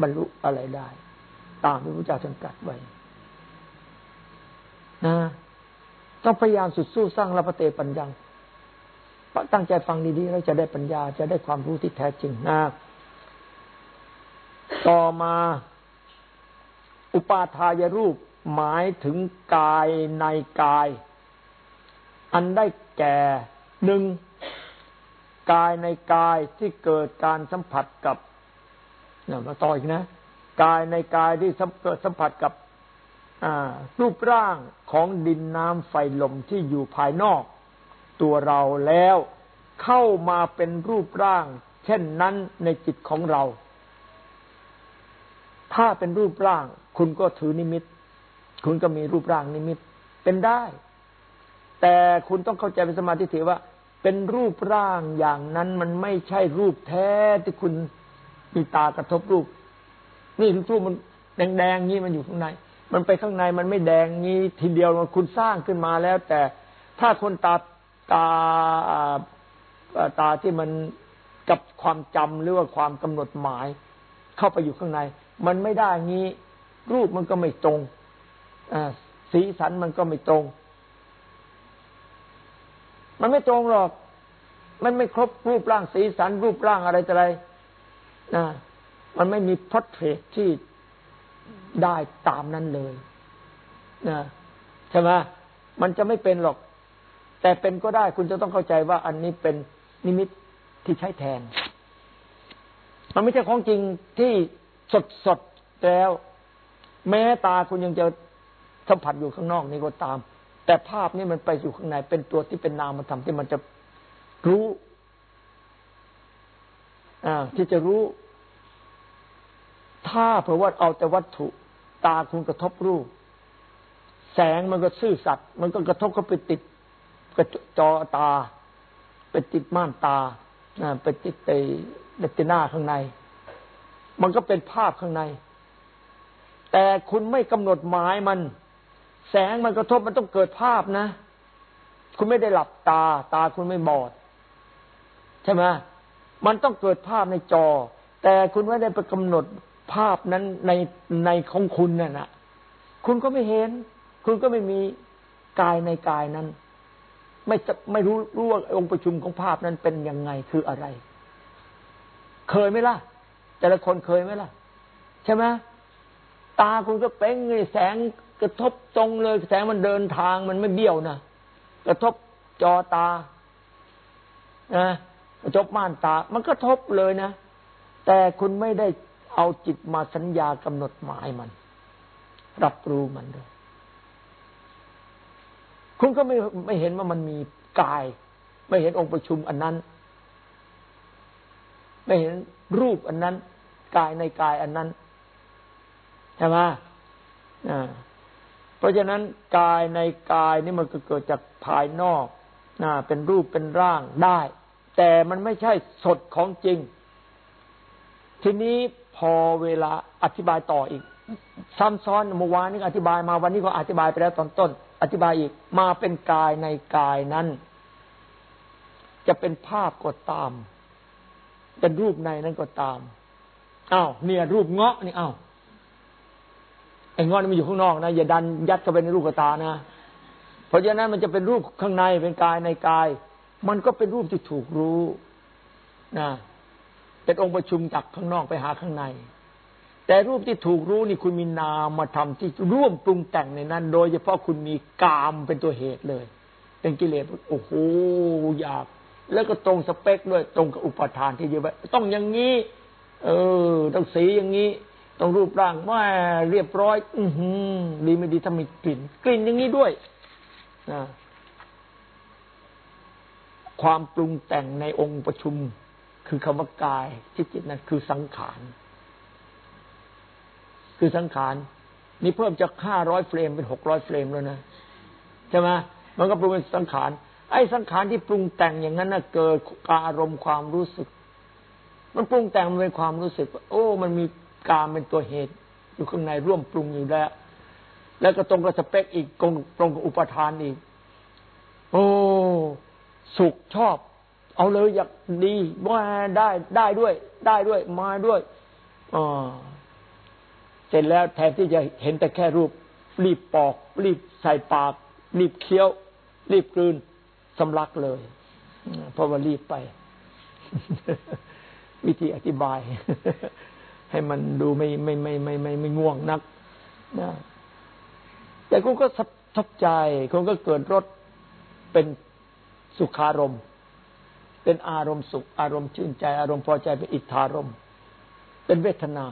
บรรลุอะไรได้ ตามที่พระเจ้าท่านตรัสไว้นะ ต้องพยายามสุดสู้สร้างรับเตปัญญาตั้งใจฟังดีๆแล้วจะได้ปัญญาจะได้ความรู้ที่แท้จริงนะต่อมา อุปาทายรูปหมายถึงกายในกาย อันได้แก่หนึ่งกายในกายที่เกิดการสัมผัสกับเนี่ยมาต่ออีกนะ กายในกายที่เกิดสัมผัสกับรูปร่าง ของดินน้ำไฟลมที่อยู่ภายนอก ตัวเราแล้วเข้ามาเป็นรูปร่าง เช่นนั้นในจิตของเรา ถ้าเป็นรูปร่าง คุณก็ถือนิมิต คุณก็มีรูปร่างนิมิตเป็นได้ แต่คุณต้องเข้าใจเป็นสมาธิถือว่า เป็นรูปร่างอย่างนั้นมันไม่ใช่รูปแท้ที่คุณมีตากระทบรูป นี่รูปมันแดงๆงี้มันอยู่ข้างใน มันไปข้างในมันไม่แดงงี้ทีเดียวมันคุณสร้างขึ้นมาแล้ว แต่ถ้าคนตาตาตาที่มันกับความจำหรือว่าความกำหนดหมาย เข้าไปอยู่ข้างใน มันไม่ได้งี้ รูปมันก็ไม่ตรงอสีสันมันก็ไม่ตรง มันไม่ตรงหรอก มันไม่ครบรูปร่างสีสัน รูปร่างอะไรอะไรนะมันไม่มีพอร์เทรตที่ ได้ตามนั้นเลยนะใช่ไหมมันจะไม่เป็นหรอก แต่เป็นก็ได้คุณจะต้องเข้าใจว่าอันนี้เป็นนิมิตที่ใช้แทน มันไม่ใช่ของจริงที่สดสดแล้ว แม้ตาคุณยังจะสัมผัสอยู่ข้างนอกนี่ก็ตาม แต่ภาพนี้มันไปอยู่ข้างในเป็นตัวที่เป็นนามธรรมที่มันจะรู้ อ่า ที่จะรู้ ถ้าเผื่อว่าเอาแต่วัตถุตาคุณกระทบรูป แสงมันก็ซื่อสัตย์มันก็กระทบเข้าไปติดกระจอตา ไปติดม่านตาไปติดไปเดติน่าข้างใน มันก็เป็นภาพข้างใน แต่คุณไม่กำหนดหมายมัน แสงมันกระทบมันต้องเกิดภาพนะ คุณไม่ได้หลับตา ตาคุณไม่บอด ใช่ไหมมันต้องเกิดภาพในจอ แต่คุณไม่ได้ไปกำหนด ภาพนั้นในในของคุณน่ะนะคุณก็ไม่เห็น คุณก็ไม่มีกายในกายนั้น ไม่ไม่รู้รู้ว่าองค์ประชุมของภาพนั้นเป็นยังไงคืออะไร เคยไหมล่ะ แต่ละคนเคยไหมล่ะ ใช่ไหมตาคุณก็เป้งไงแสงกระทบตรงเลย แสงมันเดินทางมันไม่เบี้ยวนะกระทบจอตานะกระทบม่านตา มันกระทบเลยนะแต่คุณไม่ได้ เอาจิตมาสัญญากำหนดหมายมัน รับรู้มันเลยคุณก็ไม่ไม่เห็นว่ามันมีกาย ไม่เห็นองค์ประชุมอันนั้น ไม่เห็นรูปอันนั้น กายในกายอันนั้นใช่ไหมอ่าเพราะฉะนั้นกายในกายนี่มันก็เกิดจากภายนอกนะเป็นรูปเป็นร่างได้ แต่มันไม่ใช่สดของจริง ทีนี้ พอเวลาอธิบายต่ออีก ซ้ำซ้อนเมื่อวานนี้อธิบายมาวันนี้ก็อธิบายไปแล้วตอนต้น อธิบายอีกมาเป็นกายในกายนั้น จะเป็นภาพก็ตาม เป็นรูปในนั้นก็ตามอ้าวเนี่ย รูปเงาะนี่อ้าวไอ้เงาะนี่มันอยู่ข้างนอกนะอย่าดันยัดเข้าไปในรูปกตานะเพราะฉะนั้นมันจะเป็นรูปข้างในเป็นกายในกาย มันก็เป็นรูปที่ถูกรู้นะ เป็นองค์ประชุมจากข้างนอกไปหาข้างใน แต่รูปที่ถูกรู้นี่คุณมีนามมาทำที่ร่วมปรุงแต่งในนั้น โดยเฉพาะคุณมีกามเป็นตัวเหตุเลย เป็นกิเลสโอ้โหอยาก แล้วก็ตรงสเปคด้วยตรงกับอุปทานที่เยอะไปต้องอย่างนี้ เออ ต้องสีอย่างนี้ต้องรูปร่างว่าเรียบร้อย อือหือดีไม่ดีถ้ามีกลิ่น กลิ่นอย่างนี้ด้วยนะความปรุงแต่งในองค์ประชุม คือคำว่ากายที่จิตนั้นคือสังขาร คือสังขาร นี่เพิ่มจากห้าร้อยเฟรมเป็นหกร้อยเฟรมแล้วนะใช่ไหมมันก็ปรุงเป็นสังขาร ไอ้สังขารที่ปรุงแต่งอย่างนั้นนะเกิดอารมณ์ความรู้สึก มันปรุงแต่งมันเป็นความรู้สึก โอ้ มันมีการเป็นตัวเหตุ อยู่ข้างในร่วมปรุงอยู่แล้ว แล้วก็ตรงกับสเปคอีกตรงตรงกับอุปทานอีก โอ้ สุขชอบ เอาเลยอยากดีว่าได้ได้ด้วย ได้ด้วย มาด้วยอ๋อเสร็จแล้วแทนที่จะเห็นแต่แค่รูป รีบปอก รีบใส่ปาก รีบเคี้ยว รีบกลืนสำลักเลยเพราะว่ารีบไป วิธีอธิบาย ให้มันดูไม่ไม่ไม่ไม่ไม่ไม่ง่วงนักนะแต่คุณก็ทับใจคุณก็เกิดรสเป็นสุขารมณ์ เป็นอารมณ์สุข อารมณ์ชื่นใจ อารมณ์พอใจเป็นอิทธารมเป็นเวทนา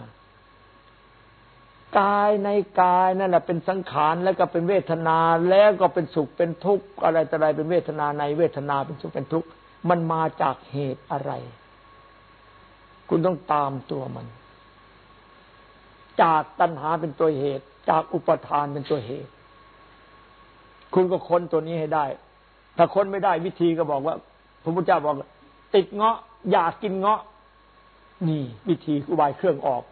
กายในกายนั่นแหละเป็นสังขารแล้วก็เป็นเวทนาแล้วก็เป็นสุขเป็นทุกข์อะไรต่ออะไรเป็นเวทนาในเวทนาเป็นสุขเป็นทุกข์มันมาจากเหตุอะไร คุณต้องตามตัวมัน จากตัณหาเป็นตัวเหตุ จากอุปทานเป็นตัวเหตุ คุณก็ค้นตัวนี้ให้ได้ ถ้าค้นไม่ได้วิธีก็บอกว่า ระพุทธเจ้าบอก ติดเงาะ อยากกินเงาะ นี่ วิธีอุบายเครื่องออก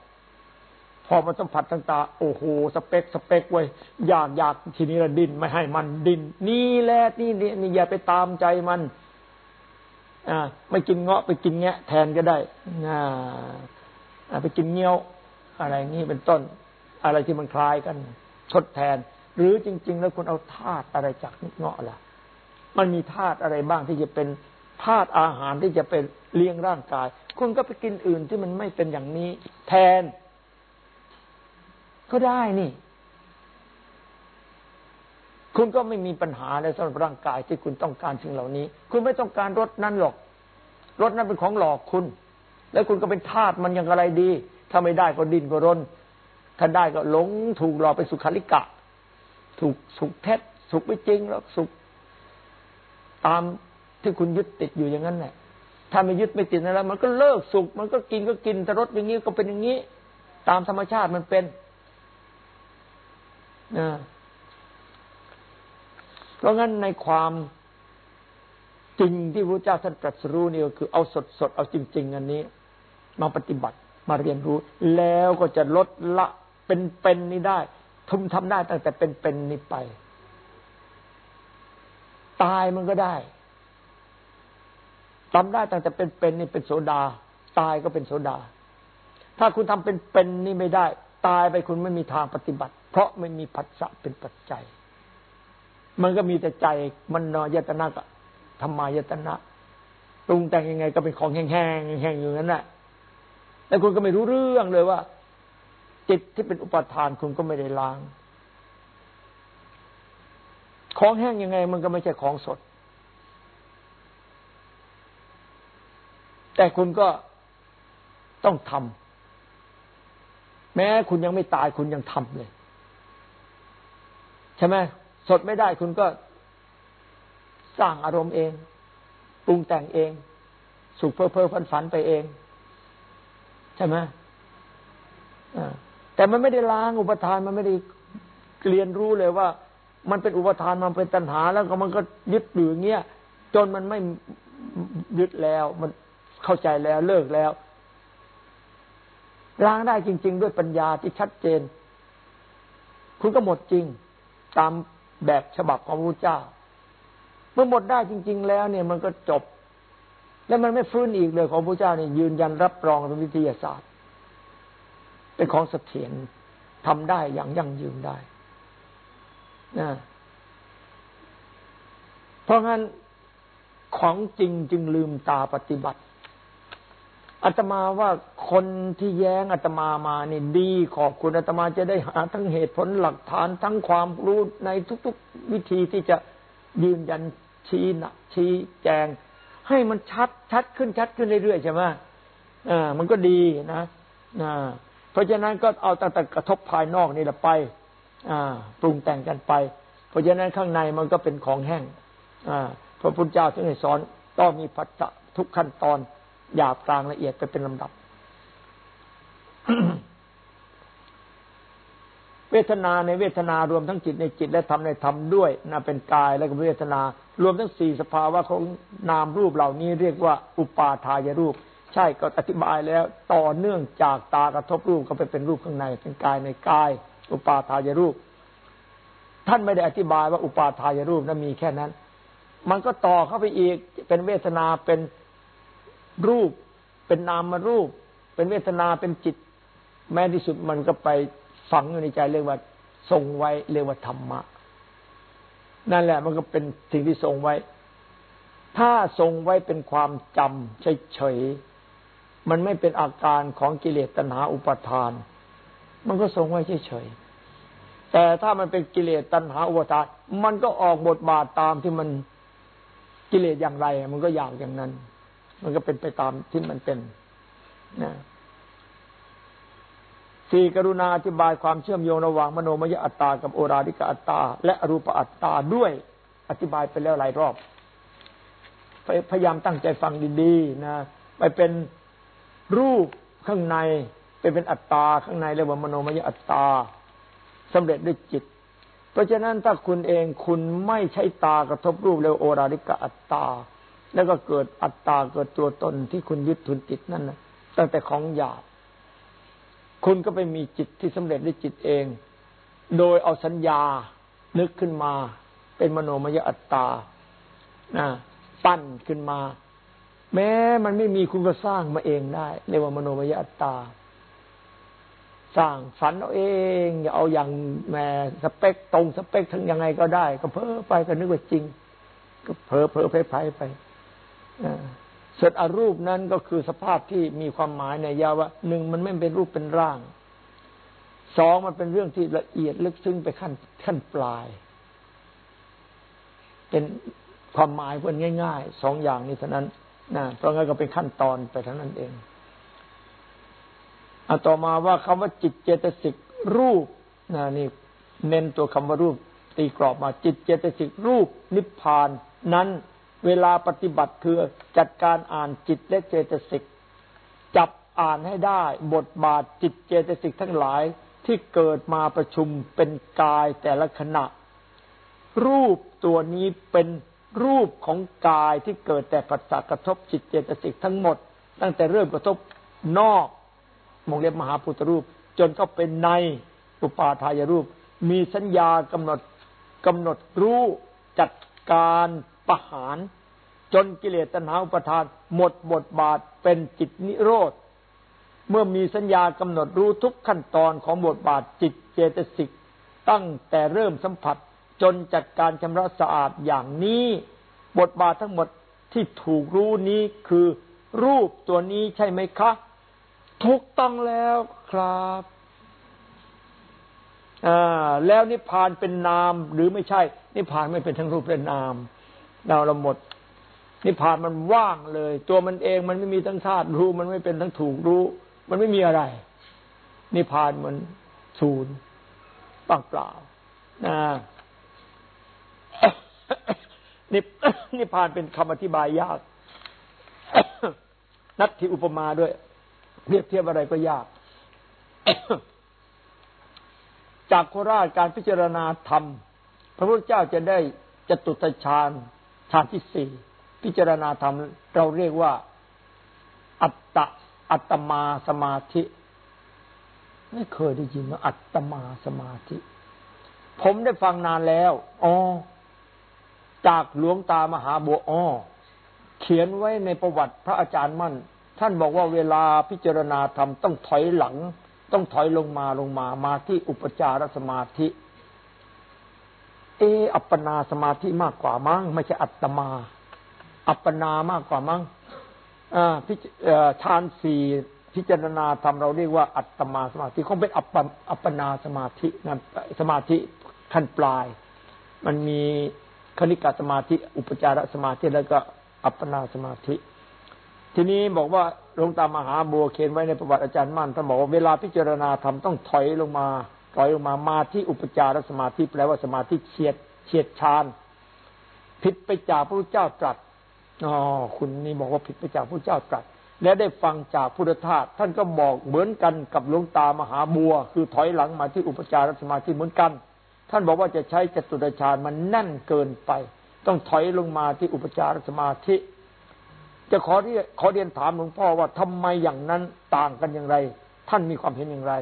พอมาสัมผัสทางตา โอ้โห สเปกสเปกไว้อยากอยากทีนี้ละดินไม่ให้มันดิน นี่แหละนี่นี่นี่อย่าไปตามใจมัน อ่า ไม่กินเงาะไปกินแงะ แทนก็ได้อ่าไปกินเงี้ยว อะไรงี้เป็นต้น อะไรที่มันคล้ายกันทดแทน หรือจริง ๆ แล้วคุณเอาธาตุอะไรจากเงาะล่ะมันมีธาตุอะไรบ้างที่จะเป็น ธาตุอาหารที่จะเป็นเลี้ยงร่างกาย คุณก็ไปกินอื่นที่มันไม่เป็นอย่างนี้ แทน ก็ได้นี่ คุณก็ไม่มีปัญหาในสำหรับร่างกายที่คุณต้องการสิ่งเหล่านี้ คุณไม่ต้องการรถนั้นหรอกรถนั้นเป็นของหลอกคุณ แล้วคุณก็เป็นทาสมันอย่างไรดี ถ้าไม่ได้ก็ดิ้นก็รนถ้าได้ก็หลงถูกหลอกไปสุขาริกะ ถูกสุขเท็จสุขไม่จริงแล้วสุขตาม ที่คุณยึดติดอยู่อย่างนั้นแหละถ้าไม่ยึดไม่ติดนะแล้วมันก็เลิกสุข มันก็กินก็กินแต่รสอย่างนี้ก็เป็นอย่างนี้ ตามธรรมชาติมันเป็นนะเพราะงั้นในความจริงที่พระเจ้าท่านตรัสรู้นี่ก็คือเอาสดสดเอาจริง ๆ อันนี้ มาปฏิบัติมาเรียนรู้ แล้วก็จะลดละเป็นเป็นนี้ได้ทุมทำได้ตั้งแต่เป็นเป็นนี้ไป ตายมันก็ได้ ทำได้ตั้งแต่เป็นเป็นนี่เป็นโสดา ตายก็เป็นโสดา ถ้าคุณทำเป็นเป็นนี่ไม่ได้ ตายไปคุณไม่มีทางปฏิบัติ เพราะไม่มีผัสสะเป็นปัจจัย มันก็มีแต่ใจมันนอยตนะกับธรรมายตนะปรุงแต่งยังไงก็เป็นของแห้งๆแห้งอยู่นั้นแหละแต่คุณก็ไม่รู้เรื่องเลยว่า จิตที่เป็นอุปทานคุณก็ไม่ได้ล้าง ของแห้งยังไง มันก็ไม่ใช่ของสด แต่คุณก็ต้องทำแม้คุณยังไม่ตายคุณยังทำเลย ใช่ไหมสดไม่ได้คุณก็สร้างอารมณ์เอง ปรุงแต่งเอง สุขเพ้อเพ้อฝันฝันไปเอง ใช่ไหมแต่มันไม่ได้ล้างอุปทานมันไม่ได้เรียนรู้เลยว่า มันเป็นอุปทานมันเป็นตัณหา แล้วก็มันก็ยึดอยู่อย่างเงี้ยจนมันไม่ยึดแล้วมัน เข้าใจแล้วเลิกแล้ว ล้างได้จริง ๆ ด้วยปัญญาที่ชัดเจน คุณก็หมดจริง ตามแบบฉบับของพระเจ้า เมื่อหมดได้จริง ๆ แล้วเนี่ยมันก็จบ แล้วมันไม่ฟื้นอีกเลยของพระเจ้านี่ยืนยันรับรองเป็นวิทยาศาสตร์ เป็นของเสถียรทำได้อย่างยั่งยืนได้นะเพราะงั้นของจริงจึงลืมตาปฏิบัติ อาตมาว่าคนที่แย้งอาตมามานี่ดี ขอบคุณอาตมาจะได้หาทั้งเหตุผลหลักฐานทั้งความรู้ในทุกๆวิธีที่จะยืนยันชี้นะชี้แจง ให้มันชัดชัดขึ้นชัดขึ้นเรื่อยๆใช่ไหมอ่ามันก็ดีนะอ่าเพราะฉะนั้นก็เอาตั้งแต่กระทบภายนอกนี่แหละไป อ่า ปรุงแต่งกันไป เพราะฉะนั้นข้างในมันก็เป็นของแห้งอ่าพระพุทธเจ้าท่านสอนต้องมีพัฒทุกขั้นตอน หยาบกลางละเอียดไปเป็นลำดับ เวทนาในเวทนารวมทั้งจิตในจิตและธรรมในธรรมด้วยนะเป็นกายและก็เวทนา รวมทั้งสี่สภาวะของนามรูปเหล่านี้เรียกว่าอุปาทายรูป ใช่ก็อธิบายแล้ว ต่อเนื่องจากตากระทบรูปก็ไปเป็นรูปข้างใน เป็นกายในกาย อุปาทายรูป ท่านไม่ได้อธิบายว่าอุปาทายรูปนั้นมีแค่นั้น มันก็ต่อเข้าไปอีกเป็นเวทนาเป็น รูปเป็นนามรูป เป็นเวทนาเป็นจิต แม้ที่สุดมันก็ไปฝังอยู่ในใจเรียกว่าทรงไว้เรียกว่าธรรมะ นั่นแหละมันก็เป็นสิ่งที่ทรงไว้ ถ้าทรงไว้เป็นความจำเฉยๆมันไม่เป็นอาการของกิเลสตัณหาอุปาทาน มันก็ทรงไว้เฉยๆแต่ถ้ามันเป็นกิเลสตัณหาอุปาทาน มันก็ออกบทบาทตามที่มันกิเลสอย่างไร มันก็อยางอย่างนั้น มันก็เป็นไปตามที่มันเป็นนะสี่กรุณาอธิบายความเชื่อมโยงระหว่างมโนมยอัตตากับโอราดิกอัตตา และอรูปอัตตาด้วยอธิบายไปแล้วหลายรอบพยายามตั้งใจฟังดีๆนะไปเป็นรูปข้างในไปเป็นอัตตาข้างในเรียกว่ามโนมยอัตตาสำเร็จด้วยจิต เพราะฉะนั้นถ้าคุณเองคุณไม่ใช้ตากระทบรูปแล้วโอราลิกอัตตา แล้วก็เกิดอัตตาเกิดตัวตนที่คุณยึดทุนติดนั่นนะตั้งแต่ของหยาบ คุณก็ไปมีจิตที่สำเร็จด้วยจิตเอง โดยเอาสัญญานึกขึ้นมา เป็นมโนมยอัตตานะปั้นขึ้นมา แม้มันไม่มีคุณก็สร้างมาเองได้เรียกว่ามโนมยอัตตา สร้างฝันเอาเองอย่าเอาอย่างแมสเปคตรงสเปคทั้งยังไงก็ได้ ก็เพ้อไปก็นึกว่าจริง ก็เพ้อเพ้อไพ่ไป ส่วนอรูปนั้นก็คือสภาพที่มีความหมายในยาว่าหนึ่งมันไม่เป็นรูปเป็นร่างสองมันเป็นเรื่องที่ละเอียดลึกซึ้งไปขั้นขั้นปลาย เป็นความหมายเพื่อนง่ายๆสองอย่างนี้เท่านั้นนะเพราะงั้นก็เป็นขั้นตอนไปเท่านั้นเองอาต่อมาว่าคำว่าจิตเจตสิกรูปนะนี่เน้นตัวคำว่ารูปตีกรอบมาจิตเจตสิกรูปนิพพานนั้น เวลาปฏิบัติคือจัดการอ่านจิตและเจตสิก จับอ่านให้ได้ บทบาทจิตเจตสิกทั้งหลายที่เกิดมาประชุมเป็นกายแต่ละขณะ รูปตัวนี้เป็นรูปของกายที่เกิดแต่ปัจจักระทบจิตเจตสิกทั้งหมด ตั้งแต่เริ่มกระทบนอกมงเรียบมหาพุทธรูป จนเข้าเป็นในอุปาทายรูป มีสัญญากำหนดกำหนดรู้จัดการ ประหาร จนกิเลสตัณหาอุปทาน หมดบทบาทเป็นจิตนิโรธ เมื่อมีสัญญากำหนดรู้ทุกขั้นตอนของบทบาทจิตเจตสิก ตั้งแต่เริ่มสัมผัสจนจัดการชำระสะอาดอย่างนี้ บทบาททั้งหมดที่ถูกรู้นี้คือ รูปตัวนี้ใช่ไหมคะ ถูกต้องแล้วครับอ่าแล้วนิพพานเป็นนามหรือไม่ใช่ นิพพานไม่เป็นทั้งรูปและนาม เราเราหมดนิพพานมันว่างเลย ตัวมันเองมันไม่มีทั้งธาตุรู้ มันไม่เป็นทั้งถูกรู้ มันไม่มีอะไร นิพพานมันศูนย์ปังเปล่านะนินิพพานเป็นคำอธิบายยาก นัตถิอุปมาด้วยเรียบเทียบอะไรก็ยาก จากโคราชการพิจารณาธรรม พระพุทธเจ้าจะได้จตุตฌาน ฌานที่สี่พิจารณาธรรม เราเรียกว่า อัตตะอัตมาสมาธิ ไม่เคยได้ยินว่าอัตมาสมาธิ ผมได้ฟังนานแล้วอ๋อจากหลวงตามหาบัวอ๋อเขียนไว้ในประวัติพระอาจารย์มั่น ท่านบอกว่าเวลาพิจารณาธรรมต้องถอยหลัง ต้องถอยลงมาลงมามาที่อุปจารสมาธิ เออัปปนาสมาธิมากกว่ามั้งไม่ใช่อัตมา อัปปนามากกว่ามั้งฌานสี่พิจารณาทำเราเรียกว่าอัตมาสมาธิคงเป็นอัปปอัปปนาสมาธินะสมาธิขั้นปลาย มันมีคณิกาสมาธิ อุปจารสมาธิแล้วก็อัปปนาสมาธิ ทีนี้บอกว่าลงตามมหาบัวเขียนไว้ในประวัติอาจารย์มั่นท่านบอกว่าเวลาพิจารณาทำต้องถอยลงมา ปล่อยออกมามาที่อุปจารสมาธิแปลว่าสมาธิเฉียดเฉียดชานผิดไปจากพระพุทธเจ้าตรัสอ๋อคุณนี่บอกว่าผิดไปจากพระพุทธเจ้าตรัส และได้ฟังจากพุทธทาสท่านก็บอกเหมือนกันกับหลวงตามหาบัว คือถอยหลังมาที่อุปจารสมาธิเหมือนกัน ท่านบอกว่าจะใช้จตุตฌานมันแน่นเกินไป ต้องถอยลงมาที่อุปจารสมาธิ จะขอที่ขอเรียนถามหลวงพ่อว่าทำไมอย่างนั้นต่างกันอย่างไร ท่านมีความเห็นอย่างไร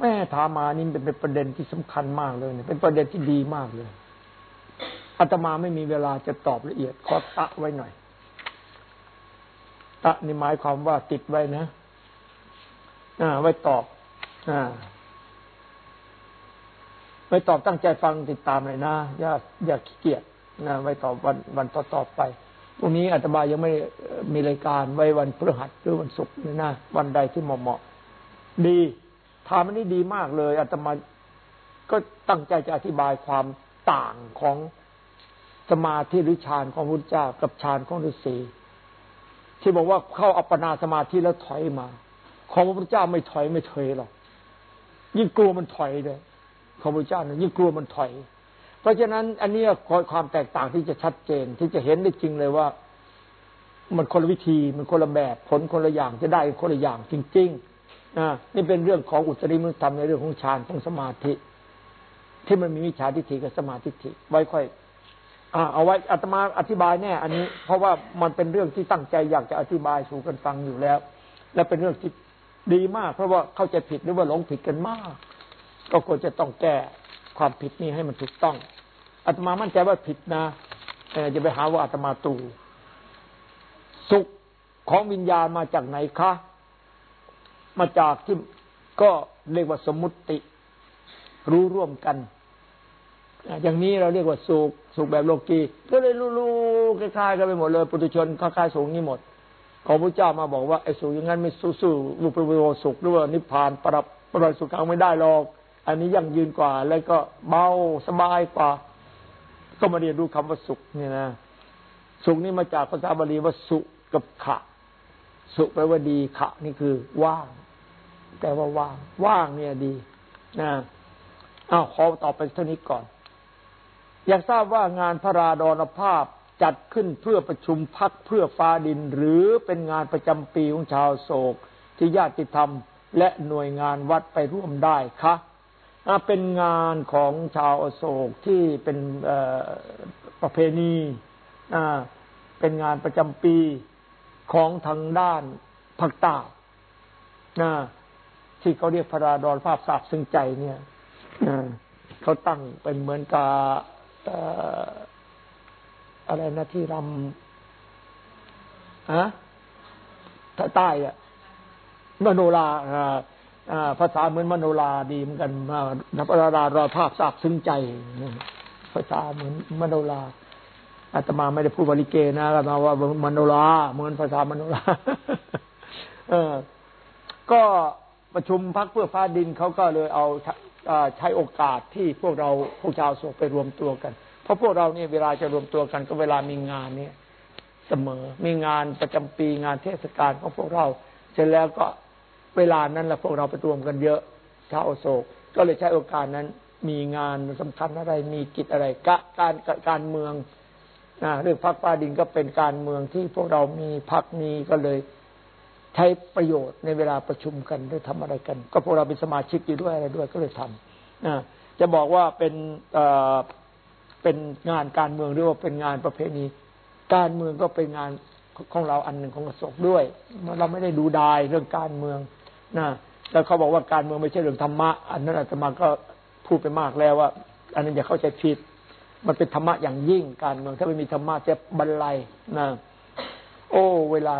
แม่ถามานี่เป็นประเด็นที่สำคัญมากเลยเป็นประเด็นที่ดีมากเลยอาตมาไม่มีเวลาจะตอบละเอียดขอตะไว้หน่อย ตะนี่หมายความว่าติดไว้นะอ่า ไว้ตอบ อ่า ไว้ตอบตั้งใจฟังติดตามเลยนะอย่าอย่าขี้เกียจนะไว้ตอบวันวันต่อต่อไปพรุ่งนี้อาตมายังไม่มีรายการไว้วันพฤหัสหรือวันศุกร์นี่นะวันใดที่เหมาะเหมาะดี ทามันนี้ดีมากเลยอาตมาก็ตั้งใจจะอธิบายความต่างของสมาธิหรือฌานของพุทธเจ้า กับฌานของฤาษีที่บอกว่าเข้าอัปปนาสมาธิแล้วถอยมา ของพระพุทธเจ้าไม่ถอยไม่เถยหรอกยิ่งกลัวมันถอยเลยของพระพุทธเจ้าเนี่ยยิ่งกลัวมันถอย เพราะฉะนั้น อันนี้ความแตกต่างที่จะชัดเจนที่จะเห็นได้จริงเลยว่า มันคนละวิธีมันคนละแบบผลคนละอย่างจะได้คนละอย่างจริง ๆ นี่เป็นเรื่องของอุตริมุธรรมในเรื่องของฌานของสมาธิ ที่มันมีวิชาทิฏฐิกับสมาธิฐิไว้ค่อยเอาไว้อาตมาอธิบายแน่ อันนี้ เพราะว่ามันเป็นเรื่องที่ตั้งใจอยากจะอธิบายสู่กันฟังอยู่แล้ว และเป็นเรื่องที่ดีมาก เพราะว่าเข้าใจผิดหรือว่าหลงผิดกันมาก ก็ควรจะต้องแก้ความผิดนี้ให้มันถูกต้องอาตมามั่นใจว่าผิดนะจะไปหาว่าอาตมาตูสุขของวิญญาณมาจากไหนคะ มาจากที่ก็เรียกว่าสมมุติ รู้ร่วมกันอย่างนี้เราเรียกว่าสุขสุขแบบโลกีก็เลยรู้ๆคล้ายๆกันไปหมดเลยปุถุชนคล้ายๆสูงนี้หมดขอพระเจ้ามาบอกว่าไอ้สุขอย่างนั้นไม่สู้ๆรูปโรสุขหรือว่านิพพานปรับปรสุขังไม่ได้หรอกอันนี้ยั่งยืนกว่า แล้วก็เบาสบายกว่า ก็มาเรียนรู้คำว่าสุขเนี่ยนะสุขนี่มาจากภาษาบาลีว่าสุกับขะ สุแปลว่าดีขะนี่คือว่าง แปลว่าว่างว่างเนี่ยดีนะอ้าวขอตอบไปเท่านี้ก่อน อยากทราบว่างานพระราดรภาพจัดขึ้นเพื่อประชุมพักเพื่อฟ้าดิน หรือเป็นงานประจำปีของชาวโศกที่ญาติธรรม และหน่วยงานวัดไปร่วมได้คะเป็นงานของชาวโศกที่เป็นประเพณีเป็นงานประจำปีของทางด้านภาคใต้ ที่เขาเรียกพระราดรภาพสาบซึ่งใจเนี่ยเขาตั้งเป็นเหมือนกับอะไรนะที่รำฮะใต้อะมโนราภาษาเหมือนมโนราดีเหมือนกันพระราดรภาพสาบซึ่งใจภาษาเหมือนมโนราอาตมาไม่ได้พูดบริเกนะอาตมาว่ามโนราเหมือนภาษามโนราเออ ก็ ประชุมพักเพื่อฟ้าดินเขาก็เลยเอาใช้โอกาสที่พวกเราพวกชาวโศกไปรวมตัวกัน เพราะพวกเราเนี่ยเวลาจะรวมตัวกันก็เวลามีงานเนี่ยเสมอ มีงานประจำปีงานเทศกาลของพวกเรา เสร็จแล้วก็เวลานั้นแหละพวกเราไปรวมกันเยอะชาวโศก ก็เลยใช้โอกาสนั้น มีงานสำคัญอะไรมีกิจอะไรกการการเมืองเรื่องพักป้าดินก็เป็นการเมืองที่พวกเรามีพักนี้ก็เลย ใช้ประโยชน์ในเวลาประชุมกันได้ทำอะไรกัน ก็พวกเราเป็นสมาชิกอยู่ด้วยอะไรด้วยก็เลยทำจะบอกว่าเป็นเป็นงานการเมืองหรือว่าเป็นงานประเพณี การเมืองก็เป็นงานของเราอันหนึ่งของกระสกด้วยเราไม่ได้ดูดายเรื่องการเมืองนะแล้วเขาบอกว่าการเมืองไม่ใช่เรื่องธรรมะ อันนั้นอาตมาก็พูดไปมากแล้วว่า อันนั้นอย่าเข้าใจผิด มันเป็นธรรมะอย่างยิ่งการเมืองถ้าไม่มีธรรมะจะบรรลัยนะ โอ้ เวลา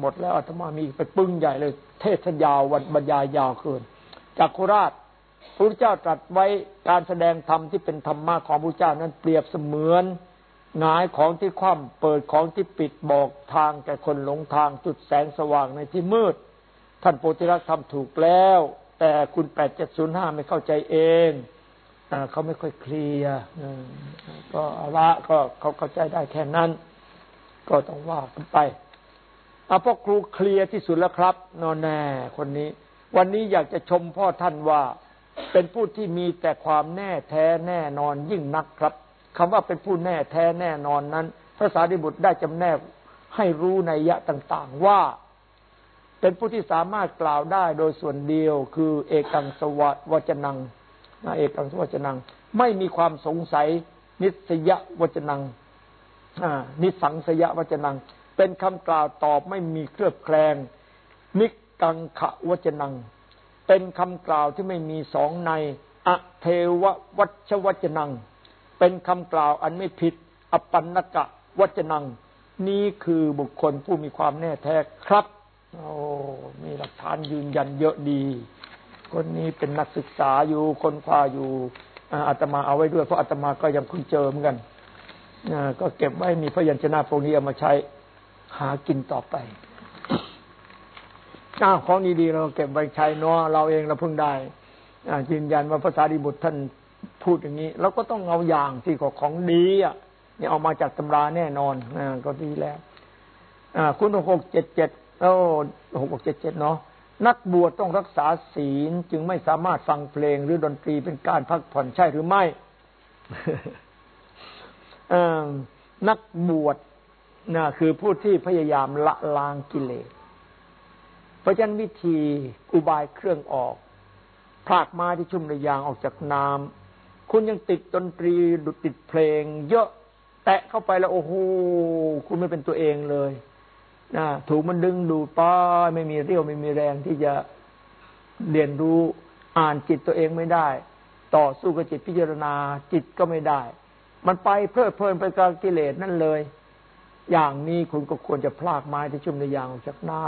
หมดแล้วอาตมามีไปปึ้งใหญ่เลย เทศยาววันบรรยายยาวเกินจากโคราชพระพุทธเจ้าตรัสไว้การแสดงธรรมที่เป็นธรรมะของพระเจ้านั้นเปรียบเสมือนงายของที่คว่ำเปิดของที่ปิดบอกทางแก่คนหลงทางจุดแสงสว่างในที่มืด ท่านโพธิรักษ์ทำถูกแล้ว แต่คุณแปดเจ็ดศูนย์ห้าไม่เข้าใจเองเขาไม่ค่อยเคลียร์ก็ละก็เขาเข้าใจได้แค่นั้น ก็ต้องว่ากันไปเอาพ่อครูเคลียร์ที่สุดแล้วครับ นอนแน่คนนี้ วันนี้อยากจะชมพ่อท่านว่า เป็นผู้ที่มีแต่ความแน่แท้แน่นอนยิ่งนักครับคำว่าเป็นผู้แน่แท้แน่นอนนั้นพระสารีบุตรได้จำแนกให้รู้ในยะต่างๆว่า เป็นผู้ที่สามารถกล่าวได้โดยส่วนเดียว คือเอกังสวัวจนังนาเอกังสวัจนัง ไม่มีความสงสัยนิสยวัจนัง นิสังสยวัจนัง เป็นคำกล่าวตอบไม่มีเครือบแคลง นิกังขวัจนัง เป็นคำกล่าวที่ไม่มีสองในอเทววัชวัจนัง เป็นคำกล่าวอันไม่ผิด อปันนกะวัจนัง นี้คือบุคคลผู้มีความแน่แท้ครับ โอ้มีหลักฐานยืนยันเยอะดี คนนี้เป็นนักศึกษาอยู่คนคว้าอยู่อาตมาเอาไว้ด้วยเพราะอาตมาก็ยังเพิ่งเจอเหมือนกัน ก็เก็บไว้มีพยัญชนะพวกนี้เอามาใช้หากินต่อไปอ้าวของดีๆเราเก็บไว้ใช้เนาะเราเองเราเพิ่งได้ยืนยันว่าภาษาดีบุตรท่านพูดอย่างนี้เราก็ต้องเอาอย่างที่ของของดีอะนี่เอามาจากตำราแน่นอนอก็ดีแล้วคุณหกเจ็ดเจ็ดโอ้หกหกเจ็ดเจ็ดเนาะนักบวชต้องรักษาศีลจึงไม่สามารถฟังเพลงหรือดนตรีเป็นการพักผ่อนใช่หรือไม่ นักบวชนะคือผู้ที่พยายามละล้างกิเลส เพราะฉะนั้นวิธีอุบายเครื่องออกพากมาที่ชุ่มในยางออกจากน้ำคุณยังติดดนตรีดุติดเพลง เยอะแตะเข้าไปแล้วโอ้โหคุณไม่เป็นตัวเองเลยนะถูกมันดึงดูป้าไม่มีเรี่ยวไม่มีแรงที่จะเรียนรู้อ่านจิตตัวเองไม่ได้ ต่อสู้กับจิตพิจารณาจิตก็ไม่ได้ มันไปเพลิดเพลินไปกับกิเลสนั่นเลย อย่างนี้คุณก็ควรจะพลากไม้ที่ชุ่มในยางออกจากน้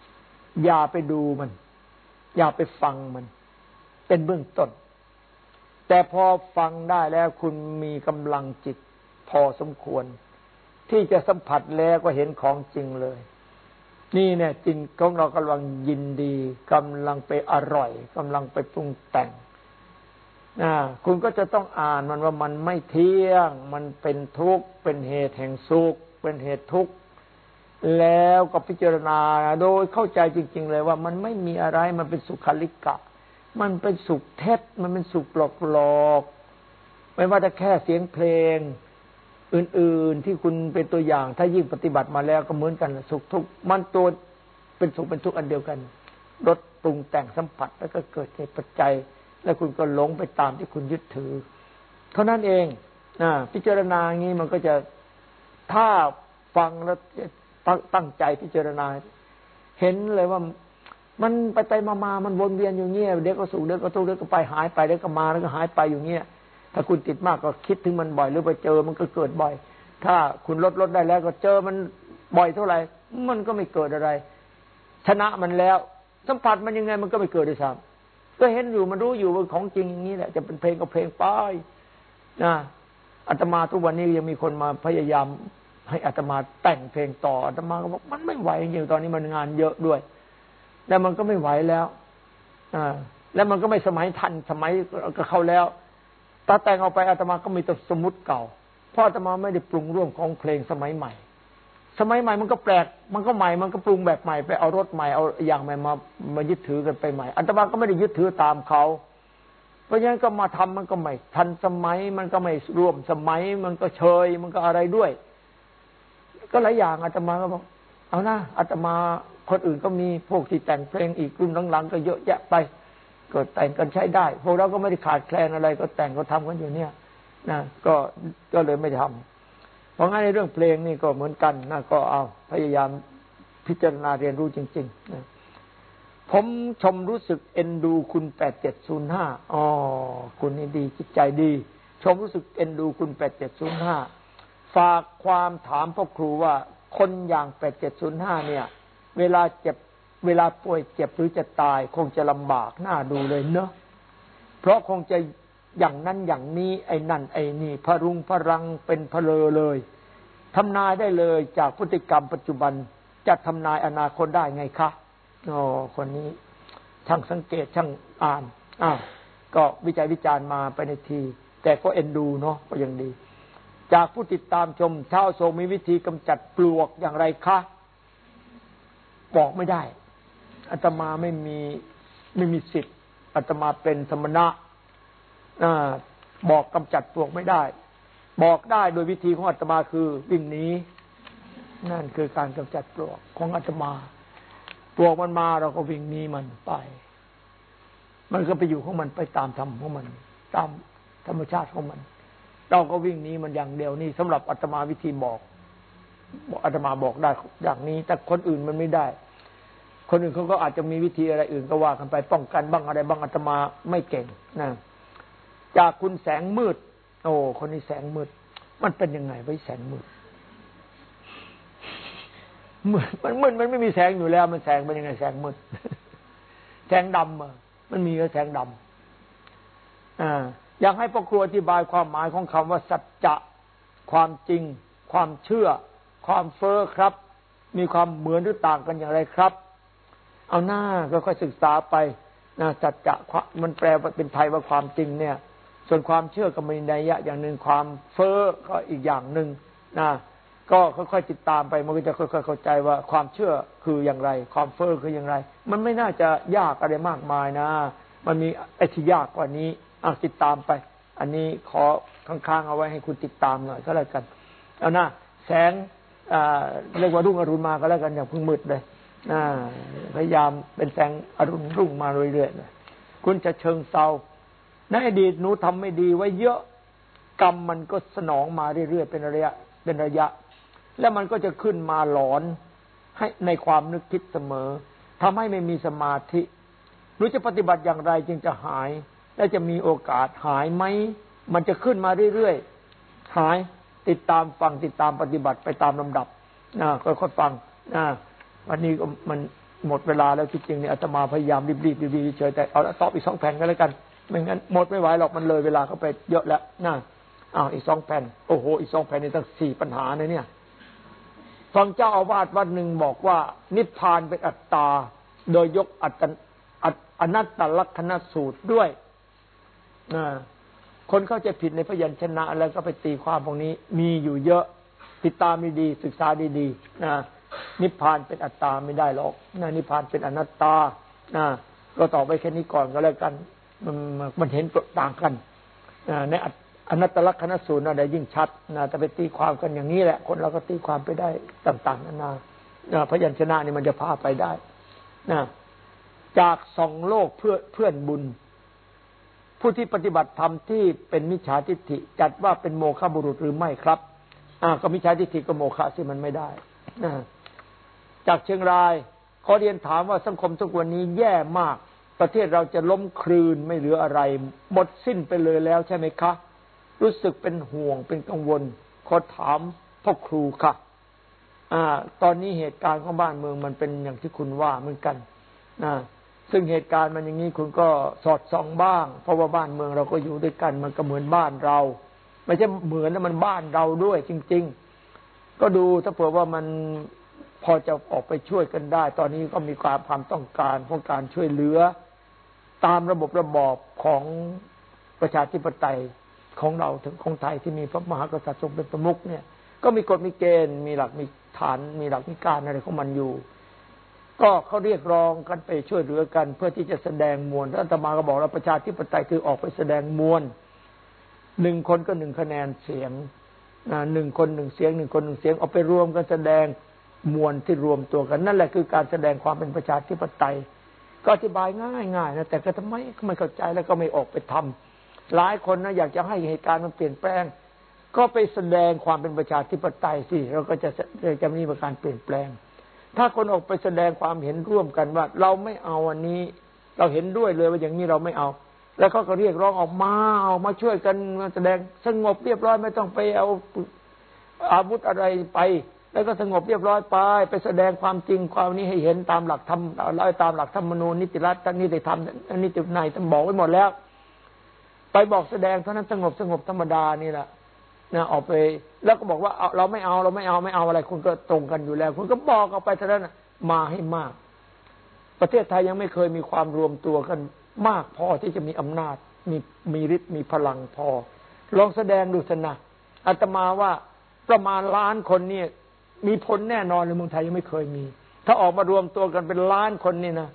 ำอย่าไปดูมัน อย่าไปฟังมัน เป็นเบื้องต้น แต่พอฟังได้แล้วคุณมีกำลังจิต พอสมควร ที่จะสัมผัสแล้วก็เห็นของจริงเลย นี่เนี่ยจิตของเรากำลังยินดีกำลังไปอร่อยกำลังไปปรุงแต่ง คุณก็จะต้องอ่านมันว่ามันไม่เที่ยง มันเป็นทุกข์ เป็นเหตุแห่งสุข เป็นเหตุทุกข์ แล้วก็พิจารณาโดยเข้าใจจริง ๆ เลยว่ามันไม่มีอะไร มันเป็นสุขลิกะ มันเป็นสุขเท็จ มันเป็นสุขหลอกๆไม่ว่าจะแค่เสียงเพลง อื่น ๆ ที่คุณเป็นตัวอย่าง ถ้ายิ่งปฏิบัติมาแล้วก็เหมือนกันสุขทุกข์ มันตัวเป็นสุขเป็นทุกข์อันเดียวกันรสปรุงแต่งสัมผัสแล้วก็เกิดเหตุปัจจัย แล้วคุณก็หลงไปตามที่คุณยึดถือ เท่านั้นเองนะพิจารณางี้มันก็จะถ้าฟังแล้วตั้งใจพิจารณา เห็นเลยว่ามันไปไปมามามันวนเวียนอยู่เงี้ยเด็กก็สุขเด็กก็ทุกข์เด็กก็ไปหายไปเด็กก็มาแล้วก็หายไปอยู่เงี้ยถ้าคุณติดมากก็คิดถึงมันบ่อยหรือไปเจอมันก็เกิดบ่อย ถ้าคุณลดลดได้แล้วก็เจอมันบ่อยเท่าไหร่ มันก็ไม่เกิดอะไร ชนะมันแล้ว สัมผัสมันยังไงมันก็ไม่เกิดด้วยซ้ำ ก็เห็นอยู่มันรู้อยู่ว่าของจริงอย่างนี้แหละจะเป็นเพลงก็เพลงไปนะอาตมาทุกวันนี้ยังมีคนมาพยายามให้อาตมาแต่งเพลงต่ออาตมาก็บอกมันไม่ไหวจริงตอนนี้มันงานเยอะด้วย แล้วมันก็ไม่ไหวแล้วอ่าแล้วมันก็ไม่สมัยทันสมัยก็เข้าแล้วตาแต่งออกไปอาตมาก็มีแต่สมมติเก่าเพราะอาตมาไม่ได้ปรุงร่วมของเพลงสมัยใหม่ สมัยใหม่มันก็แปลก มันก็ใหม่ มันก็ปรุงแบบใหม่ไปเอารถใหม่เอาอย่างใหม่มามายึดถือกันไปใหม่อาตมาก็ไม่ได้ยึดถือตามเขา เพราะฉะนั้นก็มาทำมันก็ใหม่ทันสมัย มันก็ไม่ร่วมสมัย มันก็เชย มันก็อะไรด้วย ก็หลายอย่างอาตมาก็บอกเอานะอาตมาคนอื่นก็มีพวกที่แต่งเพลงอีกรุ่นหลังๆก็เยอะแยะไปก็แต่งกันใช้ได้ พวกเราก็ไม่ได้ขาดแคลนอะไร ก็แต่งก็ทำกันอยู่เนี่ยนะก็ก็เลยไม่ทำ เพราะงั้นในเรื่องเพลงนี่ก็เหมือนกันนะก็เอาพยายามพิจารณาเรียนรู้จริงๆนะผมชมรู้สึกเอ็นดูคุณแปดเจ็ดศูนย์ห้าอ๋อคุณนี่ดีจิตใจดี ชมรู้สึกเอ็นดูคุณแปดเจ็ดศูนย์ห้าฝากความถามพ่อครูว่าคนอย่างแปดเจ็ดศูนย์ห้าเนี่ย เวลาเจ็บเวลาป่วยเจ็บหรือจะตาย คงจะลำบากหน้าดูเลยเนอะเพราะคงจะ อย่างนั้นอย่างนี้ ไอ้นั่น ไอ้นี่พรุงพรังเป็นพเลอเลยทำนายได้เลยจากพฤติกรรมปัจจุบันจะทำนายอนาคตได้ไงคะอ๋อคนนี้ ช่างสังเกตช่างอ่านอ้าวก็วิจัยวิจารณ์มาไปในที แต่ก็เอ็นดูเนาะก็ยังดี จากผู้ติดตามชมเท้าโซมีวิธีกำจัดปลวกอย่างไรคะบอกไม่ได้อาตมาไม่มีไม่มีสิทธิ์อาตมาเป็นสมณะ บอกกำจัดปลวกไม่ได้ บอกได้โดยวิธีของอาตมาคือวิ่งหนีนั่นคือการกำจัดปลวกของอาตมาปลวกมันมาเราก็วิ่งหนีมันไป มันก็ไปอยู่ของมันไปตามธรรมของมัน ตามธรรมชาติของมัน เราก็วิ่งหนีมันอย่างเดียวนี่สำหรับอาตมาวิธีบอกอาตมาบอกได้อย่างนี้ แต่คนอื่นมันไม่ได้ คนอื่นเขาก็อาจจะมีวิธีอะไรอื่นก็ว่ากันไปป้องกันบ้างอะไรบ้างอาตมาไม่เก่งนะ จากคุณแสงมืด โอ้คนนี้แสงมืด มันเป็นยังไงไว้แสงมืดมืดมันมืดมันไม่มีแสงอยู่แล้ว มันแสงเป็นยังไงแสงมืดแสงดำมันมีแสงดำอ่าอยากให้พ่อครูอธิบายความหมายของคำว่า สัจจะความจริง ความเชื่อ ความเฟอ้อครับ มีความเหมือนหรือต่างกันอย่างไรครับ เอาหน้าก็ค่อยศึกษาไปนะจัดจะมันแปลว่าเป็นไทยว่าความจริงเนี่ย ส่วนความเชื่อก็มีนัยยะอย่างหนึ่งความเฟ้อก็อีกอย่างหนึ่งนะก็ค่อยๆติดตามไปมันก็จะค่อยๆเข้าใจว่าความเชื่อคืออย่างไร ความเฟ้อคืออย่างไร มันไม่น่าจะยากอะไรมากมายนะ มันมีไอ้ที่ยากกว่านี้อะติดตามไป อันนี้ขอค้างๆเอาไว้ให้คุณติดตามหน่อยก็แล้วกันเอานะแสงเรียกว่ารุ่งอรุณมาก็แล้วกันอย่าเพิ่งมืดเลยพยายามเป็นแสงอรุณรุ่งมาเรื่อยๆคุณจะเชิงเซา ในอดีตหนูทำไม่ดีไว้เยอะกรรมมันก็สนองมาเรื่อยๆเป็นระยะ เป็นระยะ แล้วมันก็จะขึ้นมาหลอนให้ในความนึกคิดเสมอทำให้ไม่มีสมาธิหนูจะปฏิบัติอย่างไรจึงจะหาย และจะมีโอกาสหายไหมมันจะขึ้นมาเรื่อยๆหายติดตามฟังติดตามปฏิบัติไปตามลำดับนะค่อยๆฟังนะวันนี้ก็มันหมดเวลาแล้วจริงๆเนี่ยอาตมาพยายามรีบๆดีๆเฉยแต่เอาตอบอีกสองแผ่นก็แล้วกัน ไม่งั้นหมดไม่ไหวหรอกมันเลยเวลาเข้าไปเยอะแล้วน่ะอ้าวอีกสองแผ่นโอ้โหอีกสองแผ่นนี่ตั้งสี่ปัญหาเนี่ยฟังเจ้าอาวาสวัดหนึ่งบอกว่า นิพพานเป็นอัตตา โดยยกอัตอนัตตลักษณสูตรด้วยนะคนเข้าใจผิดในพยัญชนะแล้วก็ไปตีความพวกนี้ มีอยู่เยอะติดตามดีๆศึกษาดีๆนะนิพพานเป็นอัตตาไม่ได้หรอกนะนิพพานเป็นอนัตตานะก็ตอบไปแค่นี้ก่อนก็แล้วกัน มันเห็นต่างกันในอนัตตลักษณสูตรอะไรยิ่งชัดนะแต่ไปตีความกันอย่างนี้แหละ คนเราก็ตีความไปได้ต่าง ๆนานาพยัญชนะนี่มันจะพาไปได้นะจากสองโลกเพื่อเพื่อนบุญ ผู้ที่ปฏิบัติธรรมที่เป็นมิจฉาทิฏฐิ จัดว่าเป็นโมฆะบุรุษหรือไม่ครับอ่าก็มิจฉาทิฏฐิก็โมฆะสิมันไม่ได้นะจากเชียงรายขอเรียนถามว่าสังคมทุกวันนี้แย่มาก ประเทศเราจะล้มคลืนไม่เหลืออะไร หมดสิ้นไปเลยแล้วใช่ไหมคะ รู้สึกเป็นห่วงเป็นกังวล ขอถามพ่อครูค่ะอ่า ตอนนี้เหตุการณ์ของบ้านเมืองมันเป็นอย่างที่คุณว่าเหมือนกันนะซึ่งเหตุการณ์มันอย่างนี้คุณก็สอดส่องบ้าง เพราะว่าบ้านเมืองเราก็อยู่ด้วยกัน มันก็เหมือนบ้านเรา ไม่ใช่เหมือนนะมันบ้านเราด้วยจริง ๆ ก็ดูถ้าเผื่อว่ามันพอจะออกไปช่วยกันได้ ตอนนี้ก็มีความความต้องการของการช่วยเหลือ ตามระบบระบอบของประชาธิปไตยของเราถึงของไทยที่มีพระมหากษัตริย์ทรงเป็นประมุขเนี่ย ก็มีกฎมีเกณฑ์ มีหลักมีฐาน มีหลักมีการอะไรของมันอยู่ ก็เขาเรียกร้องกันไปช่วยเหลือกัน เพื่อที่จะแสดงมวลท่านตมาก็บอกเราประชาธิปไตยคือออกไปแสดงมวลหนึ่งคนก็หนึ่งคะแนนเสียงหนึ่งคนหนึ่งเสียงหนึ่งคนหนึ่งเสียงเอาไปรวมกันแสดงมวลที่รวมตัวกัน นั่นแหละคือการแสดงความเป็นประชาธิปไตย ก็อธิบายง่ายๆนะแต่ก็ทำไมไม่เข้าใจแล้วก็ไม่ออกไปทำหลายคนนะอยากจะให้เหตุการณ์มันเปลี่ยนแปลง ก็ไปแสดงความเป็นประชาธิปไตยสิเราก็จะจะมีการเปลี่ยนแปลง ถ้าคนออกไปแสดงความเห็นร่วมกันว่า เราไม่เอาวันนี้ เราเห็นด้วยเลยว่าอย่างนี้เราไม่เอา แล้วก็เรียกร้องออกมาเอามาช่วยกันมาแสดงสงบเรียบร้อยไม่ต้องไปเอาอาวุธอะไรไป แล้วก็สงบเรียบร้อยไป ไปแสดงความจริงความนี้ให้เห็นตามหลักธรรมเราตามหลักธรรมนูญนิติรัฐนิติธรรมนิติในท่านบอกไว้หมดแล้ว ไปบอกแสดงเท่านั้นสงบสงบธรรมดานี่แหละนะออกไป แล้วก็บอกว่าเราไม่เอาเราไม่เอาไม่เอาอะไร คุณก็ตรงกันอยู่แล้ว คุณก็บอกออกไปเท่านั้นมาให้มาก ประเทศไทยยังไม่เคยมีความรวมตัวกันมากพอที่จะมีอำนาจ มีมีฤทธิ์มีพลังพอ ลองแสดงดูสนะอาตมาว่าประมาณล้านคนเนี่ย มีผลแน่นอนในเมืองไทยยังไม่เคยมี ถ้าออกมารวมตัวกันเป็นล้านคนนี่นะ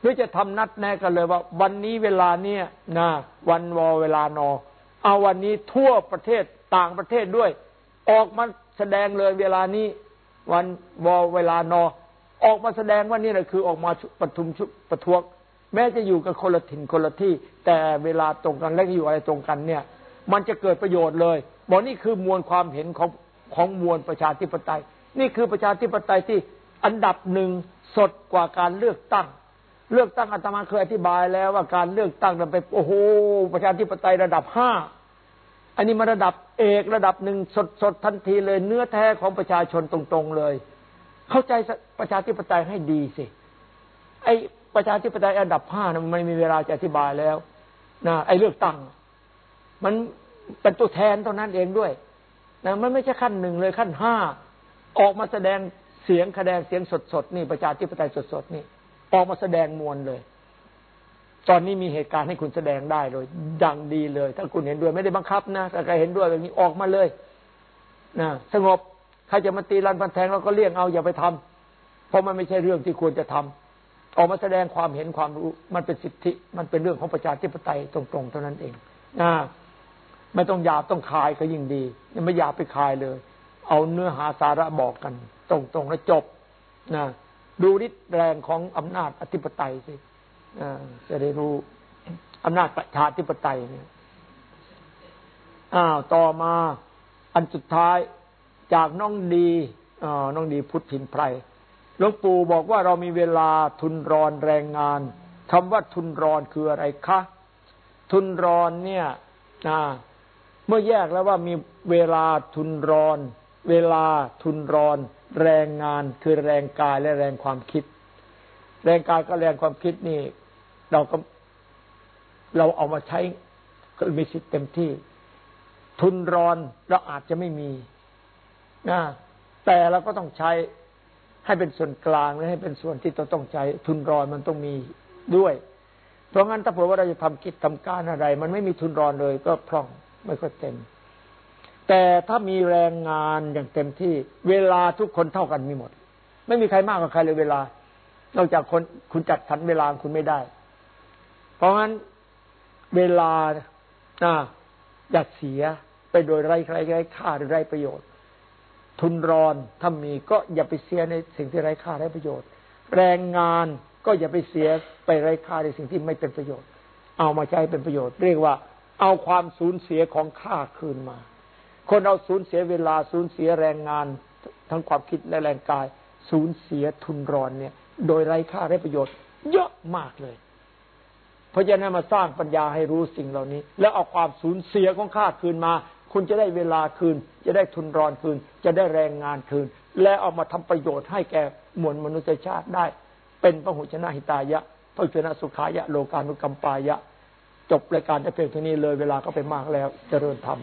หรือจะทำนัดแน่กันเลยว่า วันนี้เวลาเนี่ยนะวันวอเวลานอ เอาวันนี้ทั่วประเทศต่างประเทศด้วย ออกมาแสดงเลยเวลานี้ วันวอเวลานอ ออกมาแสดงว่านี่แหละคือออกมาประทุมชุประท้วงแม้จะอยู่กับคนละถิ่นคนละที่ แต่เวลาตรงกันและอยู่อะไรตรงกันเนี่ย มันจะเกิดประโยชน์เลยบอกนี่คือมวลความเห็นของ ของมวลประชาธิปไตย นี่คือประชาธิปไตยที่อันดับหนึ่งสดกว่าการเลือกตั้ง เลือกตั้งอาตมาเคยอธิบายแล้วว่าการเลือกตั้งมันไปโอ้โหประชาธิปไตยระดับห้าอันนี้มาระดับเอกระดับหนึ่งสดสดทันทีเลย เนื้อแท้ของประชาชนตรงๆเลย เข้าใจประชาธิปไตยให้ดีสิไอประชาธิปไตยอันดับห้านะมันไม่มีเวลาจะอธิบายแล้วนะไอเลือกตั้ง มันเป็นตัวแทนเท่านั้นเองด้วย นะมันไม่ใช่ขั้นหนึ่งเลยขั้นห้าออกมาแสดงเสียงคะแนนเสียงสดๆนี่ประชาธิปไตยสดๆนี่ออกมาแสดงมวลเลย ตอนนี้มีเหตุการณ์ให้คุณแสดงได้เลยดังดีเลย ถ้าคุณเห็นด้วยไม่ได้บังคับนะถ้าใครเห็นด้วยแบบนี้ออกมาเลยนะสงบใครจะมาตีรันพันแทงเราก็เลี่ยงเอาอย่าไปทำเพราะมันไม่ใช่เรื่องที่ควรจะทำออกมาแสดงความเห็นความรู้ มันเป็นสิทธิ มันเป็นเรื่องของประชาธิปไตยตรงๆเท่านั้นเองนะ ไม่ต้องหยาบต้องคายก็ยิ่งดียังไม่หยาบไปคายเลย เอาเนื้อหาสาระบอกกัน ตรงๆแล้วจบนะดูฤทธิ์แรงของอำนาจอธิปไตยสิจะได้รู้อำนาจประชาธิปไตยเนี่ยอ้าวต่อมาอันสุดท้ายจากน้องดีอน้องดีพุทธินไพรหลวงปู่บอกว่าเรามีเวลาทุนรอนแรงงานคำว่าทุนรอนคืออะไรคะ ทุนรอนเนี่ย เมื่อแยกแล้วว่ามีเวลาทุนรอน เวลาทุนรอน แรงงานคือแรงกายและแรงความคิด แรงกายก็แรงความคิดนี่ เราก็เราเอามาใช้ก็มีสิทธิ์เต็มที่ ทุนรอนเราอาจจะไม่มีนะแต่เราก็ต้องใช้ให้เป็นส่วนกลางและให้เป็นส่วนที่เราต้องใช้ทุนรอนมันต้องมีด้วย เพราะงั้นถ้าเผื่อว่าเราจะทำกิจทำการอะไร มันไม่มีทุนรอนเลยก็พร่อง ไม่ค่อยเต็ม แต่ถ้ามีแรงงานอย่างเต็มที่เวลาทุกคนเท่ากันมีหมด ไม่มีใครมากกว่าใครเลยเวลา นอกจากคนคุณจัดสรรเวลาคุณไม่ได้ เพราะงั้นเวลาอยากเสียไปโดยไร้ไร้ไร้ค่าหรือไร้ประโยชน์ ทุนรอนถ้ามีก็อย่าไปเสียในสิ่งที่ไร้ค่าไร้ประโยชน์ แรงงานก็อย่าไปเสียไปไร้ค่าในสิ่งที่ไม่เป็นประโยชน์ เอามาใช้เป็นประโยชน์ เรียกว่า เอาความสูญเสียของค่าคืนมา คนเราสูญเสียเวลาสูญเสียแรงงาน ทั้งความคิดและแรงกาย สูญเสียทุนรอนเนี่ย โดยไร้ค่าไร้ประโยชน์ เยอะมากเลย เพราะฉะนั้นมาสร้างปัญญาให้รู้สิ่งเหล่านี้ แล้วเอาความสูญเสียของค่าคืนมา คุณจะได้เวลาคืน จะได้ทุนรอนคืน จะได้แรงงานคืน และเอามาทำประโยชน์ให้แก่มวลมนุษยชาติได้ เป็นพระหุชนะหิตายะพระหุชนะสุขายะโลกานุกัมปายะ จบรายการจะเพียงเท่านี้เลยเวลาก็ไปมากแล้วเจริญธรรม